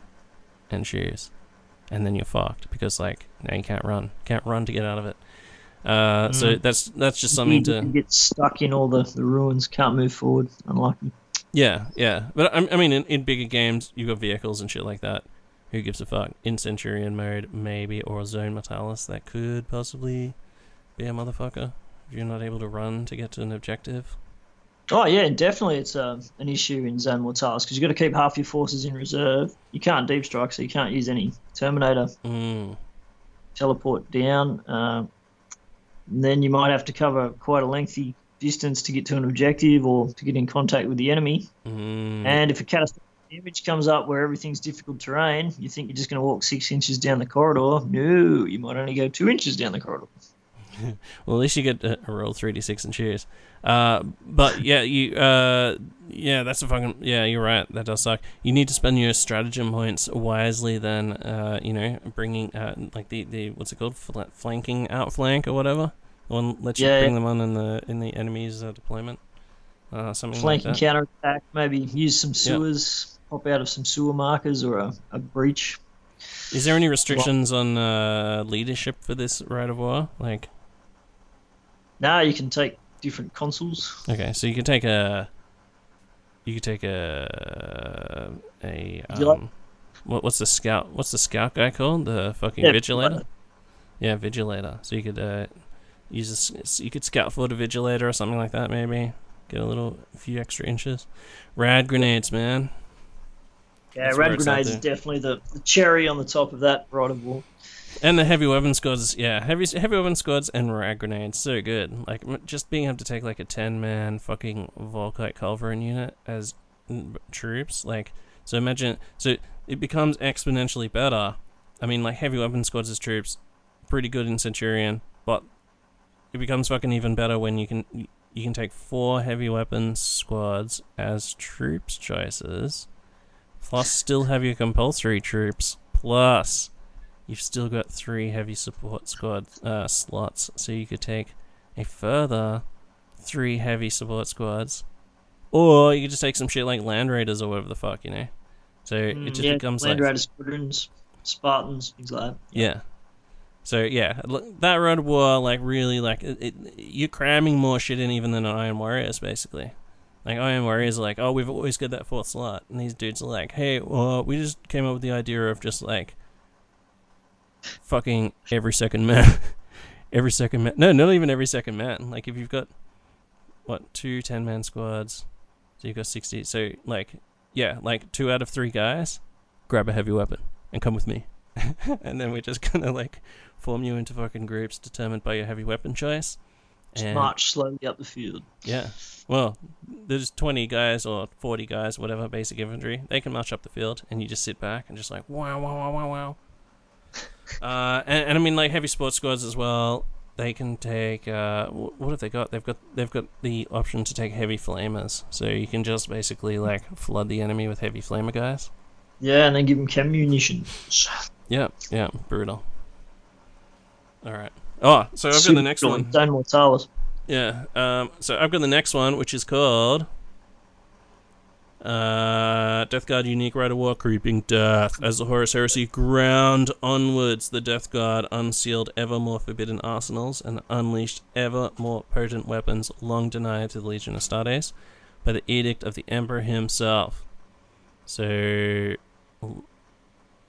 and choose, and then you're fucked because like now you can't run, can't run to get out of it. Uh, So Mm. that's that's just something you to get stuck in all the, the ruins, can't move forward. Unlucky. yeah yeah. But I, I mean, in, in bigger games, you've got vehicles and shit like that. Who gives a fuck? In Centurion mode, maybe, or Zone Mortalis, that could possibly be a motherfucker if you're not able to run to get to an objective. Oh yeah, definitely. It's uh, an issue in Zone Mortalis because you've got to keep half your forces in reserve. You can't deep strike, so you can't use any Terminator Mm. teleport down. Um, and then you might have to cover quite a lengthy distance to get to an objective or to get in contact with the enemy. Mm. And if a catastrophic image comes up where everything's difficult terrain, you think you're just going to walk six inches down the corridor. No, you might only go two inches down the corridor. Well, at least you get a, a roll three d six and cheers. Uh, but yeah, you uh, yeah, that's a fucking yeah. You're right. That does suck. You need to spend your stratagem points wisely. Then uh, you know, bringing uh, like the, the what's it called, Fl- flanking outflank or whatever. The one lets you Yeah, bring yeah. them on in the in the enemy's uh, deployment. Uh, something Flanking like counter attack, maybe use some sewers, pop out of some sewer markers or a, a breach. Is there any restrictions on uh, leadership for this rite of war? Like, Now you can take different consuls. okay, so you can take a, you could take a a you like- um, what what's the scout? What's the scout guy called? The fucking Yeah, vigilator. Yeah, vigilator. So you could uh, use a, you could scout for the vigilator or something like that. Maybe get a little few extra inches. Rad grenades, man. Yeah, That's rad grenades is definitely the, the cherry on the top of that rod. And the heavy weapon squads, yeah, heavy heavy weapon squads and rad grenades, so good. Like just being able to take like a ten man fucking Volkite Culverin unit as troops, like so imagine so it becomes exponentially better. I mean, like heavy weapon squads as troops, pretty good in Centurion, but it becomes fucking even better when you can you can take four heavy weapon squads as troops choices, plus still have your compulsory troops, plus you've still got three heavy support squad uh, slots, so you could take a further three heavy support squads, or you could just take some shit like Land Raiders or whatever the fuck, you know. So it Mm, just yeah, becomes Land like Raider squadrons, Spartans, things like that. yeah. So yeah, that road war like really like it, it, you're cramming more shit in even than an Iron Warriors basically. Like Iron Warriors are like, oh, we've always got that fourth slot, and these dudes are like, hey, well, we just came up with the idea of just like fucking every second man, every second man. No, not even every second man. Like if you've got what two ten man squads, so you've got sixty. So like yeah, like two out of three guys, grab a heavy weapon and come with me. and then we're just gonna like form you into fucking groups determined by your heavy weapon choice. Just And march slowly up the field. yeah, well, there's 20 guys or 40 guys, whatever, basic infantry. They can march up the field, and you just sit back and just like wow, wow, wow, wow, wow. uh, and, and I mean like heavy sports squads as well. They can take uh, what have they got? They've got they've got the option to take heavy flamers, so you can just basically like flood the enemy with heavy flamer guys. Yeah, and then give them chem munitions. Yeah, yeah, brutal. All right. Oh, so I've got the next one. Zone Mortalis. Yeah. Um. So I've got the next one, which is called uh, Death Guard Unique Rite of War Creeping Death. As the Horus Heresy ground onwards, the Death Guard unsealed ever more forbidden arsenals and unleashed ever more potent weapons long denied to the Legion Astartes by the edict of the Emperor himself. So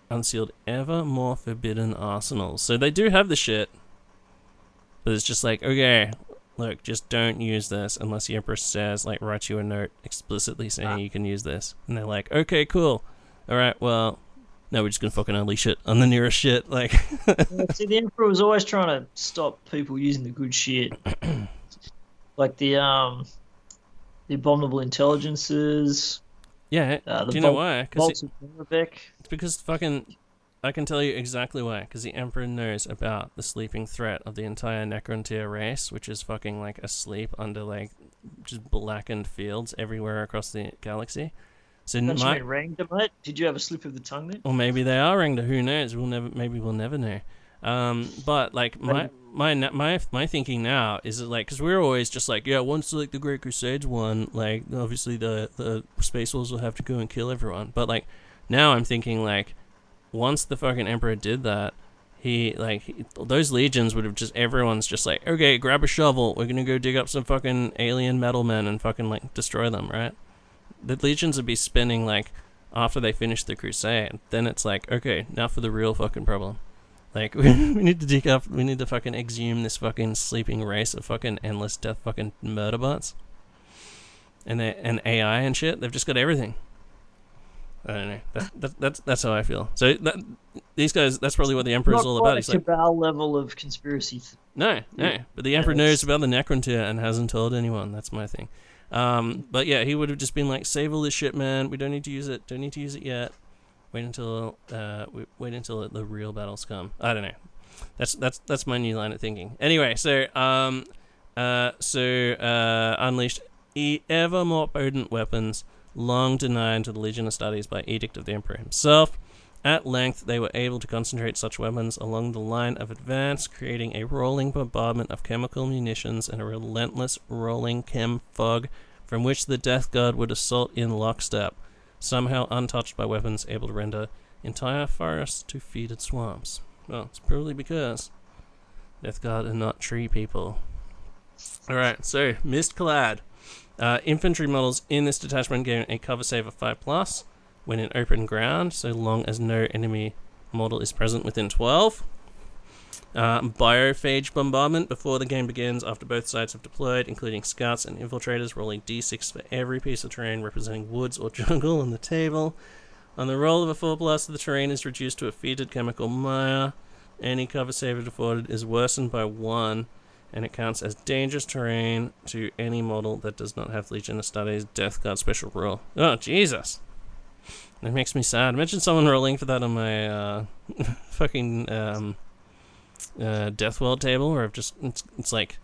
unsealed ever more forbidden arsenals. So they do have the shit. But it's just like, okay, look, just don't use this unless the Emperor says, like, write you a note explicitly saying Ah. you can use this. And they're like, okay, cool. Alright, well, now we're just gonna fucking unleash it on the nearest shit. Like, See, the Emperor was always trying to stop people using the good shit, like the um, the abominable intelligences, yeah, uh, the do you know why? Because Nuremberg. It's because fucking. I can tell you exactly why. Because the Emperor knows about the sleeping threat of the entire Necrontyr race, which is fucking like asleep under like just blackened fields everywhere across the galaxy. So Don't you my, mate? Did you have a slip of the tongue there? or maybe they are Rangda. Who knows? We'll never. Maybe we'll never know. Um, but like my my my my thinking now is that like because we're always just like yeah once like the Great Crusades won like obviously the the Space Wolves will have to go and kill everyone. But like now I'm thinking like once the fucking Emperor did that, he like he, those legions would have just everyone's just like okay grab a shovel. We're gonna go dig up some fucking alien metal men and fucking like destroy them right? The legions would be spinning like after they finish the crusade. Then it's like okay now for the real fucking problem. Like we, we need to dig up we need to fucking exhume this fucking sleeping race of fucking endless death fucking murder bots. And they, and AI and shit they've just got everything I don't know. That, that, that's that's how I feel. So that, these guys, that's probably what the emperor is all about. It's like, cabal level of conspiracy. No, no. But the emperor knows about the Necrontyr and hasn't told anyone. That's my thing. Um, but yeah, he would have just been like, "Save all this shit, man. We don't need to use it. Don't need to use it yet. Wait until uh, wait, wait until the real battles come." I don't know. That's that's that's my new line of thinking. Anyway, so um, uh, so uh, unleashed e- ever more potent weapons, long denied to the Legiones Astartes by edict of the Emperor himself. At length, they were able to concentrate such weapons along the line of advance, creating a rolling bombardment of chemical munitions and a relentless rolling chem fog from which the Death Guard would assault in lockstep, somehow untouched by weapons able to render entire forests to feeded swamps. Well, it's probably because Death Guard are not tree people. Alright, so, Mist Clad. Uh, infantry models in this detachment gain a cover save of 5 plus when in open ground, so long as no enemy model is present within 12. Uh, biophage bombardment before the game begins after both sides have deployed, including scouts and infiltrators, rolling d6 for every piece of terrain representing woods or jungle on the table. On the roll of a 4 plus, the terrain is reduced to a fetid chemical mire. Any cover save afforded is worsened by 1, and it counts as dangerous terrain to any model that does not have Legiones Astartes Death Guard special rule. Oh, Jesus! That makes me sad. Imagine someone rolling for that on my uh, fucking um, uh, Death World table, where I've just it's, it's like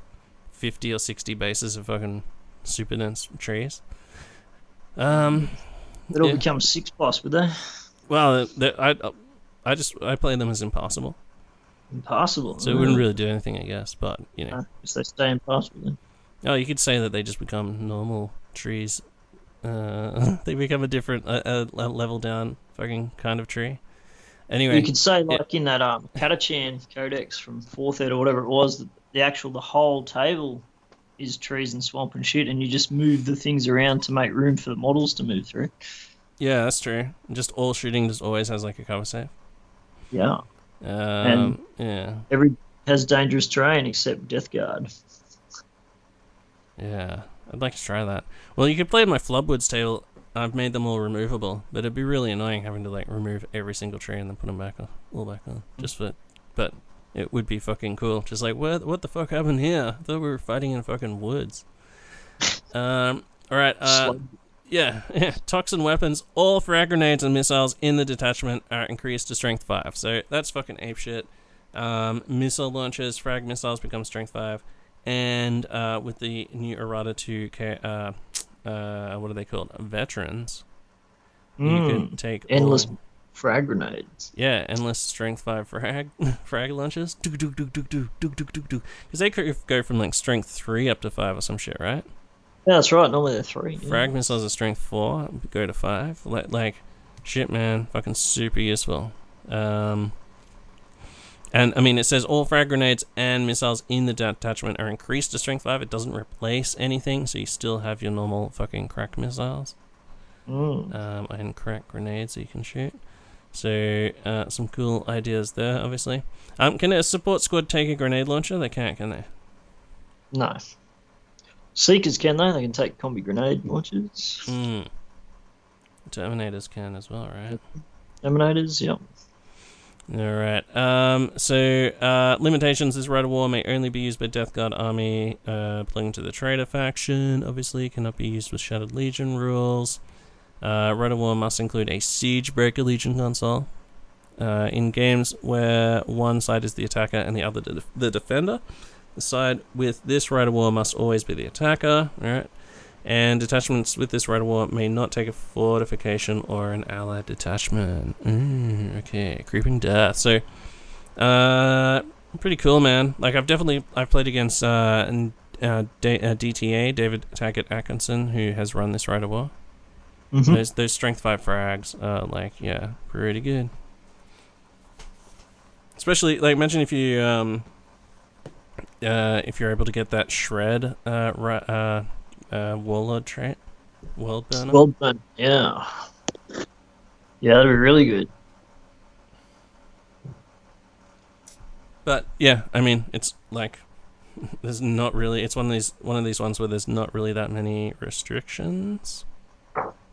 fifty or sixty bases of fucking super dense trees. Um, It all Yeah. becomes six plus, would they? well, I I just I play them as impossible, Impassable. so it wouldn't really do anything, I guess. But you know, Uh, they stay impossible. then. oh, you could say that they just become normal trees. Uh, they become a different, a, level down fucking kind of tree. Anyway, You could say, yeah. like in that um, Catachan Codex from fourth ed or whatever it was, that the actual the whole table is trees and swamp and shit, and you just move the things around to make room for the models to move through. Yeah, that's true. Just all shooting just always has like a cover save. Yeah, Um, yeah, every has dangerous terrain except Death Guard. yeah. I'd like to try that. Well, you could play my Flubwoods table. I've made them all removable, but it'd be really annoying having to like remove every single tree and then put them back on, all back on, just for. But it would be fucking cool. Just like what? What the fuck happened here? I thought we were fighting in fucking woods. Um. All right. Uh. Yeah, yeah. Toxin weapons, all frag grenades and missiles in the detachment are increased to strength 5. So that's fucking apeshit. Um, missile launchers, frag missiles become strength 5. And uh, with the new errata to, uh, uh, what are they called? Veterans. You Mm, can take endless all- frag grenades. yeah, endless strength 5 frag frag launches. Because they could go from like strength 3 up to 5 or some shit, right? Yeah, that's right. Normally they're three. yeah. Frag missiles are strength four, go to five. Like, like, shit, man, fucking super useful. Um, and I mean, it says all frag grenades and missiles in the detachment are increased to strength five. It doesn't replace anything, so you still have your normal fucking crack missiles Mm. um, and crack grenades that you can shoot. So uh, some cool ideas there, obviously. Um, can a support squad take a grenade launcher? They can't, can they? No. Seekers can though. They can take combi grenade launchers. Hmm. Terminators can as well, right? Terminators, yep. All right. Um, so uh, limitations: This rite of war may only be used by Death Guard army uh, belonging to the traitor faction. Obviously, cannot be used with Shattered Legion rules. Uh, rite of war must include a Siege Breaker Legion consul. Uh, in games where one side is the attacker and the other the, the defender, the side with this rite of war must always be the attacker. All right. And detachments with this rite of war may not take a fortification or an allied detachment. Mm, okay, creeping death. So, uh, pretty cool, man. Like I've definitely I've played against uh, and, uh, D- uh DTA David Taggart Atkinson, who has run this rite of war. Mhm. Those those strength five frags, uh, like yeah, pretty good. Especially like imagine if you um uh if you're able to get that shred uh uh uh warlord trait, world burner. Well done. Yeah. Yeah, that'd be really good. But yeah, I mean, it's like there's not really. It's one of these one of these ones where there's not really that many restrictions.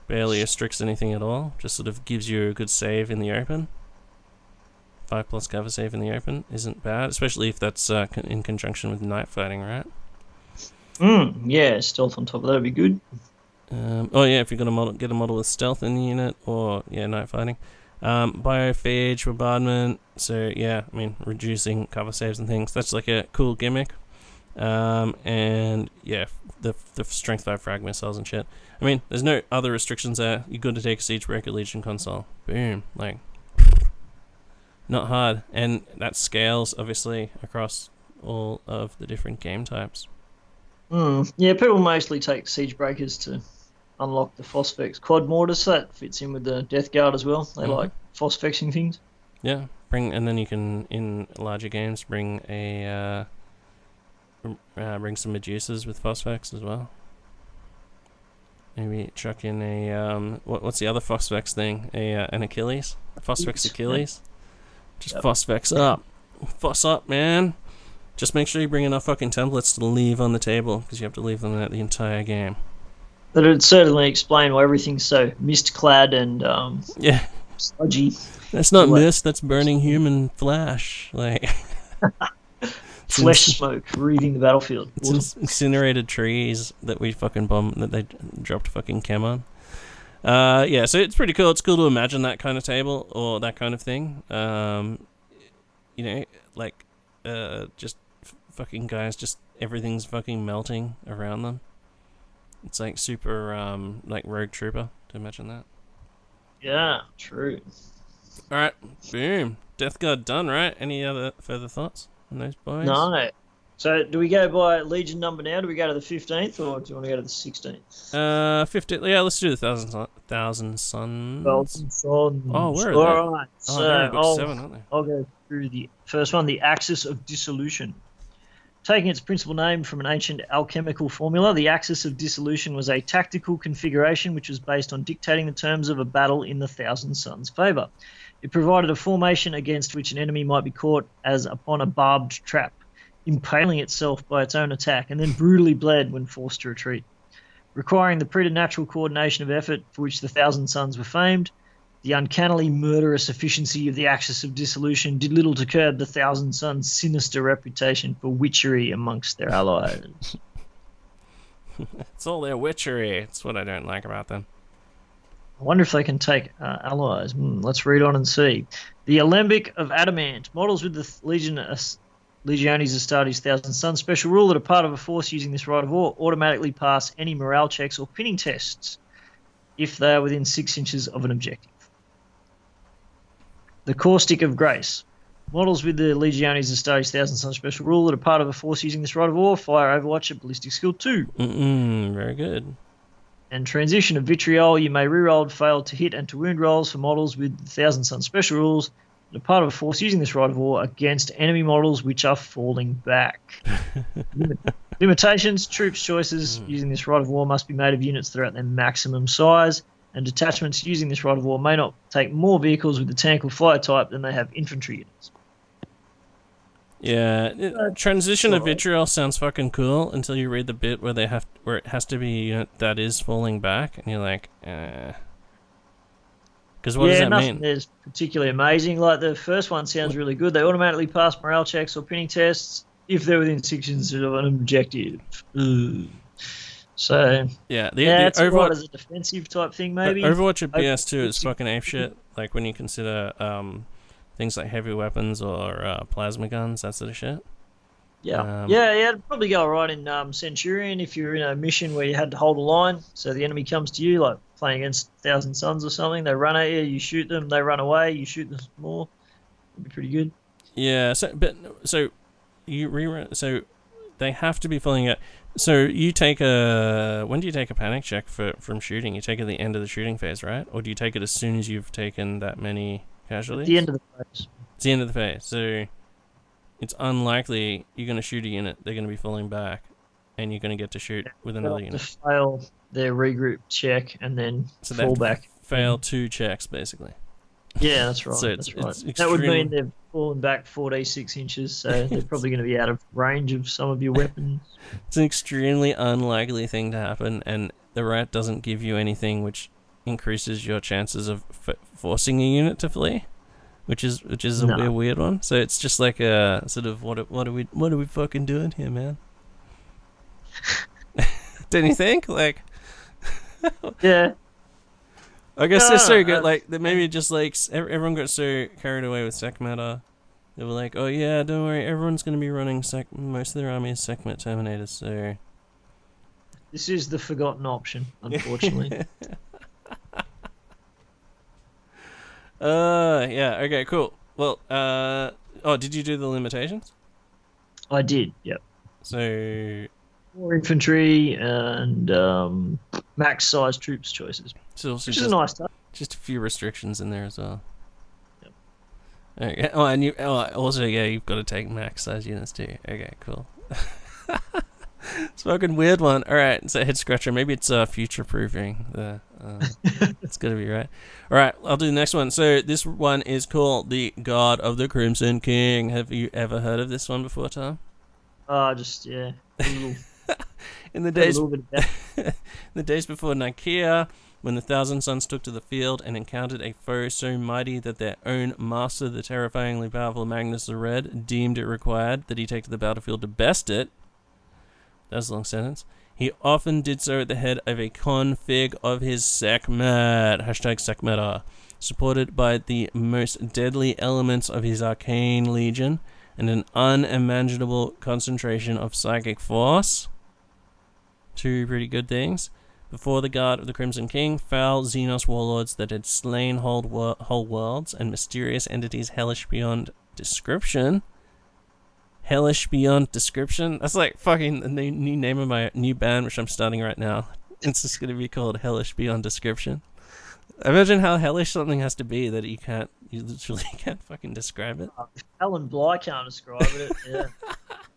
Barely restricts anything at all. Just sort of gives you a good save in the open. Five plus cover save in the open isn't bad, especially if that's uh, in conjunction with night fighting, right? Mm, yeah, stealth on top of that would be good. Um, oh yeah, if you're gonna model, get a model with stealth in the unit, or yeah, night fighting. Um, biophage, bombardment. So yeah, I mean reducing cover saves and things. That's like a cool gimmick. Um, and yeah, the the strength five frag missiles and shit. I mean, there's no other restrictions there. You're good to take a siege breaker legion consul. Boom, like not hard, and that scales obviously across all of the different game types. Mm, yeah, people mostly take siege breakers to unlock the phosphex quad mortar, so that fits in with the death guard as well. They Mhm. like phosphexing things. Yeah, bring and then you can in larger games bring a uh, uh, bring some Medusas with Phosphex as well. Maybe chuck in a um, what, what's the other Phosphex thing? A uh, an Achilles, Phosphex Achilles. Just Yep. Phosphex up, Phos up, man. Just make sure you bring enough fucking templates to leave on the table because you have to leave them there the entire game. But it'd certainly explain why everything's so mist clad and um, Yeah, sludgy. that's not What? mist. That's burning human flesh. Like. Flesh smoke wreathing the battlefield. It's incinerated trees that we fucking bomb that they dropped fucking chem on. Uh, yeah, so it's pretty cool. It's cool to imagine that kind of table or that kind of thing. Um, you know, like uh, just f- fucking guys, just everything's fucking melting around them. It's like super, um, like Rogue Trooper. To imagine that. Yeah, true. All right, boom, Death Guard done. Right? Any other further thoughts on those boys? No. So do we go by Legion number now? Do we go to the 15th or do you want to go to the 16th? Uh, fifty. Yeah, let's do the thousand Sun- thousand sons. Oh, where are they? All right. Oh, So they're in book I'll, seven, aren't they? I'll go through the first one, the axis of dissolution. Taking its principal name from an ancient alchemical formula, the axis of dissolution was a tactical configuration which was based on dictating the terms of a battle in the Thousand Sons' favour. It provided a formation against which an enemy might be caught as upon a barbed trap, impaling itself by its own attack, and then brutally bled when forced to retreat. Requiring the preternatural coordination of effort for which the Thousand Sons were famed, the uncannily murderous efficiency of the axis of dissolution did little to curb the Thousand Sons' sinister reputation for witchery amongst their allies. It's all their witchery. It's what I don't like about them. I wonder if they can take uh, allies. Hmm, let's read on and see. The Alembic of Adamant. Models with the Legion As- Legiones Astartes Thousand Sons special rule that a part of a force using this rite of war automatically pass any morale checks or pinning tests if they are within six inches of an objective. The Caustic of Grace. Models with the Legiones Astartes Thousand Sons special rule that a part of a force using this rite of war fire Overwatch at Ballistic Skill 2 Mm-mm, very good. and transition of vitriol, you may reroll fail to hit and to wound rolls for models with Thousand Son special rules. Part of a force using this rite of war against enemy models which are falling back. Limit- Limitations: Troops choices using this rite of war must be made of units that are at their maximum size, and detachments using this rite of war may not take more vehicles with the tank or fire type than they have infantry units. Yeah, it- Uh, transition of vitriol sounds fucking cool until you read the bit where they have where it has to be a unit that is falling back, and you're like, eh. Because what yeah, does that nothing mean? there's particularly amazing. Like the first one sounds really good. They automatically pass morale checks or pinning tests if they're within six inches of an objective. Ugh. So Yeah, the, yeah, the Overwatch, as a defensive type thing, maybe. Overwatch at I- BS2 is fucking ape shit. Like when you consider um, things like heavy weapons or uh, plasma guns, that sort of shit. yeah, um, yeah, yeah. It'd probably go right in um, Centurion if you're in a mission where you had to hold a line. So the enemy comes to you, like playing against Thousand Sons or something. They run at you, you shoot them. They run away, you shoot them more. It'd be pretty good. Yeah, so but so you rerun so they have to be filling it. So you take a when do you take a panic check for from shooting? You take it at the end of the shooting phase, right? Or do you take it as soon as you've taken that many At casualties? the end of the phase. It's the end of the phase. So it's unlikely you're going to shoot a unit. They're going to be falling back, and you're going to get to shoot with another unit. fail their regroup check and then So fall back. Fail two checks basically. Yeah, that's right. So it's- that's right. it's That would mean they've fallen back 46 inches, so they're probably going to be out of range of some of your weapons. It's an extremely unlikely thing to happen, and the rat doesn't give you anything which increases your chances of f- forcing a unit to flee, which is which is a, No. a weird one. So it's just like a sort of what what are we what are we fucking doing here, man? Don't you think? Like, Yeah, I guess they're so good. uh, Like, maybe just like everyone got so carried away with Sekhmeta. They were like, "Oh yeah, don't worry, everyone's gonna be running sec. Most of their army is Sekhmet Terminators, so this is the forgotten option, unfortunately. Uh, yeah. Okay, cool. Well, uh, oh, did you do the limitations? I did, yep. So, More infantry and um, max size troops choices, so which is just, a nice touch. just a few restrictions in there as well. Yep. Okay. Oh, and you. Oh, also, yeah, you've got to take max size units too. Okay, cool. it's fucking weird one. All right, it's a head scratcher. Maybe it's uh, future proofing. The uh, it's gonna be right. All right, I'll do the next one. So this one is called the Guard of the Crimson King. Have you ever heard of this one before, Tom? Uh, just, yeah. In the days little bit of that. the days before Nicaea, when the Thousand Sons took to the field and encountered a foe so mighty that their own master, the terrifyingly powerful Magnus the Red, deemed it required that he take to the battlefield to best it. That's a long sentence. He often did so at the head of a config of his Sekhmet, hashtag Sekhmeta, supported by the most deadly elements of his arcane legion and an unimaginable concentration of psychic force. Two pretty good things. Before the guard of the Crimson King, foul Xenos warlords that had slain whole, wor- whole worlds and mysterious entities hellish beyond description. Hellish beyond description? That's like fucking the new, new name of my new band, which I'm starting right now. It's just gonna be called Hellish Beyond Description. Imagine how hellish something has to be that you can't, you literally can't fucking describe it. Alan Bligh can't describe it. Yeah.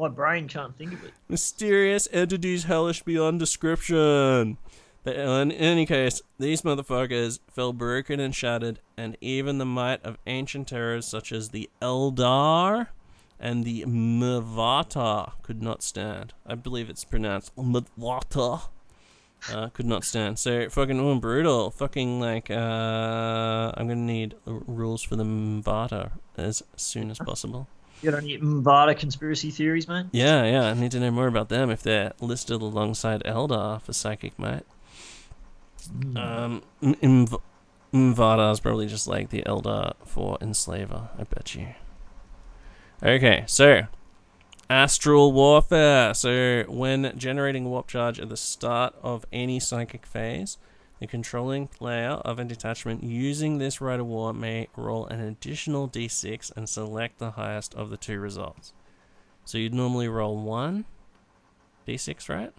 My brain can't think of it. Mysterious entities hellish beyond description. But in any case, these motherfuckers fell broken and shattered, and even the might of ancient terrors such as the Eldar and the Mvata could not stand. I believe it's pronounced Mvata. Uh, could not stand. So fucking brutal. Fucking like uh, I'm gonna need rules for the Mvata as soon as possible. You got any Mvada conspiracy theories, mate? Yeah, yeah, I need to know more about them if they're listed alongside Eldar for Psychic Might. Um, M- Mv- Mvada is probably just like the Eldar for Enslaver, I bet you. Okay, so Astral Warfare. So, when generating warp charge at the start of any psychic phase, the controlling player of a detachment using this rite of war may roll an additional d6 and select the highest of the two results. So you'd normally roll one d6, right?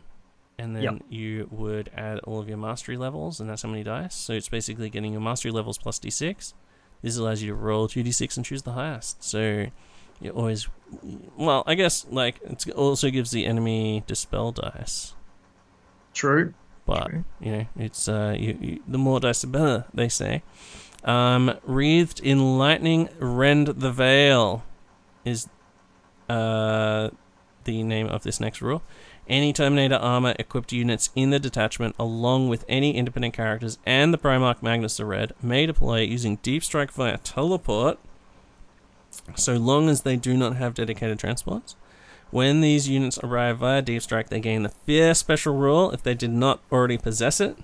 And then Yep. you would add all of your mastery levels, and that's how many dice. So it's basically getting your mastery levels plus d6. This allows you to roll 2d6 and choose the highest. So you always, well, I guess like it also gives the enemy dispel dice, True. But True. you know it's uh, you, you, the more dice the better, they say. Um, wreathed in lightning, rend the veil is uh, the name of this next rule. Any Terminator armor equipped units in the detachment, along with any independent characters and the Primarch Magnus the Red, may deploy using Deep Strike via teleport, so long as they do not have dedicated transports. When these units arrive via Deep Strike, they gain the Fear special rule if they did not already possess it,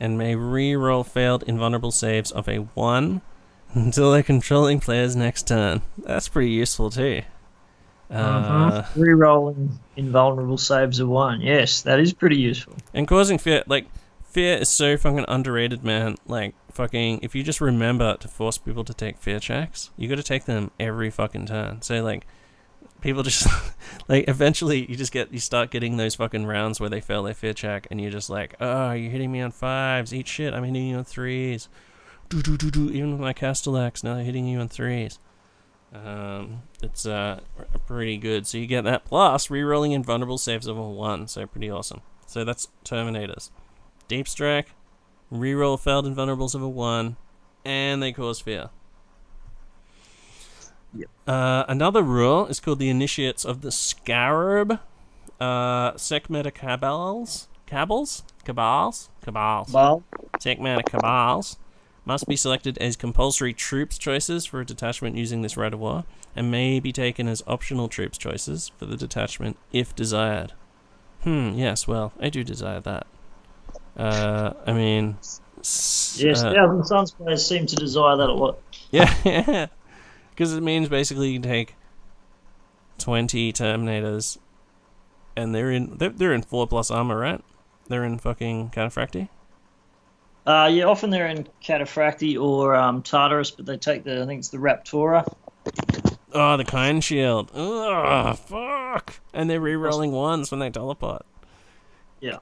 and may re-roll failed invulnerable saves of a 1 until their controlling player's next turn. That's pretty useful too. Uh, Uh-huh. Rerolling invulnerable saves of one. Yes, that is pretty useful. And causing fear, like, fear is so fucking underrated, man. Like, fucking, if you just remember to force people to take fear checks, you gotta take them every fucking turn. So, like, people just, like, eventually you just get, you start getting those fucking rounds where they fail their fear check, and you're just like, oh, you're hitting me on fives, eat shit, I'm hitting you on threes. do do do do. Even with my Castellax, now they're hitting you on threes. Um, it's uh pretty good. So you get that plus rerolling invulnerable saves of a one. So pretty awesome. So that's Terminators. Deep Strike, reroll failed invulnerables of a one, and they cause fear. Yep. Uh, another rule is called the Initiates of the Scarab. Uh, Sekhmeta Cabals. Cabals? Cabals? Cabals. Well, Sekhmeta Cabals must be selected as compulsory troops choices for a detachment using this rite of war, and may be taken as optional troops choices for the detachment if desired. Hmm, yes, well, I do desire that. Uh, I mean. yes, uh, Thousand Sons players seem to desire that a lot. yeah, because it means basically you can take twenty Terminators, and they're in they're, they're in four plus armor, right? They're in fucking Cataphracti. Uh, yeah, often they're in Cataphracti or um, Tartarus, but they take the I think it's the Raptora. Oh, the Kine Shield. Ugh, fuck. And they're re-rolling ones when they teleport. Yeah.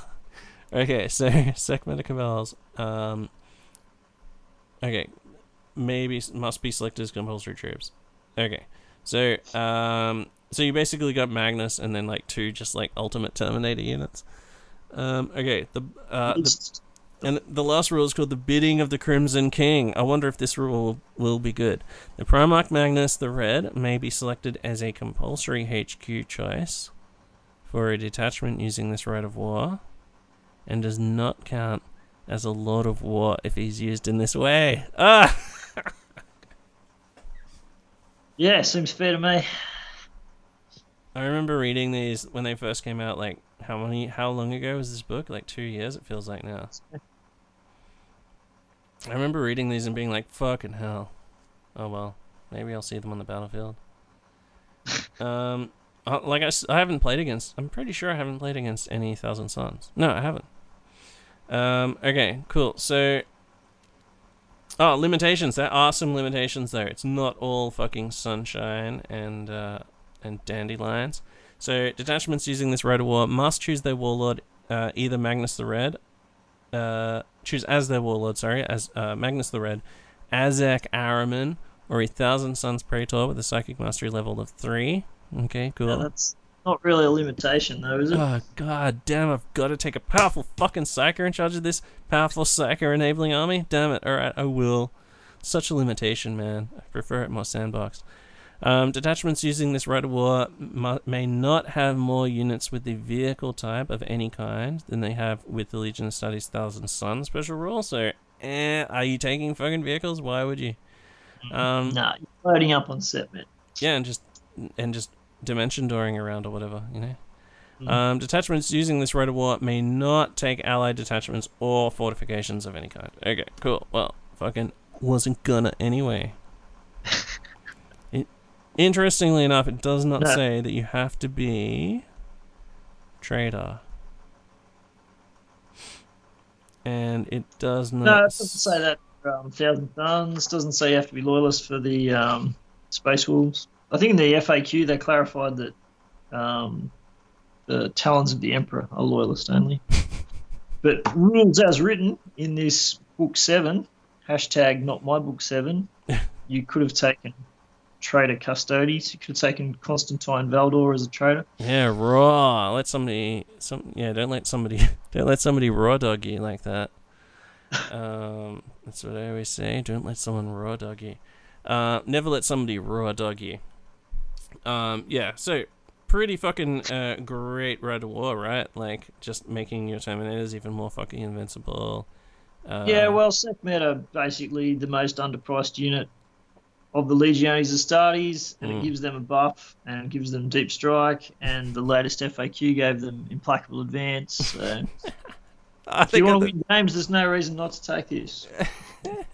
okay, so Sekmeta Cabals. Um. Okay, maybe must be selected as compulsory troops. Okay, so um, so you basically got Magnus and then like two just like ultimate Terminator units. Um. Okay. The uh. The, and the last rule is called the bidding of the Crimson King. I wonder if this rule will be good. The Primarch Magnus the Red may be selected as a compulsory HQ choice for a detachment using this rite of war, and does not count as a Lord of War if he's used in this way. Ah! Yeah, seems fair to me. I remember reading these when they first came out. Like, how many? How long ago was this book? Like two years. It feels like now. I remember reading these and being like, "Fucking hell." Oh well, maybe I'll see them on the battlefield. um, uh, like I haven't played against. I'm pretty sure I haven't played against any Thousand Sons. No, I haven't. Um. Okay. Cool. So. Oh, limitations. There are some limitations there. It's not all fucking sunshine and uh, and dandelions. So detachments using this rite of war must choose their warlord, uh, either Magnus the Red, uh, choose as their warlord. Sorry, as uh, Magnus the Red, Ahzek Ahriman, or a Thousand Sons Praetor with a psychic mastery level of three. Okay, cool. Yeah, that's not really a limitation, though, is it? Oh god damn, I've got to take a powerful fucking psyker in charge of this powerful psyker enabling army. Damn it. Alright, I will. Such a limitation, man. I prefer it more sandboxed. Um, detachments using this rite of war may not have more units with the vehicle type of any kind than they have with the Legiones Astartes Thousand Son special rule. So, eh, are you taking fucking vehicles? Why would you? Um, nah, you're loading up on set, man. yeah, and just and just dimension dooring around or whatever, you know. Mhm. Um, detachments using this rite of war may not take allied detachments or fortifications of any kind. Okay, cool. Well, fucking wasn't gonna anyway. it, interestingly enough, it does not No. say that you have to be traitor. And it does not. No, it doesn't say that. Um, Thousand Sons doesn't say you have to be loyalist for the um, Space Wolves. I think in the FAQ they clarified that um, the Talons of the Emperor are loyalist only. but rules as written in this book seven, hashtag not my book seven, you could have taken traitor Custodes. You could have taken Constantine Valdor as a traitor. Yeah, raw. Let somebody, some yeah. Don't let somebody, don't let somebody raw dog you like that. Um, that's what I always say. Don't let someone raw dog you. Uh, never let somebody raw dog you. Um, yeah. So pretty fucking uh, great Red War, right? Like just making your Terminators even more fucking invincible. Uh, Yeah, well, Sekhmet are basically the most underpriced unit of the Legiones Astartes, and Mm. it gives them a buff and it gives them deep strike, and the latest FAQ gave them implacable advance. So I if you want to win games, there's no reason not to take this.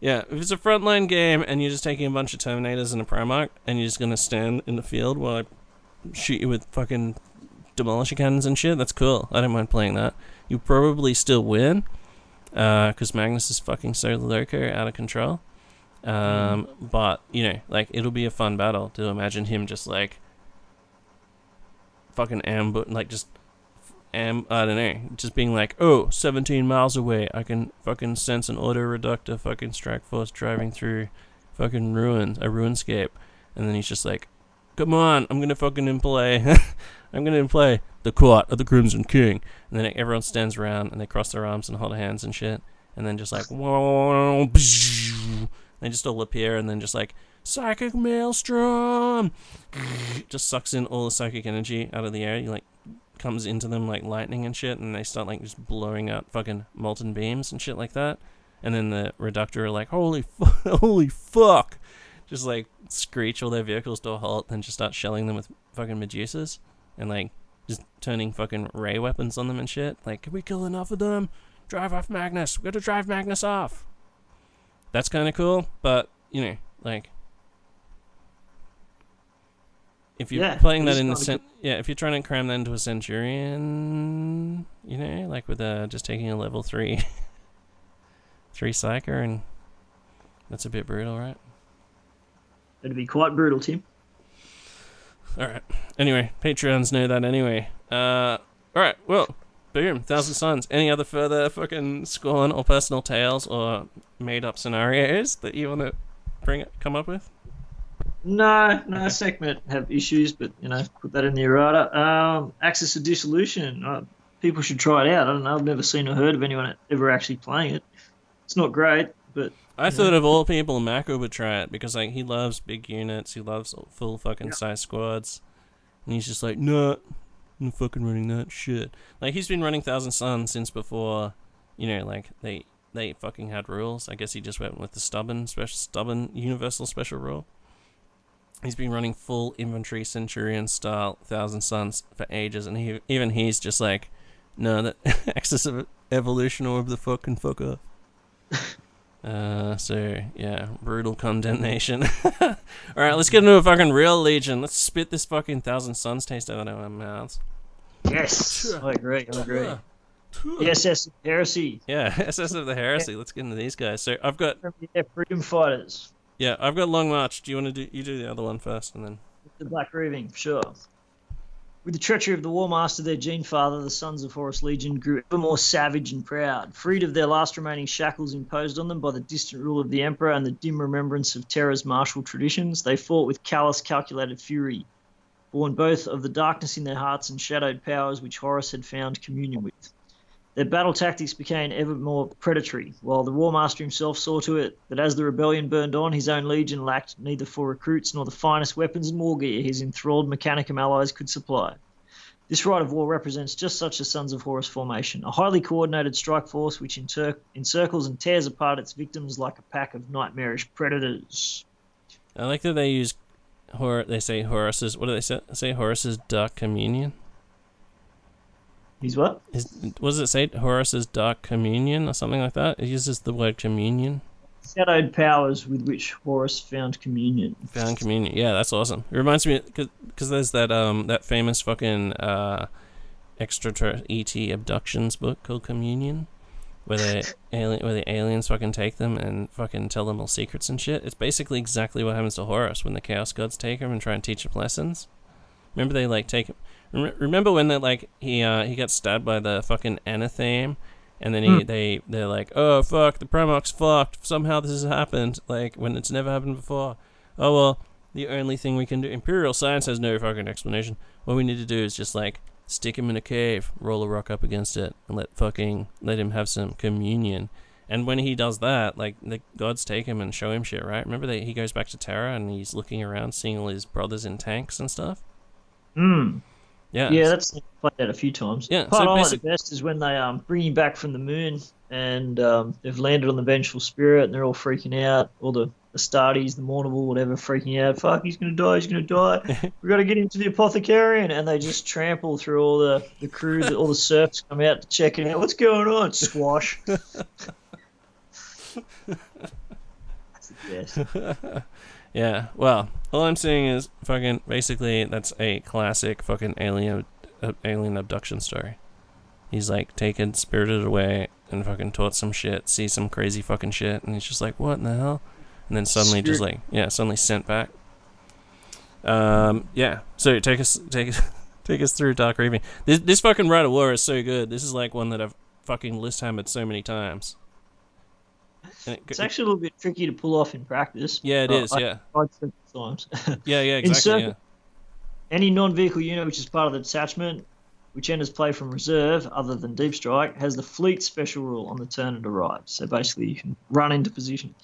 Yeah, if it's a frontline game and you're just taking a bunch of Terminators and a Primarch and you're just gonna stand in the field while I shoot you with fucking demolisher cannons and shit, that's cool. I don't mind playing that. You probably still win, uh, because Magnus is fucking so loco out of control. Um, but you know, like it'll be a fun battle to imagine him just like fucking ambush, like just am I don't know, just being like, oh, 17 miles away, I can fucking sense an Ordo Reductor fucking strike force driving through fucking ruins, a ruinscape, and then he's just like, come on, I'm gonna fucking implay, I'm gonna implay the court of the Crimson King, and then everyone stands around and they cross their arms and hold hands and shit, and then just like, they just all appear, and then just like, psychic maelstrom, just sucks in all the psychic energy out of the air. You're like comes into them like lightning and shit, and they start like just blowing out fucking molten beams and shit like that. And then the reductor are like, holy, fu- holy fuck, just like screech all their vehicles to a halt, and just start shelling them with fucking Medusas, and like just turning fucking ray weapons on them and shit. Like, can we kill enough of them? Drive off Magnus. We gotta drive Magnus off. That's kind of cool, but you know, like if you're Yeah, playing that in the kinda yeah, if you're trying to cram that into a centurion, you know, like with uh, just taking a level three, three psyker, and that's a bit brutal, right? It'd be quite brutal, Tim. All right. Anyway, Patreons know that anyway. Uh, all right. Well, boom, Thousand Sons. Any other further fucking scorn or personal tales or made-up scenarios that you want to bring it, come up with? No, no, Sekhmet have issues, but you know, put that in the errata. Um, Axis of Dissolution. Uh, people should try it out. I don't know. I've never seen or heard of anyone ever actually playing it. It's not great, but I thought of all people, Mako would try it because like he loves big units, he loves full fucking Yeah. size squads, and he's just like, no, I'm fucking running that shit. Like he's been running Thousand Sons since before, you know, like they they fucking had rules. I guess he just went with the stubborn special, stubborn universal special rule. He's been running full infantry centurion style Thousand Sons for ages, and he even he's just like, no, that axis of evolution orb the fucking fuck off. Uh, so yeah, brutal condemnation. All right, let's get into a fucking real legion. Let's spit this fucking thousand sons taste out of our mouths. yes, I agree. I agree. The SS Heresy. Yeah, SS of the Heresy. Let's get into these guys. So I've got Yeah, Freedom Fighters. Yeah, I've got Long March. Do you want to do you do the other one first, and then The Black Reaving, sure. With the treachery of the War Master, their gene father, the Sons of Horus Legion grew ever more savage and proud. Freed of their last remaining shackles imposed on them by the distant rule of the Emperor and the dim remembrance of Terra's martial traditions, they fought with callous, calculated fury, born both of the darkness in their hearts and shadowed powers which Horus had found communion with. Their battle tactics became ever more predatory, while the War Master himself saw to it that as the rebellion burned on, his own legion lacked neither for recruits nor the finest weapons and war gear his enthralled Mechanicum allies could supply. This rite of war represents just such a Sons of Horus formation, a highly coordinated strike force which encircles and tears apart its victims like a pack of nightmarish predators. I like that they use Hor. They say Horus's. What do they say? Say Horus's Dark Communion. He's what? Is what does it say? Horus's Dark Communion or something like that. It uses the word communion. Shadowed powers with which Horus found communion. Found communion. Yeah, that's awesome. It reminds me because there's that um that famous fucking uh extra ET abductions book called Communion, where they alien where the aliens fucking take them and fucking tell them all secrets and shit. It's basically exactly what happens to Horus when the Chaos Gods take him and try and teach him lessons. Remember they like take him. Rem- Remember when they like he uh he got stabbed by the fucking anathame. And then he, Hmm. they they're like, oh fuck, the Primarch's fucked. Somehow this has happened, like when it's never happened before. Oh well, the only thing we can do. Imperial science has no fucking explanation. What we need to do is just like stick him in a cave, roll a rock up against it, and let fucking let him have some communion. And when he does that, like the gods take him and show him shit, right? Remember that he goes back to Terra and he's looking around, seeing all his brothers in tanks and stuff. Hmm. Yeah, Yeah, that's played that a few times. Yeah, part so I like the best is when they um bring him back from the moon and um, they've landed on the vengeful spirit and they're all freaking out. All the Astartes, the Mournival, whatever, freaking out. Fuck, he's gonna die. He's gonna die. we got to get him to the apothecarion, and they just trample through all the the crew. all the serfs come out to check it out. What's going on? Squash. That's the best. Yeah, well, all I'm saying is fucking basically that's a classic fucking alien uh, alien abduction story. He's like taken, spirited away, and fucking taught some shit, see some crazy fucking shit, and he's just like, what in the hell? And then suddenly, just like, yeah, suddenly sent back. Um, yeah. So take us, take us, Take us through Dark Reaping. This this fucking Rite of War is so good. This is like one that I've fucking list hammered so many times. It- It's actually a little bit tricky to pull off in practice. yeah, it Uh, is. I Yeah, times. yeah, yeah. Exactly. circle- Yeah. Any non-vehicle unit which is part of the detachment, which enters play from reserve, other than deep strike, has the fleet special rule on the turn it arrives. So basically, you can run into position.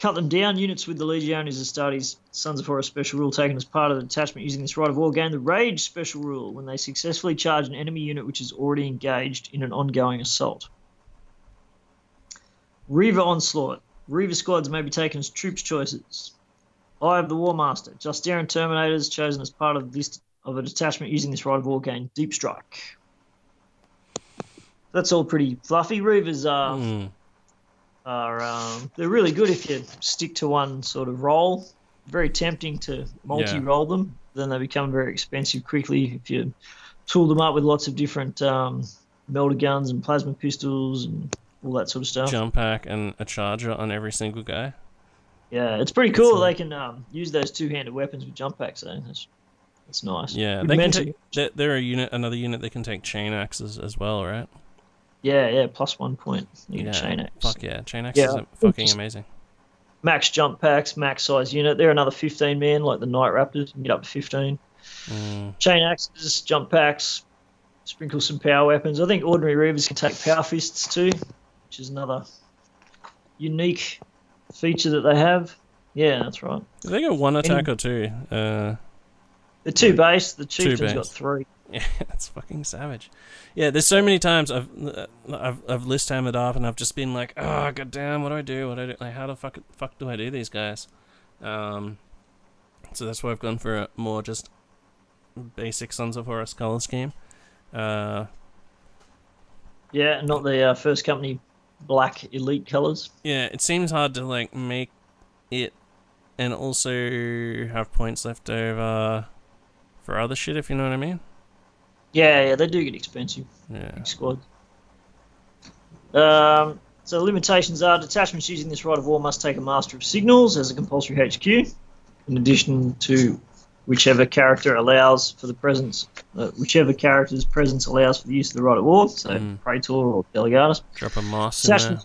Cut them down. Units with the Legiones Astartes Sons of Horus special rule taken as part of the detachment using this rite of war gain the Rage special rule when they successfully charge an enemy unit which is already engaged in an ongoing assault. Reaver Onslaught. Reaver squads may be taken as troops choices. Eye of the War Master. Justaerin Terminators chosen as part of this of a detachment using this rite of war gain Deep Strike. That's all pretty fluffy. Reavers are Mm. are um, they're really good if you stick to one sort of role. Very tempting to multi-roll them. Then they become very expensive quickly if you tool them up with lots of different um, melter guns and plasma pistols and all that sort of stuff. Jump pack and a charger on every single guy. Yeah, it's pretty cool. So- They can um, use those two-handed weapons with jump packs. Though. That's that's nice. Yeah, Good they can take, they're, they're a unit, another unit that can take chain axes as well, right? Yeah, yeah, plus one point. You yeah. chain axe. Fuck yeah, chain axes Yeah. are fucking amazing. Max jump packs, max size unit. They're another 15 man, like the Night Raptors. You get up to 15. Mm. Chain axes, jump packs, sprinkle some power weapons. I think ordinary Reavers can take power fists too, which is another unique feature that they have. Yeah, that's right. They got one attack or two. Uh, The two base, the chieftain's got three. Yeah, that's fucking savage. Yeah, there's so many times I've I've I've list hammered up and I've just been like, oh god damn, what do I do? What do I do? Like, how the fuck fuck do I do these guys? Um, so that's why I've gone for a more just basic Sons of Horus color scheme. Uh, Yeah, not the uh, first company black elite colors. yeah, it seems hard to like make it and also have points left over for other shit, if you know what I mean. Yeah, yeah, they do get expensive. Yeah. squad. Um, so the limitations are detachments using this rite of war must take a master of signals as a compulsory HQ, in addition to whichever character allows for the presence, uh, whichever character's presence allows for the use of the rite of war. So Mm. Praetor or Delegatus. Drop a moss in there.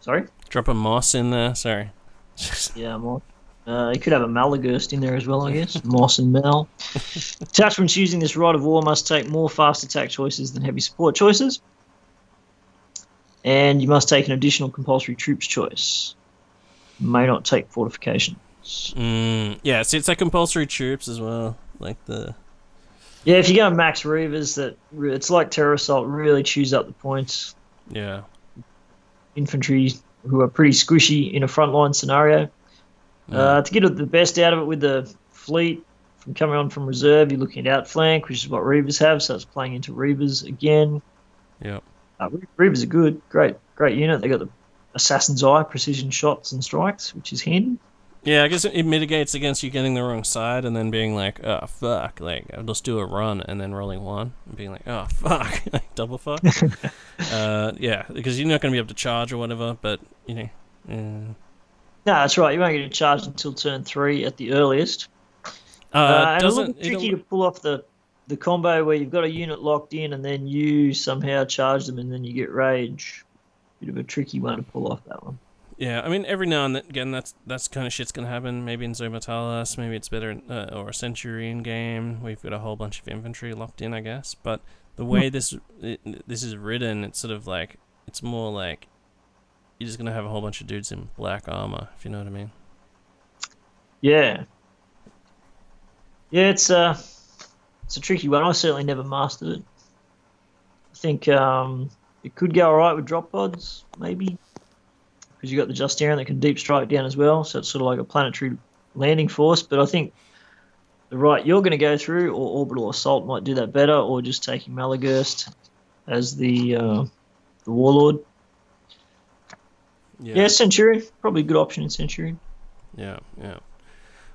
Sorry. Drop a moss in there. Sorry. Yeah, more. Uh, you could have a Maloghurst in there as well, I guess. Moss and Mal. Attachments using this rod of war must take more fast attack choices than heavy support choices. And you must take an additional compulsory troops choice. May not take fortifications. Mm, yeah, see, it's like compulsory troops as well. Like the Yeah, if you go max Reavers, that re- it's like Terror Assault, really chews up the points. yeah, Infantry who are pretty squishy in a frontline scenario. Uh, to get the best out of it with the fleet from coming on from reserve, you're looking at outflank, which is what Reavers have, so it's playing into Reavers again. Yeah. Uh, Reavers are good, great, great unit. They got the Assassin's Eye, precision shots and strikes, which is handy. Yeah. I guess it, it mitigates against you getting the wrong side and then being like, oh fuck, like I'll just do a run and then rolling one and being like, oh fuck, like double fuck. uh, yeah, because you're not going to be able to charge or whatever, but you know, uh, No, that's right. You won't get charged until turn three at the earliest. uh, Uh, and a doesn't little it tricky to pull off the the combo where you've got a unit locked in and then you somehow charge them and then you get rage. Bit of a tricky one to pull off that one. Yeah, I mean, every now and then, again, that's that's kind of shit's gonna happen. Maybe in Zone Mortalis, maybe it's better, in, uh, or a Centurion game. We've got a whole bunch of infantry locked in, I guess. But the way this it, this is written, it's sort of like it's more like you're just gonna have a whole bunch of dudes in black armor, if you know what I mean. Yeah. Yeah, it's uh it's a tricky one. I certainly never mastered it. I think um, it could go alright with drop pods, maybe. Because you got the Justaerin that can deep strike down as well, so it's sort of like a planetary landing force. But I think the right you're going to go through, or orbital assault might do that better, or just taking Maloghurst as the uh, the warlord. Yeah. Centurion probably a good option in Centurion. Yeah, yeah.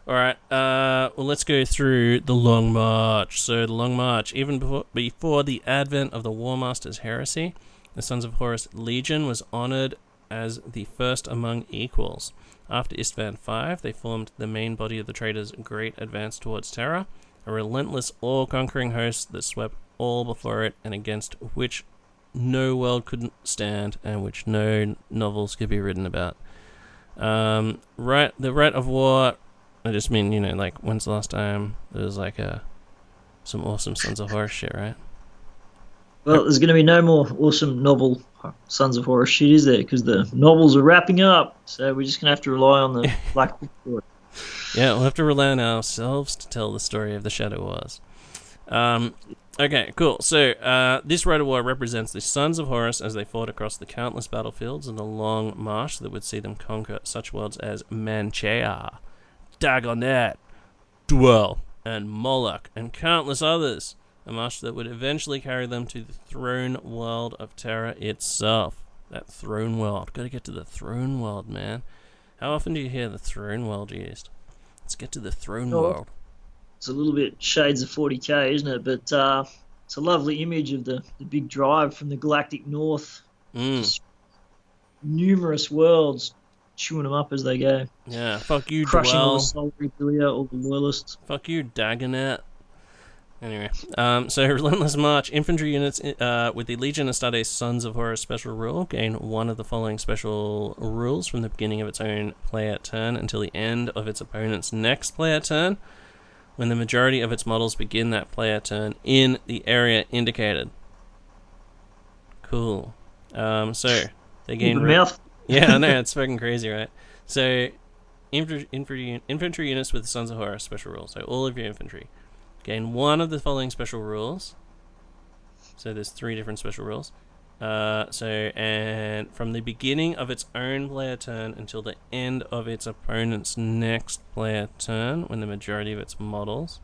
All right. Uh, well, let's go through the Long March. So the Long March, even before before the advent of the War Master's heresy, the Sons of Horus Legion was honored as the first among equals. After Istvan V, they formed the main body of the traitors' great advance towards Terra, a relentless, all-conquering host that swept all before it, and against which no world could stand, and which no novels could be written about. Um, right, the rite of war. I just mean, you know, like when's the last time there was like a some awesome Sons of Horus shit, right? Well, there's going to be no more awesome novel Sons of Horus shit, is there? Because the novels are wrapping up, so we're just going to have to rely on the Black Book story. Yeah, we'll have to rely on ourselves to tell the story of the Shadow Wars. Um, okay, cool. So uh, this Rite of War represents the sons of Horus as they fought across the countless battlefields and the long march that would see them conquer such worlds as Manchaea, Dagonet, Dwell, and Moloch, and countless others. A march that would eventually carry them to the throne world of Terra itself. That throne world. Gotta get to the throne world, man. How often do you hear the throne world used? Let's get to the throne Oh. world. It's a little bit shades of 40k, isn't it? But uh, it's a lovely image of the, the big drive from the galactic north. Mm, numerous worlds, chewing them up as they go. yeah, fuck you, Crushing all the Revealer, all the loyalists. Fuck you, Dagonet. Anyway, um, so Relentless March infantry units uh, with the Legiones Astartes Sons of Horus special rule gain one of the following special rules from the beginning of its own player turn until the end of its opponent's next player turn, when the majority of its models begin that player turn in the area indicated. Cool. Um, so they gain. Re- yeah, I know it's fucking crazy, right? So, infantry, infantry, infantry units with Sons of Horus special rule. So all of your infantry gain one of the following special rules. So there's three different special rules. Uh, so and from the beginning of its own player turn until the end of its opponent's next player turn, when the majority of its models,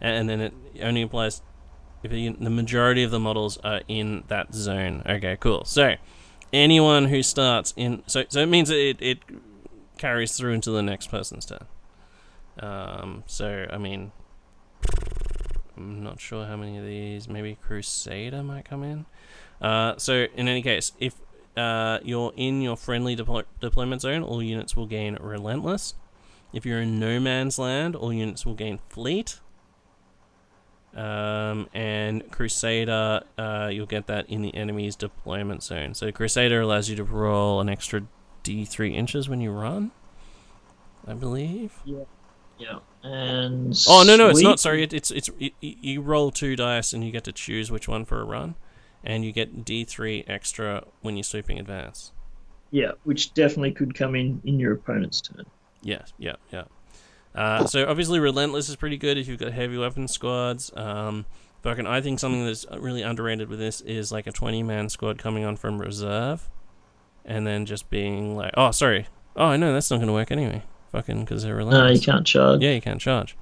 and then it only applies if the majority of the models are in that zone. Okay, cool. So anyone who starts in so so it means it, it carries through into the next person's turn. Um, so I mean, I'm not sure how many of these. Maybe Crusader might come in. Uh, so in any case, if uh, you're in your friendly deploy- deployment zone, all units will gain Relentless. If you're in no man's land, all units will gain Fleet. Um, and Crusader, uh, you'll get that in the enemy's deployment zone. So Crusader allows you to roll an extra D3 inches when you run, I believe. Yeah. And Oh no, no, it's not. Sorry, it, it's it's it, you roll two dice and you get to choose which one for a run, and you get D3 extra when you're sweeping advance. Yeah, which definitely could come in in your opponent's turn. Yes, yeah, yeah. Uh, so obviously, relentless is pretty good if you've got heavy weapon squads. Um, fucking, I think something that's really underrated with this is like a twenty-man squad coming on from reserve, and then just being like, oh, sorry, oh no, that's not going to work anyway. Fucking, because they're relentless. No, you can't charge. Yeah, you can't charge.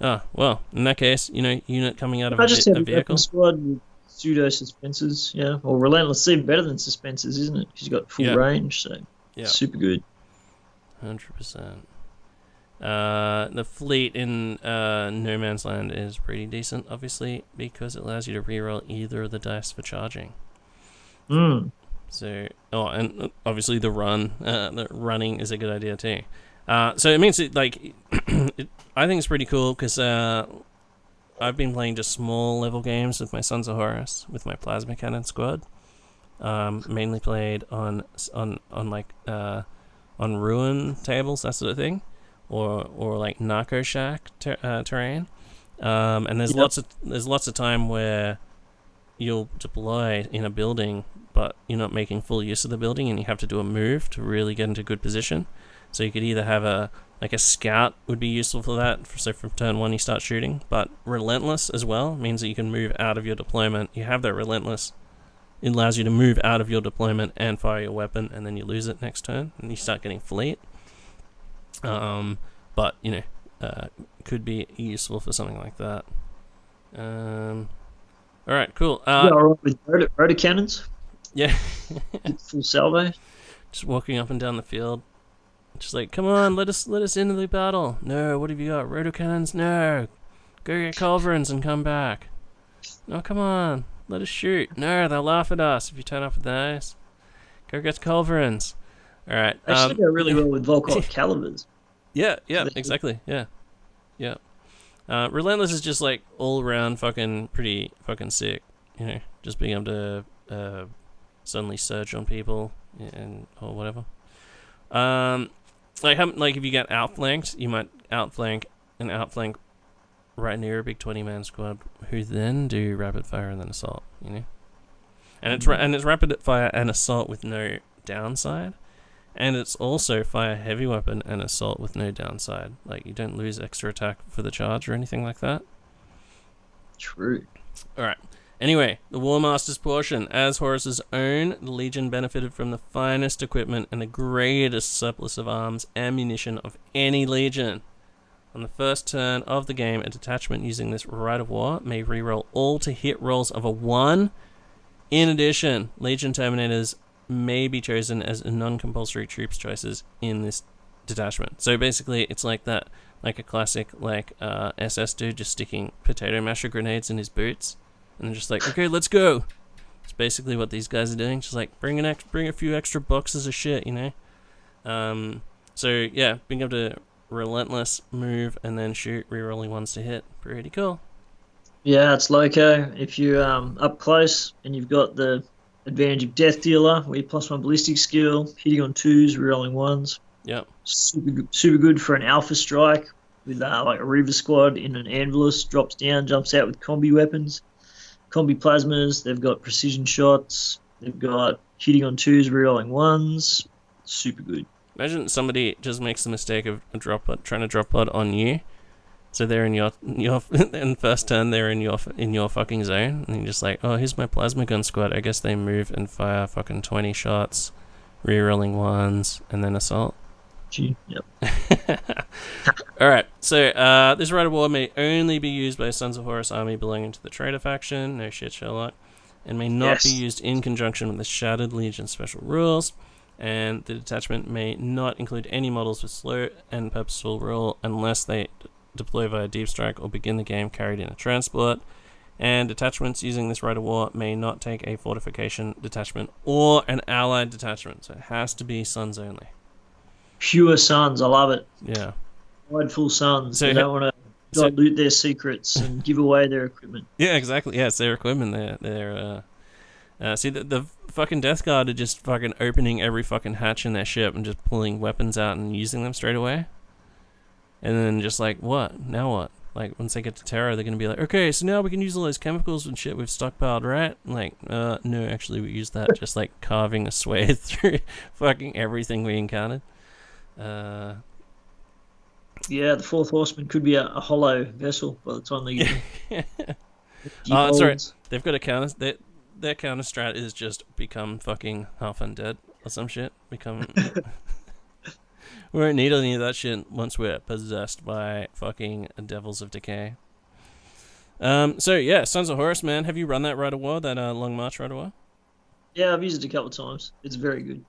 Ah, well, in that case, you know, unit coming out of I a, just a a vehicle. squad with pseudo suspensors, yeah, or relentless, even better than suspensors, isn't it? Because you've got full Yeah. range, so Yeah. super good. Hundred percent. Uh, the fleet in uh, No Man's Land is pretty decent, obviously, because it allows you to reroll either of the dice for charging. Mm. So, oh, and uh, obviously the run, uh, the running is a good idea too. Uh, so it means it like, it, I think it's pretty cool because uh, I've been playing just small level games with my Sons of Horus with my plasma cannon squad. Um, mainly played on on on like uh, on ruin tables, that sort of thing, or or like narco shack ter- uh, terrain. Um, and there's Yep. lots of there's lots of time where you'll deploy in a building, but you're not making full use of the building, and you have to do a move to really get into good position. So you could either have a like a scout would be useful for that. So from turn one you start shooting, but relentless as well means that you can move out of your deployment. You have that relentless. It allows you to move out of your deployment and fire your weapon, and then you lose it next turn, and you start getting fleet. Um, but you know, uh, could be useful for something like that. Um, all right, cool. yeah, Uh, with rotor, rotor cannons, yeah. full salvo. just walking up and down the field, just like, come on, let us let us into the battle. No, what have you got? Rotor cannons? No, go get culverins and come back. No, come on, let us shoot. No, they'll laugh at us if you turn off the dice. Go get culverins. All right. They actually um, go really well with Volkite calivers. Yeah, yeah, exactly. Yeah, yeah. Uh, Relentless is just like all around fucking pretty fucking sick. You know, just being able to uh, suddenly surge on people and or whatever. Um, like how, like if you get outflanked, you might outflank and outflank right near a big twenty man squad, who then do rapid fire and then assault. You know, and it's and it's rapid fire and assault with no downside. And it's also fire heavy weapon and assault with no downside. Like you don't lose extra attack for the charge or anything like that. True. All right. Anyway, the War Master's portion. As Horus's own, the Legion benefited from the finest equipment and the greatest surplus of arms ammunition of any Legion. On the first turn of the game, a detachment using this Rite of War may reroll all to hit rolls of a 1. In addition, Legion Terminators may be chosen as non compulsory troops choices in this detachment. So basically, it's like that, like a classic like uh, SS dude just sticking potato masher grenades in his boots and just like, okay, let's go. It's basically what these guys are doing. Just like bring an ex- bring a few extra boxes of shit, you know. Um, so yeah, being able to relentless move and then shoot rerolling ones to hit, pretty cool. Yeah, it's loco. If you're um, up close and you've got the advantage of Death Dealer, where you plus one ballistic skill, hitting on twos, rerolling ones. Yep. Super, good- super good for an alpha strike with uh, like a Reaver squad in an Anvilus, drops down, jumps out with combi weapons, combi plasmas. They've got precision shots. They've got hitting on twos, rerolling ones. Super good. Imagine somebody just makes the mistake of a drop pod, trying to drop pod on you. So they're in your your in first turn they're in your in your fucking zone, and you're just like, oh, here's my plasma gun squad. I guess they move and fire fucking twenty shots, rerolling ones, and then assault. Yep. All right. So uh, this rite of war may only be used by Sons of Horus army belonging to the Traitor faction. No shit, Sherlock. And may not be used in conjunction with the Shattered Legion special rules. And the detachment may not include any models with slow and purposeful rule unless they d- deploy via deep strike or begin the game carried in a transport. And detachments using this rite of war may not take a fortification detachment or an allied detachment. So it has to be Sons only. Pure sons. I love it. Yeah. Wide full sons. So they don't want to so- dilute their secrets and give away their equipment. Yeah, exactly. Yeah, it's their equipment. They're, they're uh, uh, see, the, the fucking Death Guard are just fucking opening every fucking hatch in their ship and just pulling weapons out and using them straight away. And then just like, what? Now what? Like, once they get to Terra, they're gonna be like, okay, so now we can use all those chemicals and shit we've stockpiled, right? Like, uh, no, actually, we use that just like carving a swathe through fucking everything we encountered. Uh, Yeah, the fourth horseman could be a, a hollow vessel by the time they get. Oh, that's right. Devolves. They've got a counter. Their, their counter strat is just become fucking half undead or some shit. Become. we won't need any of that shit once we're possessed by fucking devils of decay. Um. So yeah, Sons of Horus, man. Have you run that rite of war? That uh, long march rite of war? Yeah, I've used it a couple of times. It's very good.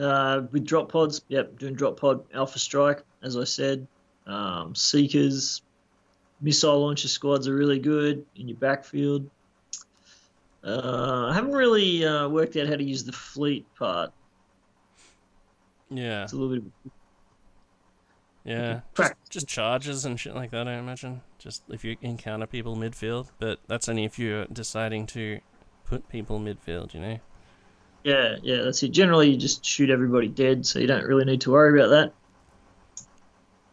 Uh, with drop pods, yep, doing drop pod alpha strike, as I said. Um, seekers, missile launcher squads are really good in your backfield. Uh, I haven't really uh, worked out how to use the fleet part. Yeah. It's a little bit. Yeah. Just, just charges and shit like that. I imagine. Just if you encounter people midfield, but that's only if you're deciding to put people midfield. You know. Yeah, yeah, that's it. Generally, you just shoot everybody dead, so you don't really need to worry about that.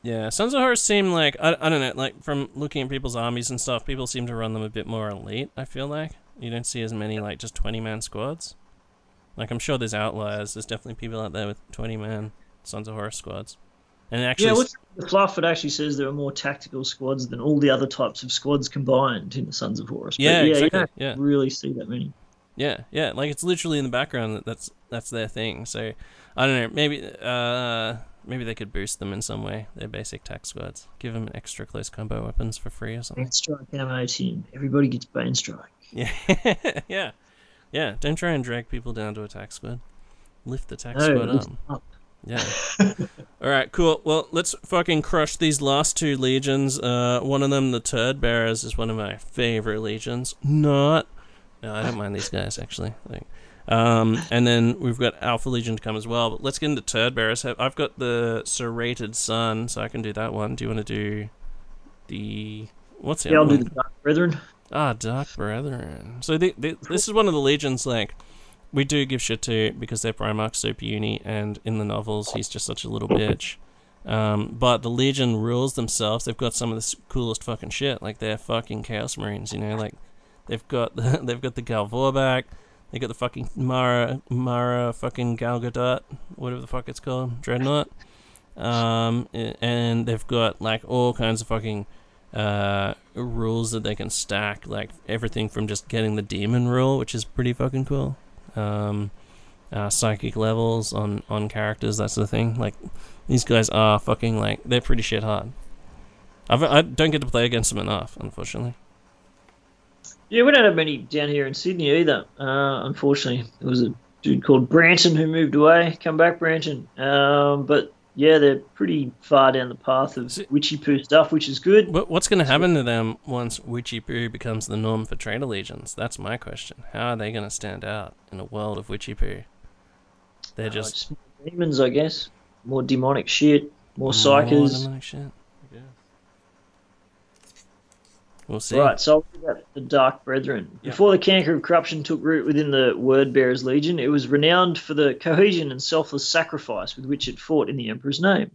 Yeah, Sons of Horus seem like I, I don't know, like from looking at people's armies and stuff, people seem to run them a bit more elite. I feel like you don't see as many like just twenty man squads. Like I'm sure there's outliers. There's definitely people out there with twenty man Sons of Horus squads. And actually, yeah, what's the fluff? It actually says there are more tactical squads than all the other types of squads combined in the Sons of Horus. But Yeah, yeah, exactly, you don't yeah. really see that many. Yeah, yeah, like it's literally in the background that that's that's their thing. So I don't know, maybe uh maybe they could boost them in some way. Their basic tac squads, give them extra close combo weapons for free or something. Bane Strike ammo team. Everybody gets Bane Strike. Yeah, yeah, yeah. Don't try and drag people down to attack squad. Lift the attack No, squad up. up. Yeah. All right, cool. Well, let's fucking crush these last two legions. Uh, one of them, the Turd Bearers, is one of my favorite legions. Not. No, I don't mind these guys actually. Like, Um, and then we've got Alpha Legion to come as well. But let's get into Turd Bearers. I've got the Serrated Sun, so I can do that one. Do you want to do the what's the Yeah, I'll other do the Dark Brethren. Ah, Dark Brethren. So this is one of the legions like we do give shit to because they're Primarch super uni, and in the novels he's just such a little bitch. Um, but the Legion rules themselves. They've got some of the coolest fucking shit. Like they're fucking Chaos Marines, you know. Like they've got the, they've got the Gal Vorbak. They got the fucking Mara Mara fucking Gal Gadot, whatever the fuck it's called, Dreadnought. Um, and they've got like all kinds of fucking uh, rules that they can stack, like everything from just getting the demon rule, which is pretty fucking cool. Um, uh, psychic levels on on characters, that sort of thing. Like these guys are fucking like they're pretty shit hard. I've, I don't get to play against them enough, unfortunately. Yeah, we don't have many down here in Sydney either. Uh, unfortunately, there was a dude called Branton who moved away. Come back, Branton. Um, but yeah, they're pretty far down the path of See- witchy poo stuff, which is good. What, what's going to happen to them once Witchy Poo becomes the norm for trade legions? That's my question. How are they going to stand out in a world of Witchy Poo? They're Uh, just just demons, I guess. More demonic shit. More more psykers. demonic shit. We'll see. Right, so I'll look about the Dark Brethren. Before the canker of corruption took root within the Word Bearers Legion, it was renowned for the cohesion and selfless sacrifice with which it fought in the Emperor's name.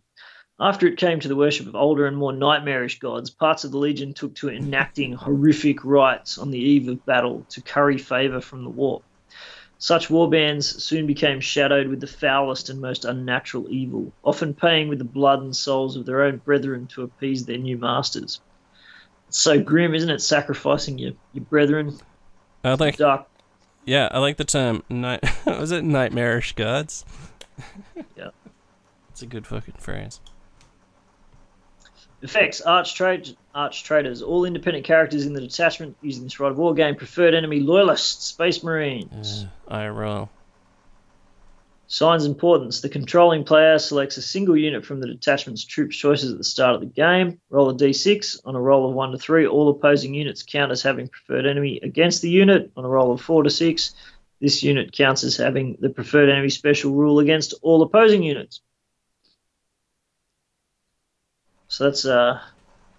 After it came to the worship of older and more nightmarish gods, parts of the Legion took to enacting horrific rites on the eve of battle to curry favour from the war. Such warbands soon became shadowed with the foulest and most unnatural evil, often paying with the blood and souls of their own brethren to appease their new masters. So grim, isn't it? Sacrificing your, your brethren. I like, Dark. yeah, I like the term night. was it nightmarish gods? Yeah. It's a good fucking phrase. Effects Arch, tra- Arch Traitors. All independent characters in the detachment using this Rite of War game. Preferred enemy Loyalists, Space Marines. Uh, I roll. Signs importance. The controlling player selects a single unit from the detachment's troops choices at the start of the game. Roll a d6. On a roll of 1 to 3, all opposing units count as having preferred enemy against the unit. On a roll of 4 to 6, this unit counts as having the preferred enemy special rule against all opposing units. So that's uh,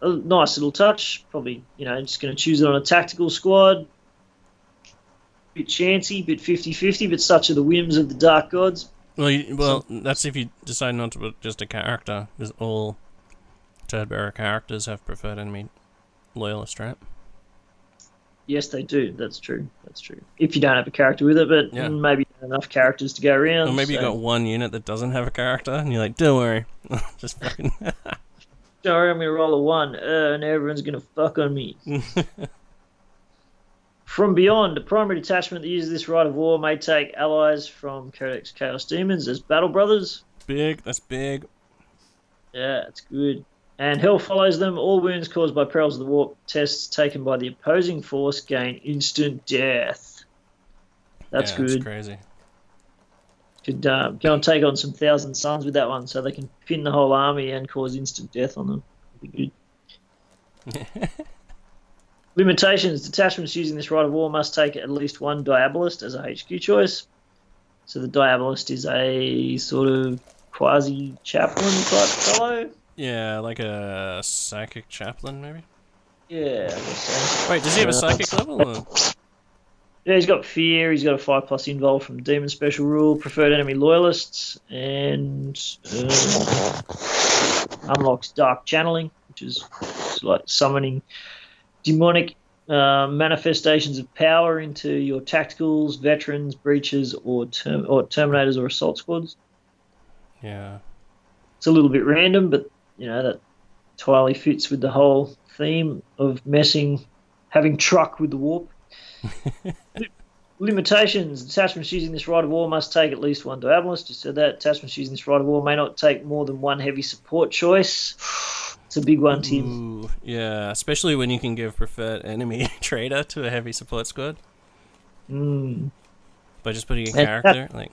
a nice little touch. Probably, you know, just going to choose it on a tactical squad. Bit chancy, bit 50 50, but such are the whims of the Dark Gods. Well, you, well, that's if you decide not to put just a character, because all Turdbearer characters have preferred enemy loyalist, right? Yes, they do. That's true. That's true. If you don't have a character with it, but Yeah. maybe enough characters to go around. Or maybe you so- got one unit that doesn't have a character, and you're like, don't worry, just fucking. Don't worry, I'm going to roll a one, uh, and everyone's going to fuck on me. From Beyond, a primary detachment that uses this Rite of War may take allies from Codex Chaos Demons as Battle Brothers. big. That's big. Yeah, it's good. And Hell follows them. All wounds caused by perils of the warp tests taken by the opposing force gain instant death. That's yeah, good. That's crazy. Could uh, go and take on some Thousand sons with that one, so they can pin the whole army and cause instant death on them. Limitations: Detachments using this Rite of War must take at least one Diabolist as a HQ choice. So the Diabolist is a sort of quasi chaplain type fellow. Yeah, like a psychic chaplain, maybe. Yeah, so. Wait, does he have a psychic level? Or? Yeah, he's got fear. He's got a five plus involved from demon special rule, preferred enemy loyalists, and uh, unlocks dark channeling, which is like summoning demonic uh, manifestations of power into your tacticals, veterans, breaches, or term- or terminators or assault squads. Yeah. It's a little bit random, but you know that entirely fits with the whole theme of messing, having truck with the warp. Limitations: Detachments using this Rite of War must take at least one Diabolist. Just said that. Detachments using this Rite of War may not take more than one heavy support choice. It's a big one, team. Ooh, yeah, especially when you can give preferred enemy traitor to a heavy support squad Mm. by just putting a character. Like,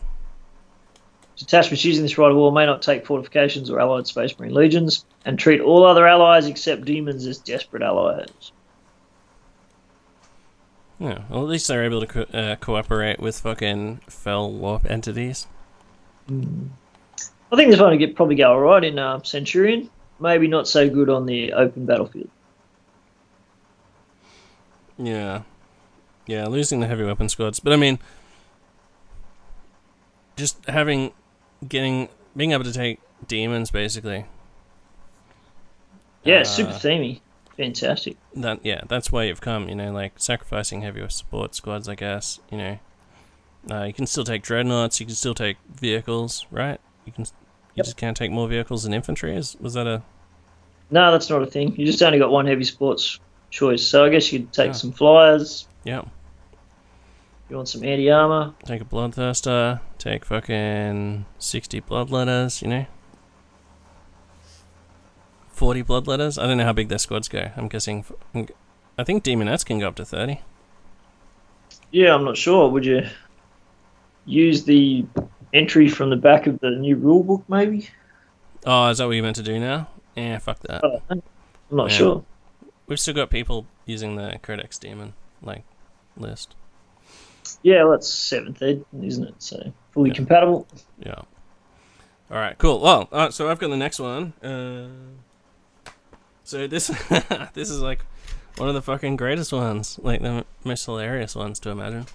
Detachments using this Rite of War may not take fortifications or allied Space Marine legions, and treat all other allies except demons as desperate allies. Yeah, well, at least they're able to co- uh, cooperate with fucking fell warp entities. I think this one will get probably go alright in uh, Centurion. Maybe not so good on the open battlefield. Yeah. Yeah, losing the heavy weapon squads. But I mean, just having, getting, being able to take demons basically. Yeah, Uh, super themey. Fantastic. That yeah, that's why you've come. You know, like sacrificing heavy support squads. I guess you know. Uh, you can still take dreadnoughts. You can still take vehicles, right? You can. You Yep. just can't take more vehicles than infantry. Is was that a? No, that's not a thing. You just only got one heavy sports choice. So I guess you could take Yeah. some flyers. Yeah. You want some anti armor? Take a bloodthirster. Take fucking sixty bloodletters. You know. Forty bloodletters. I don't know how big their squads go. I'm guessing. I think demonettes can go up to thirty. Yeah, I'm not sure. Would you use the entry from the back of the new rule book, maybe? Oh, is that what you meant to do now? Yeah, fuck that. Oh, I'm not Yeah. sure. We've still got people using the Codex Demon like list. Yeah, well, that's seventh ed, isn't it? So fully Yeah. compatible. Yeah. All right. Cool. Well, right, so I've got the next one. Uh, so this this is like one of the fucking greatest ones, like the most hilarious ones to imagine.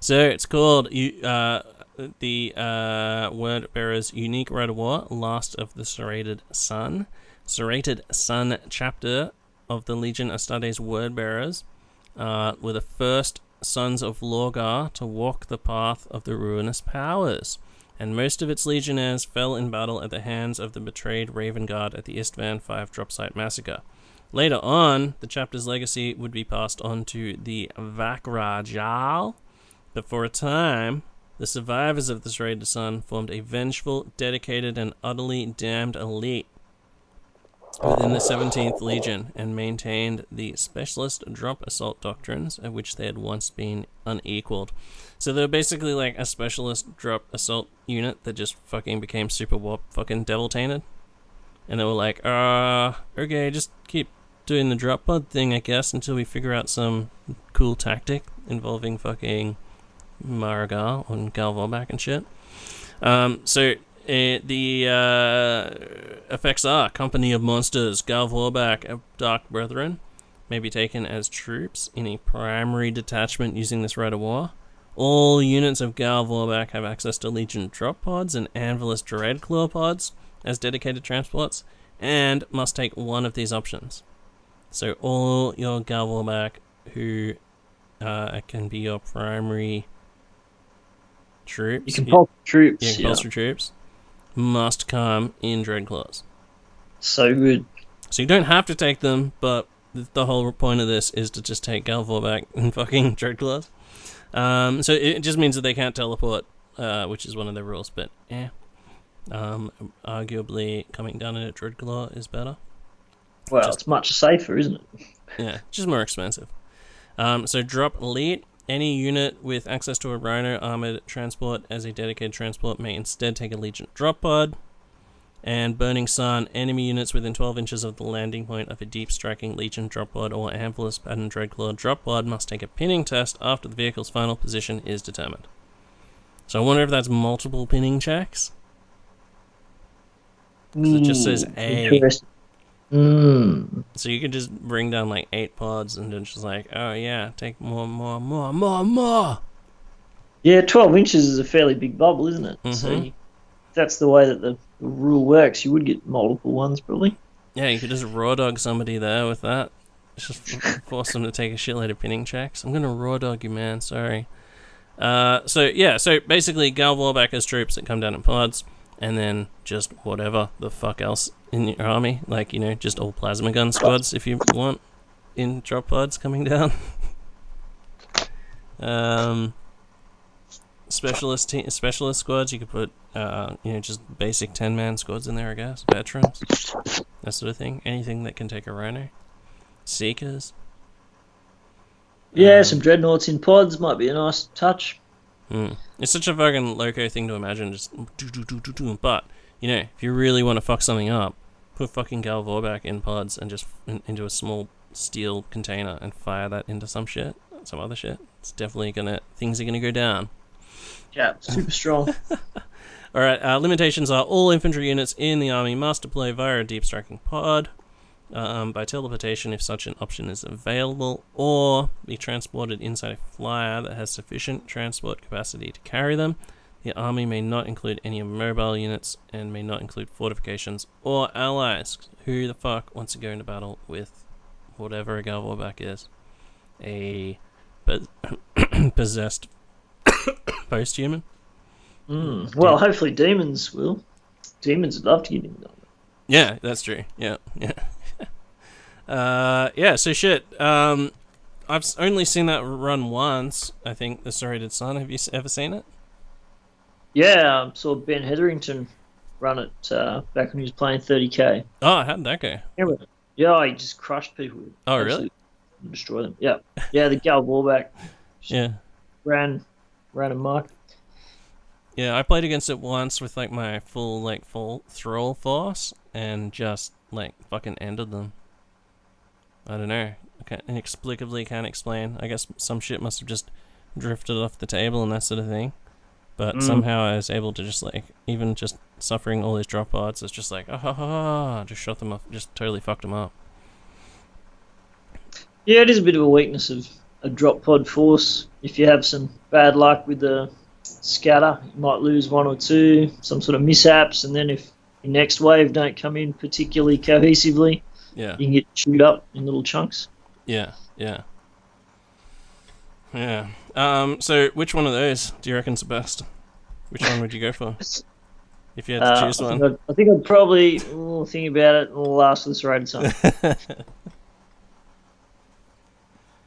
So it's called you uh the uh word bearer's unique war, last of the serrated sun, serrated sun chapter of the Legion Astartes word bearers, uh, were the first sons of Lorgar to walk the path of the ruinous powers. And most of its legionnaires fell in battle at the hands of the betrayed Raven Guard at the Isstvan 5 drop site massacre. Later on, the chapter's legacy would be passed on to the Vakrajal, but for a time, the survivors of this Serrated Sun formed a vengeful, dedicated, and utterly damned elite within the 17th Legion and maintained the specialist drop assault doctrines of which they had once been unequaled. So they're basically like a specialist drop assault unit that just fucking became super warp fucking devil tainted. And they were like, uh, okay, just keep doing the drop pod thing, I guess, until we figure out some cool tactic involving fucking Mhara Gal and Gal Vorbak and shit. Um, so the uh, effects are Company of Monsters, Gal Vorbak, and Dark Brethren may be taken as troops in a primary detachment using this rite of war. All units of Gal Vorbak have access to Legion drop pods and Anvilus Dreadclaw pods as dedicated transports, and must take one of these options. So all your Gal Vorbak who uh, can be your primary troops, You can pulse troops. yeah, Yeah, compulsory troops, must come in Dreadclaws. So good. So you don't have to take them, but th- the whole point of this is to just take Gal Vorbak and fucking Dreadclaws. Um, so it just means that they can't teleport, uh, which is one of their rules. But yeah, um, arguably coming down in a Dreadclaw is better. Well, Just- it's much safer, isn't it? Yeah, just more expensive. Um, so drop elite. Any unit with access to a Rhino armored transport as a dedicated transport may instead take a Legion drop pod. And Burning Sun, enemy units within 12 inches of the landing point of a deep striking Legion drop pod or Anvilus Pattern Dreadclaw drop pod must take a pinning test after the vehicle's final position is determined. So I wonder if that's multiple pinning checks. 'Cause it just says A. Interesting. Mm. So you could just bring down like eight pods and then just like, oh yeah, take more, more, more, more, more. Yeah, 12 inches is a fairly big bubble, isn't it? So Mhm. you, that's the way that the, the rule works. You would get multiple ones, probably. Yeah, you could just raw dog somebody there with that. Just force them to take a shitload of pinning checks. I'm gonna raw dog you, man. Sorry. Uh, so yeah, so basically, Gal Vorbak has troops that come down in pods, and then just whatever the fuck else in your army, like you know, just all plasma gun squads if you want, in drop pods coming down. um, specialist te- specialist squads, you could put uh, you know, just basic ten man squads in there, I guess. Veterans that sort of thing. Anything that can take a rhino. Seekers. Yeah, Um, some dreadnoughts in pods might be a nice touch. Mm. It's such a fucking loco thing to imagine. Just do do do do do. But you know, if you really want to fuck something up, put fucking Gal Vorbak in pods and just in, into a small steel container and fire that into some shit. some other shit. It's definitely gonna things are gonna go down. Yeah, super strong. All right. Uh, limitations are all infantry units in the army must deploy via a deep striking pod um, by teleportation if such an option is available, or be transported inside a flyer that has sufficient transport capacity to carry them. The army may not include any mobile units and may not include fortifications or allies. Who the fuck wants to go into battle with whatever a Gal Vorbak is? A pos- possessed post-human? Mm. Well, hopefully demons will. Demons would love to get in on it. Yeah, that's true. Yeah, yeah. Uh, yeah. So shit. Um, I've only seen that run once. I think the Serrated Sun. Have you ever seen it? Yeah, I saw Ben Hetherington run it uh, back when he was playing 30k. Oh, how did that go? Yeah, he just crushed people. Oh, really? Destroy them. Yeah, yeah. The Gal Vorbak Yeah, ran ran a mark. yeah. I played against it once with like my full like full thrall force and just like fucking ended them. I don't know. I can't, inexplicably can't explain. I guess some shit must have just drifted off the table and that sort of thing. But Mm. somehow I was able to just like even just suffering all these drop pods. It's just like ah ha ha ha. Just shot them off. Just totally fucked them up. Yeah, it is a bit of a weakness of a drop pod force. If you have some bad luck with the scatter, you might lose one or two, some sort of mishaps, and then if your next wave don't come in particularly cohesively, Yeah. you can get chewed up in little chunks. Yeah, yeah, yeah. Um, so which one of those do you reckon's the best? Which one would you go for if you had to Uh, choose I, one? think I'd, I think I'd probably oh, think about it and we'll last serrated sun.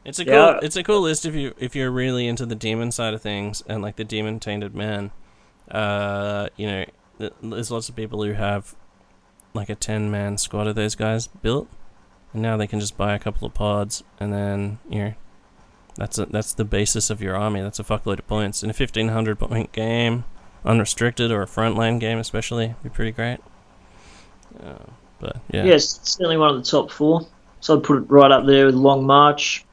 It's a cool, it's a cool list if you if you're really into the demon side of things and like the demon tainted man. Uh, you know, there's lots of people who have like a ten man squad of those guys built, and now they can just buy a couple of pods and then you know, that's a, that's the basis of your army. That's a fuckload of points in a fifteen hundred point game, unrestricted or a frontline game especially, be pretty great. Uh, but yeah, Yes, certainly one of the top four. So I'd put it right up there with Long March,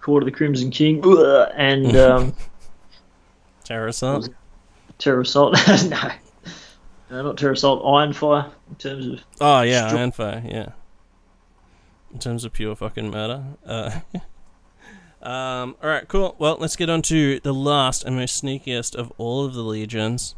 Court of the Crimson King, and um, terror assault. Terror Assault. no. no, not Terror Assault. Ironfire in terms of Oh yeah, Ironfire, yeah. In terms of pure fucking murder. Uh, um, all right, cool. Well, let's get on to the last and most sneakiest of all of the legions,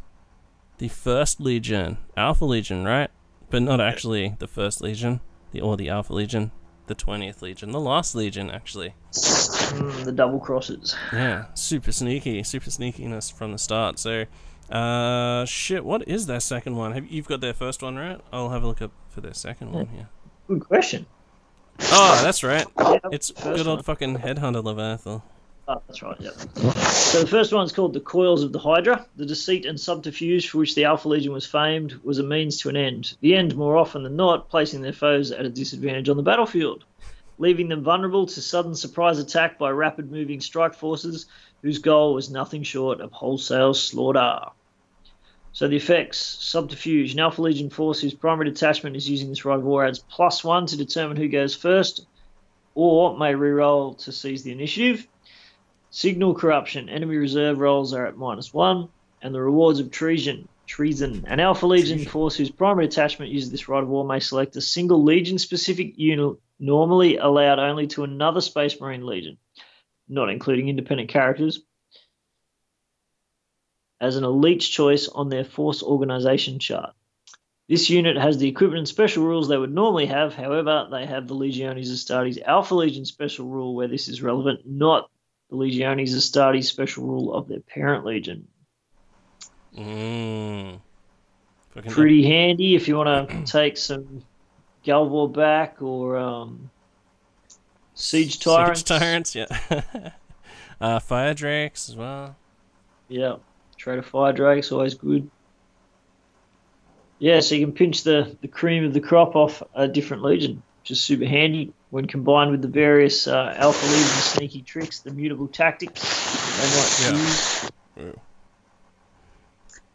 the first legion, Alpha Legion, right? But not actually the first legion, the or the Alpha Legion, the twentieth legion, the last legion, actually. mm, the double crosses. Yeah, super sneaky, super sneakiness from the start. So, uh, shit, what is their second one? Have you've got their first one right? I'll have a look up for their second one here. Good question. Oh, that's right. Yeah, It's good old one. fucking headhunter Leviathan. Oh, that's right, yeah. So the first one's called The Coils of the Hydra. The deceit and subterfuge for which the Alpha Legion was famed was a means to an end. The end, more often than not, placing their foes at a disadvantage on the battlefield, leaving them vulnerable to sudden surprise attack by rapid moving strike forces whose goal was nothing short of wholesale slaughter. So the effects, subterfuge, an Alpha Legion force whose primary detachment is using this of war adds plus one to determine who goes first, or may reroll to seize the initiative. Signal corruption. Enemy reserve rolls are at minus one, and the rewards of treason. Treason. An Alpha Legion force whose primary attachment uses this rite of war may select a single Legion-specific unit, normally allowed only to another Space Marine Legion, not including independent characters, as an elite's choice on their force organization chart. This unit has the equipment and special rules they would normally have. However, they have the Legiones Astartes Alpha Legion special rule where this is relevant, not the Legiones Astartes special rule of their parent legion. Mmm. Fucking Pretty handy if you want to take some Gal Vorbak or um, Siege Tyrants. Siege tyrants, yeah. uh, fire drakes as well. Yeah, Traitor Fire Drake's always good. Yeah, so you can pinch the, the cream of the crop off a different legion, which is super handy when combined with the various uh, Alpha Legion sneaky tricks, the mutable tactics they might Yeah. use.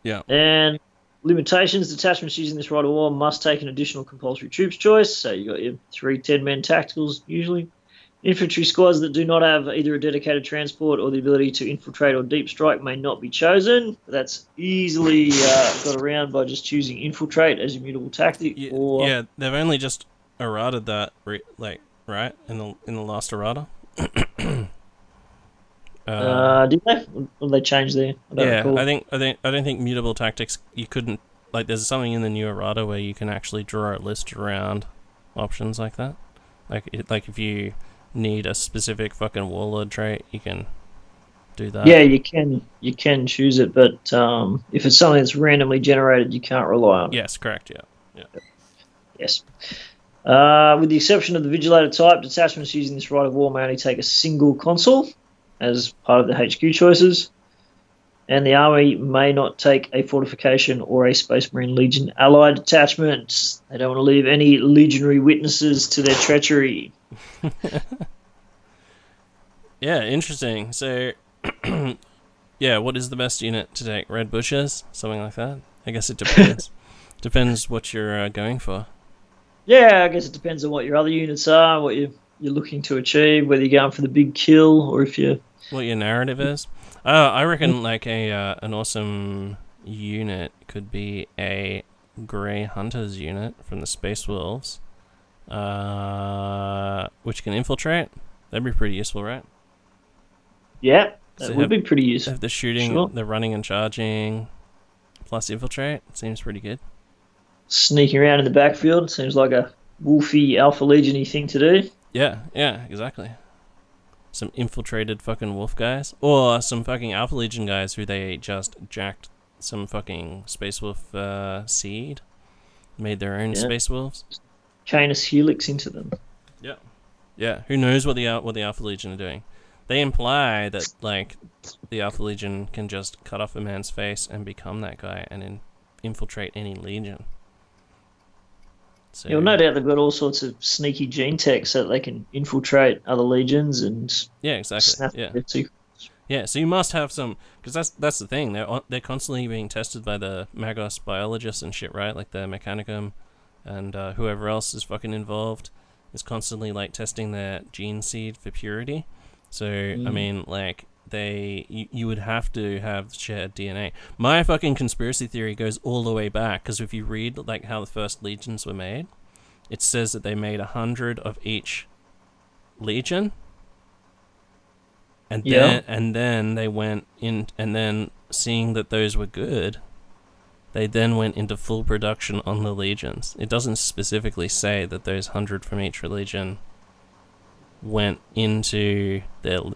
Yeah. And limitations, detachments using this rite of war must take an additional compulsory troops choice. So you got your three 10 men tacticals usually. Infantry squads that do not have either a dedicated transport or the ability to infiltrate or deep strike may not be chosen. That's easily uh, got around by just choosing infiltrate as your mutable tactic. Yeah, or yeah, they've only just errated that, re- like, right in the in the last errata. uh, uh, did they? Or did they change there? I don't yeah, recall. I think I think I don't think mutable tactics. You couldn't like. There's something in the new errata where you can actually draw a list around options like that. Like it, like if you need a specific fucking warlord trait, you can do that. yeah, you can you can choose it, but um, if it's something that's randomly generated, you can't rely on it. Yes, correct. Yeah. Yes. Uh, with the exception of the Vigilator type, detachments using this rite of war may only take a single consul as part of the HQ choices, and the army may not take a fortification or a Space Marine Legion allied detachment. They don't want to leave any legionary witnesses to their treachery. Yeah, interesting. So, yeah, what is the best unit to take? Red Butchers, something like that. I guess it depends. depends what you're uh, going for. Yeah, I guess it depends on what your other units are, what you you're looking to achieve, whether you're going for the big kill or if you're What your narrative is. Uh, I reckon like a uh, an awesome unit could be a Grey Hunters unit from the Space Wolves, uh, which can infiltrate. That'd be pretty useful, right? yeah, that So would have- be pretty useful. They're shooting, Sure. they're running and charging, plus infiltrate, seems pretty good. Sneaking around in the backfield seems like a wolfy Alpha Legiony thing to do. Yeah, yeah, exactly. Some infiltrated fucking wolf guys, or some fucking Alpha Legion guys who they just jacked some fucking Space Wolf uh, seed, made their own Yeah. Space Wolves. Canis Helix into them. Yeah, yeah. Who knows what the what the Alpha Legion are doing? They imply that like the Alpha Legion can just cut off a man's face and become that guy and then infiltrate any legion. So Yeah, well, no doubt they've got all sorts of sneaky gene tech so that they can infiltrate other legions and yeah, exactly. Yeah. Yeah, so you must have some because that's that's the thing. They're they're constantly being tested by the Magos biologists and shit, right? Like the Mechanicum and uh, whoever else is fucking involved is constantly like testing their gene seed for purity. So I Mm. mean, like they you, you would have to have shared DNA. My fucking conspiracy theory goes all the way back because if you read like how the first legions were made, it says that they made a hundred of each legion and Yeah. then and then they went in and then seeing that those were good they then went into full production on the legions it doesn't specifically say that those 100 from each religion went into their l-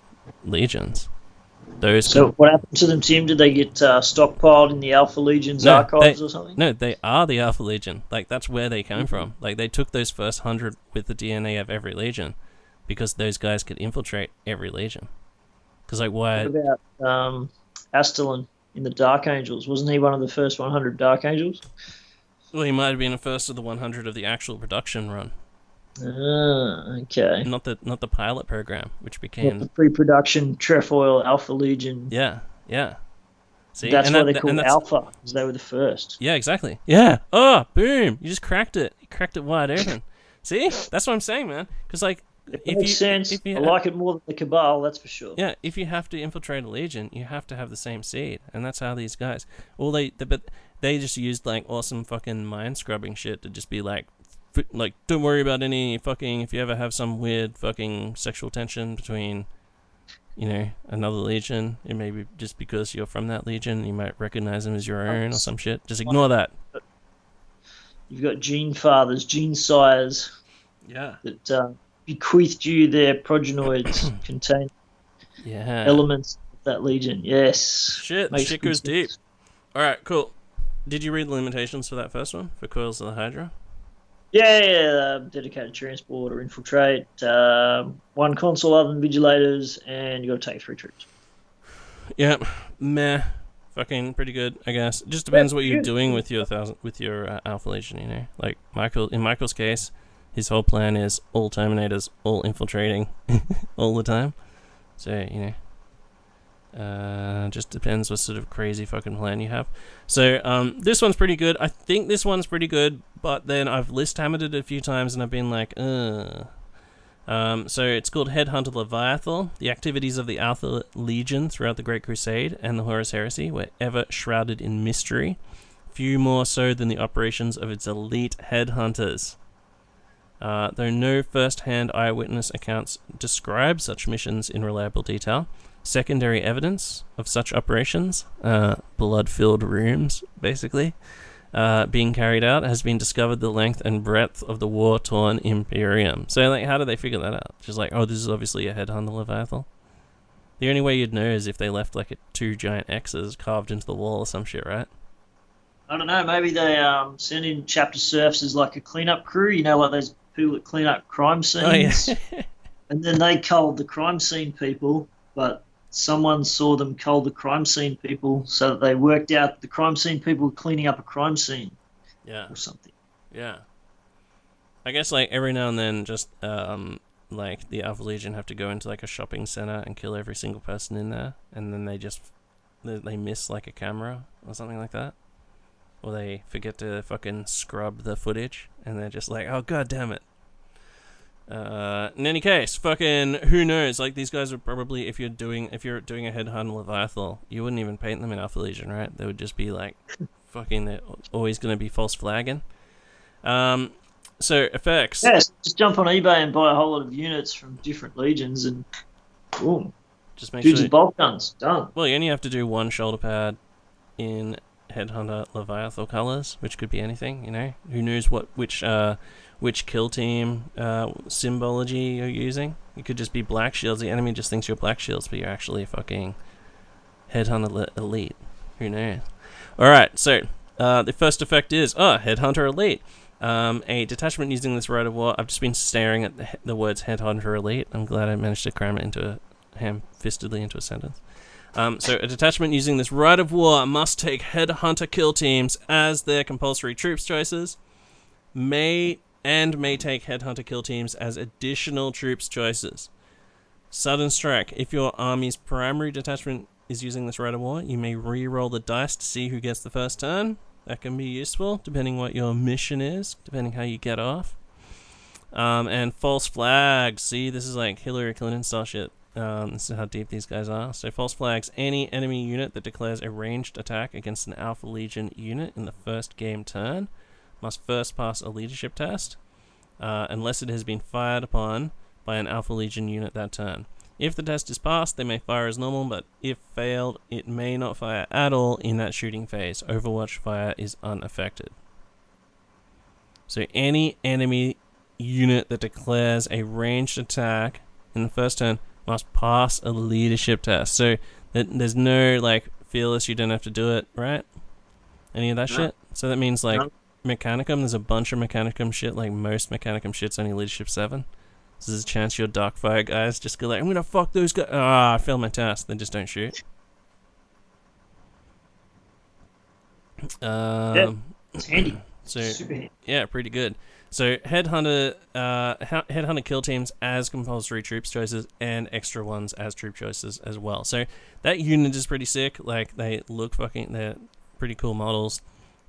So what happened to them, Tim? Did they get uh, stockpiled in the Alpha Legion's No, archives they- or something? no they are the alpha legion like that's where they came from like they took those first 100 with the dna of every legion because those guys could infiltrate every legion because like why What about um, in the Dark Angels? Wasn't he one of the first 100 Dark Angels? Well, he might have been the first of the 100 of the actual production run, Ah, okay. not the not the pilot program, which became the pre-production trefoil Alpha Legion. yeah, yeah. See, That's why that- they're that- called Alpha, because they were the first. Yeah, exactly. Yeah. Oh, boom! You just cracked it. You cracked it wide open. See, that's what I'm saying, man. Because like, It if makes you sense. if you I like it more than the Cabal, that's for sure. yeah, if you have to infiltrate a legion, you have to have the same seed, and that's how these guys. All they, they but they just used like awesome fucking mind scrubbing shit to just be like, like don't worry about any fucking if you ever have some weird fucking sexual tension between, you know, another legion, it may be just because you're from that legion, you might recognize them as your own or some shit. Just ignore that. You've got gene fathers, gene sires Yeah. that uh, bequeathed you their progenoids contain Yeah. elements of that legion. Yes. Shit, Makes shit goes deep. All right, cool. Did you read the limitations for that first one for coils of the Hydra? Yeah, yeah, dedicated transport or infiltrate. Um, one consul other than vigilators, and you got to take three troops. Yep. Meh. Fucking pretty good, I guess. It just depends what you're good. doing with your thousand with your uh, Alpha Legion. You know, like Michael. In Michael's case, his whole plan is all Terminators, all infiltrating, all the time. So you know, uh, just depends what sort of crazy fucking plan you have. So um, this one's pretty good. I think this one's pretty good, but then I've list hammered it a few times and I've been like, uh. Um, so it's called Headhunter Leviathan. The activities of the Alpha Legion throughout the Great Crusade and the Horus Heresy were ever shrouded in mystery, few more so than the operations of its elite headhunters. Uh, though no first hand eyewitness accounts describe such missions in reliable detail, secondary evidence of such operations, uh, blood filled rooms, basically, uh, being carried out has been discovered the length and breadth of the war torn Imperium. So, like, how do they figure that out? Just like, oh, this is obviously a headhunter Leviathan. The only way you'd know is if they left like a, two giant X's carved into the wall or some shit, right? I don't know. Maybe they um, send in chapter serfs as like a cleanup crew. You know, like those people that clean up crime scenes. Oh yeah. and then they culled the crime scene people, but someone saw them cull the crime scene people, so that they worked out the crime scene people were cleaning up a crime scene yeah. or something. Yeah. I guess like every now and then, just um, like the Alpha Legion have to go into like a shopping center and kill every single person in there, and then they just they, they miss like a camera or something like that, or they forget to fucking scrub the footage, and they're just like, oh god damn it. Uh, in any case, fucking who knows? Like these guys are probably if you're doing if you're doing a headhunt Leviathan, you wouldn't even paint them in Alpha Legion, right? They would just be like fucking. They're always gonna be false flagging. Um, so effects. Yes, just jump on eBay and buy a whole lot of units from different legions and boom, Just make dudes sure. bolt guns done. Well, you only have to do one shoulder pad in Headhunter Leviathan colors, which could be anything. You know, who knows what which uh which kill team uh symbology you're using? It could just be black shields. The enemy just thinks you're black shields, but you're actually fucking Headhunter elite. Who knows? All right, so uh, the first effect is oh Headhunter elite. Um, a detachment using this rite of war. I've just been staring at the, the words Headhunter elite. I'm glad I managed to cram it into a ham-fistedly into a sentence. Um, so a detachment using this rite of war must take headhunter kill teams as their compulsory troops choices. May and may take headhunter kill teams as additional troops choices. Sudden strike. If your army's primary detachment is using this rite of war, you may re-roll the dice to see who gets the first turn. That can be useful depending what your mission is, depending how you get off. Um, and false flags. See, this is like Hillary Clinton style shit. Um, this is how deep these guys are. So false flags. Any enemy unit that declares a ranged attack against an Alpha Legion unit in the first game turn must first pass a leadership test, uh, unless it has been fired upon by an Alpha Legion unit that turn. If the test is passed, they may fire as normal, but if failed, it may not fire at all in that shooting phase. Overwatch fire is unaffected. So any enemy unit that declares a ranged attack in the first turn must pass a leadership test. So th- there's no like fearless, you don't have to do it, right? Any of that No. shit. So that means like No. Mechanicum, there's a bunch of Mechanicum shit. Like most Mechanicum shit's only leadership seven. So there's a chance your Darkfire guys just go like, I'm gonna fuck those guys. Ah, I failed my task. Then just don't shoot. Um, It's handy. so yeah, pretty good. So headhunter, uh, headhunter kill teams as compulsory troops choices and extra ones as troop choices as well. So that unit is pretty sick. Like they look fucking, they're pretty cool models.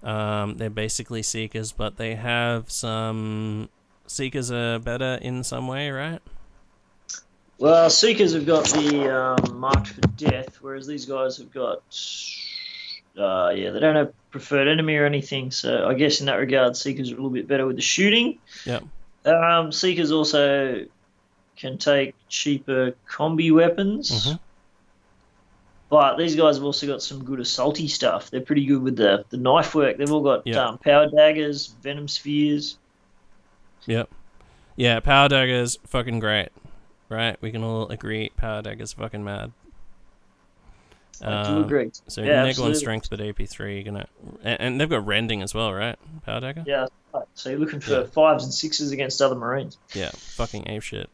Um, they're basically seekers, but they have some seekers are better in some way, right? Well, Seekers have got the um, marked for death, whereas these guys have got, uh, yeah, they don't have preferred enemy or anything. So I guess in that regard, Seekers are a little bit better with the shooting. Yeah. Um, Seekers also can take cheaper combi weapons, Mhm. But these guys have also got some good assaulty stuff. They're pretty good with the, the knife work. They've all got Yeah. um, power daggers, venom spheres. Yep. Yeah, power daggers fucking great, right? We can all agree power daggers fucking mad. I do Uh, agree. So Yeah, neg one strength, but AP three, you're gonna, and, and they've got rending as well, right? Power dagger. Yeah, right. so you're looking for Yeah. fives and sixes against other Marines. Yeah, fucking ape shit.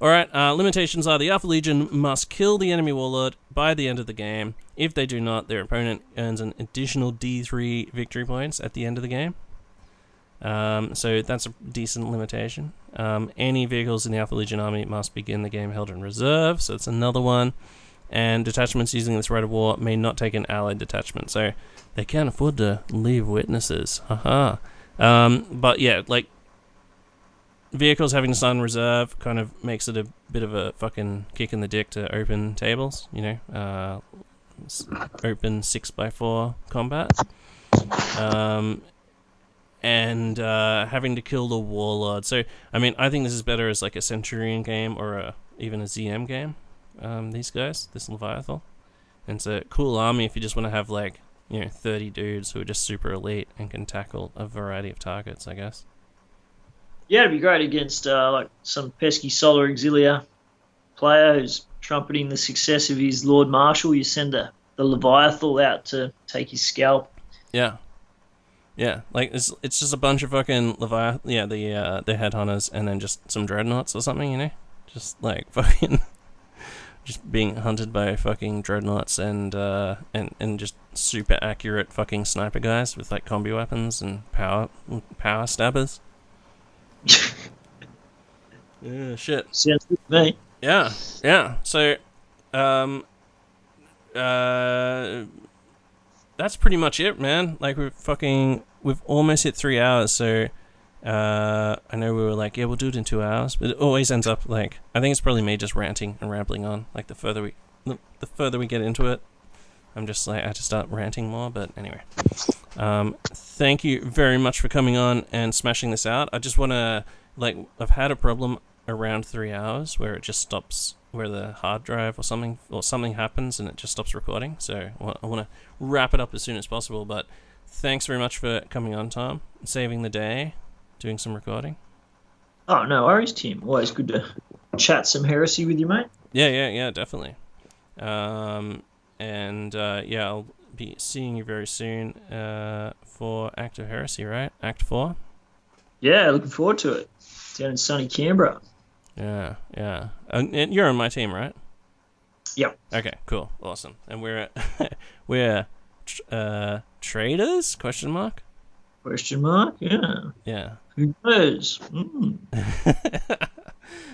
All right. Uh, limitations are the Alpha Legion must kill the enemy warlord by the end of the game. If they do not, their opponent earns an additional D3 victory points at the end of the game. Um, so that's a decent limitation. Um, any vehicles in the Alpha Legion army must begin the game held in reserve. So that's another one. And detachments using this rite of war may not take an allied detachment. So they can't afford to leave witnesses. Haha. Um, but yeah, like vehicles having to start in reserve kind of makes it a bit of a fucking kick in the dick to open tables. You know, uh, open six by four combat. Um, and uh, having to kill the warlord. So, I mean, I think this is better as like a Centurion game or a, even a ZM game. Um, these guys, this Leviathan. And it's a cool army if you just want to have like, you know, 30 dudes who are just super elite and can tackle a variety of targets, I guess. Yeah, it'd be great against uh, like some pesky Solar Auxilia player who's trumpeting the success of his Lord Marshal. You send the, the Leviathan out to take his scalp. Yeah. Yeah, like it's it's just a bunch of fucking Leviathan, yeah, the uh, the headhunters, and then just some dreadnoughts or something, you know, just like fucking, just being hunted by fucking dreadnoughts and uh and and just super accurate fucking sniper guys with like combi weapons and power power stabbers. Yeah, shit. Sounds good to me. Yeah, yeah. So, um, uh, that's pretty much it, man. Like we're fucking we've almost hit three hours. So, uh, I know we were like, yeah, we'll do it in two hours, but it always ends up like I think it's probably me just ranting and rambling on. Like the further we the, the further we get into it, I'm just like I have to start ranting more. But anyway, um, thank you very much for coming on and smashing this out. I just want to like I've had a problem around three hours where it just stops where the hard drive or something or something happens and it just stops recording so I want to wrap it up as soon as possible but thanks very much for coming on tom saving the day doing some recording Oh, no worries, Tim. Always good to chat some heresy with you, mate. yeah yeah yeah definitely um, and uh, yeah i'll be seeing you very soon uh, for act of heresy right act 4 Yeah, looking forward to it. Down in sunny Canberra. yeah yeah and you're on my team right Yep. Okay, cool, awesome. And we're we're tr- uh, traitors? Question mark. Question mark? Yeah. Yeah. Who knows? Mm.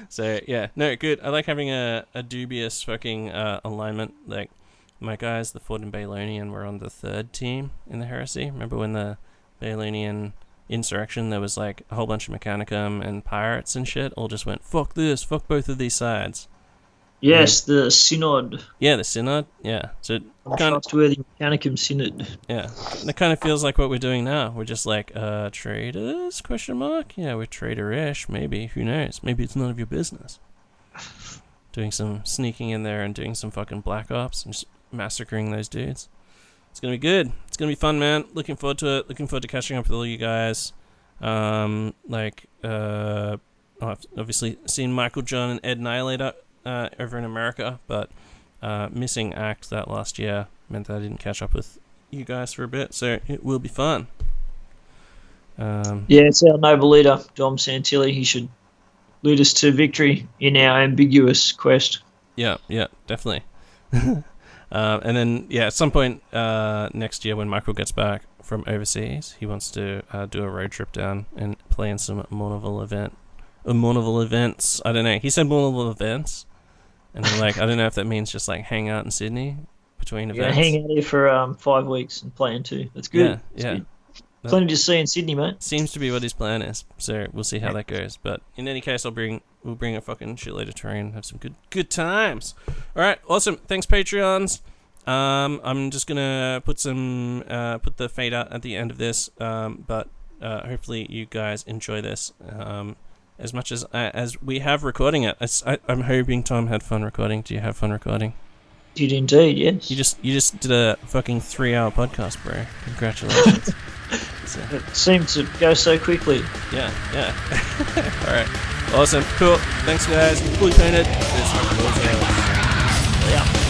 So yeah, no, good. I like having a, a dubious fucking uh, alignment. Like my guys, the Ford and Baylonian, were on the third team in the heresy. Remember when the Baylonian insurrection? There was like a whole bunch of Mechanicum and pirates and shit. All just went fuck this, fuck both of these sides. Yes, the Synod. Yeah, the synod. Yeah, so kind of Trustworthy Mechanicum Synod. Yeah, that kind of feels like what we're doing now. We're just like, uh, traitors? Question mark? Yeah, we're traitor-ish. Maybe. Who knows? Maybe it's none of your business. Doing some sneaking in there and doing some fucking black ops and just massacring those dudes. It's gonna be good. It's gonna be fun, man. Looking forward to it. Looking forward to catching up with all you guys. Um, like, uh, I've obviously seen Michael John and Ed Annihilator uh, over in America, but uh, missing act that last year meant that I didn't catch up with you guys for a bit, so it will be fun. Um, Yeah, it's our noble leader, Dom Santilli. He should lead us to victory in our ambiguous quest. yeah, yeah, definitely. um, and then, yeah, at some point uh, next year when Michael gets back from overseas, he wants to uh, do a road trip down and play in some Mournival event. Uh, Mournival events. I don't know. He said Mournival events. And I'm like, I don't know if that means just like hang out in Sydney between events. to hang out here for um, five weeks and play in two. That's good. Yeah, That's yeah. good. Plenty to see in Sydney, mate. Seems to be what his plan is. So we'll see how that goes. But in any case, I'll bring we'll bring a fucking shitload of terrain, have some good good times. All right, awesome. Thanks, Patreons. Um, I'm just gonna put some uh, put the fade out at the end of this. Um, but uh, hopefully you guys enjoy this um, as much as uh, as we have recording it. I, I'm hoping Tom had fun recording. Do you have fun recording? Did indeed, yes. You just you just did a fucking three hour podcast, bro. Congratulations. It seemed to go so quickly. Yeah, yeah. All right. Awesome. Cool. Thanks, guys. Fully painted. This is Yeah.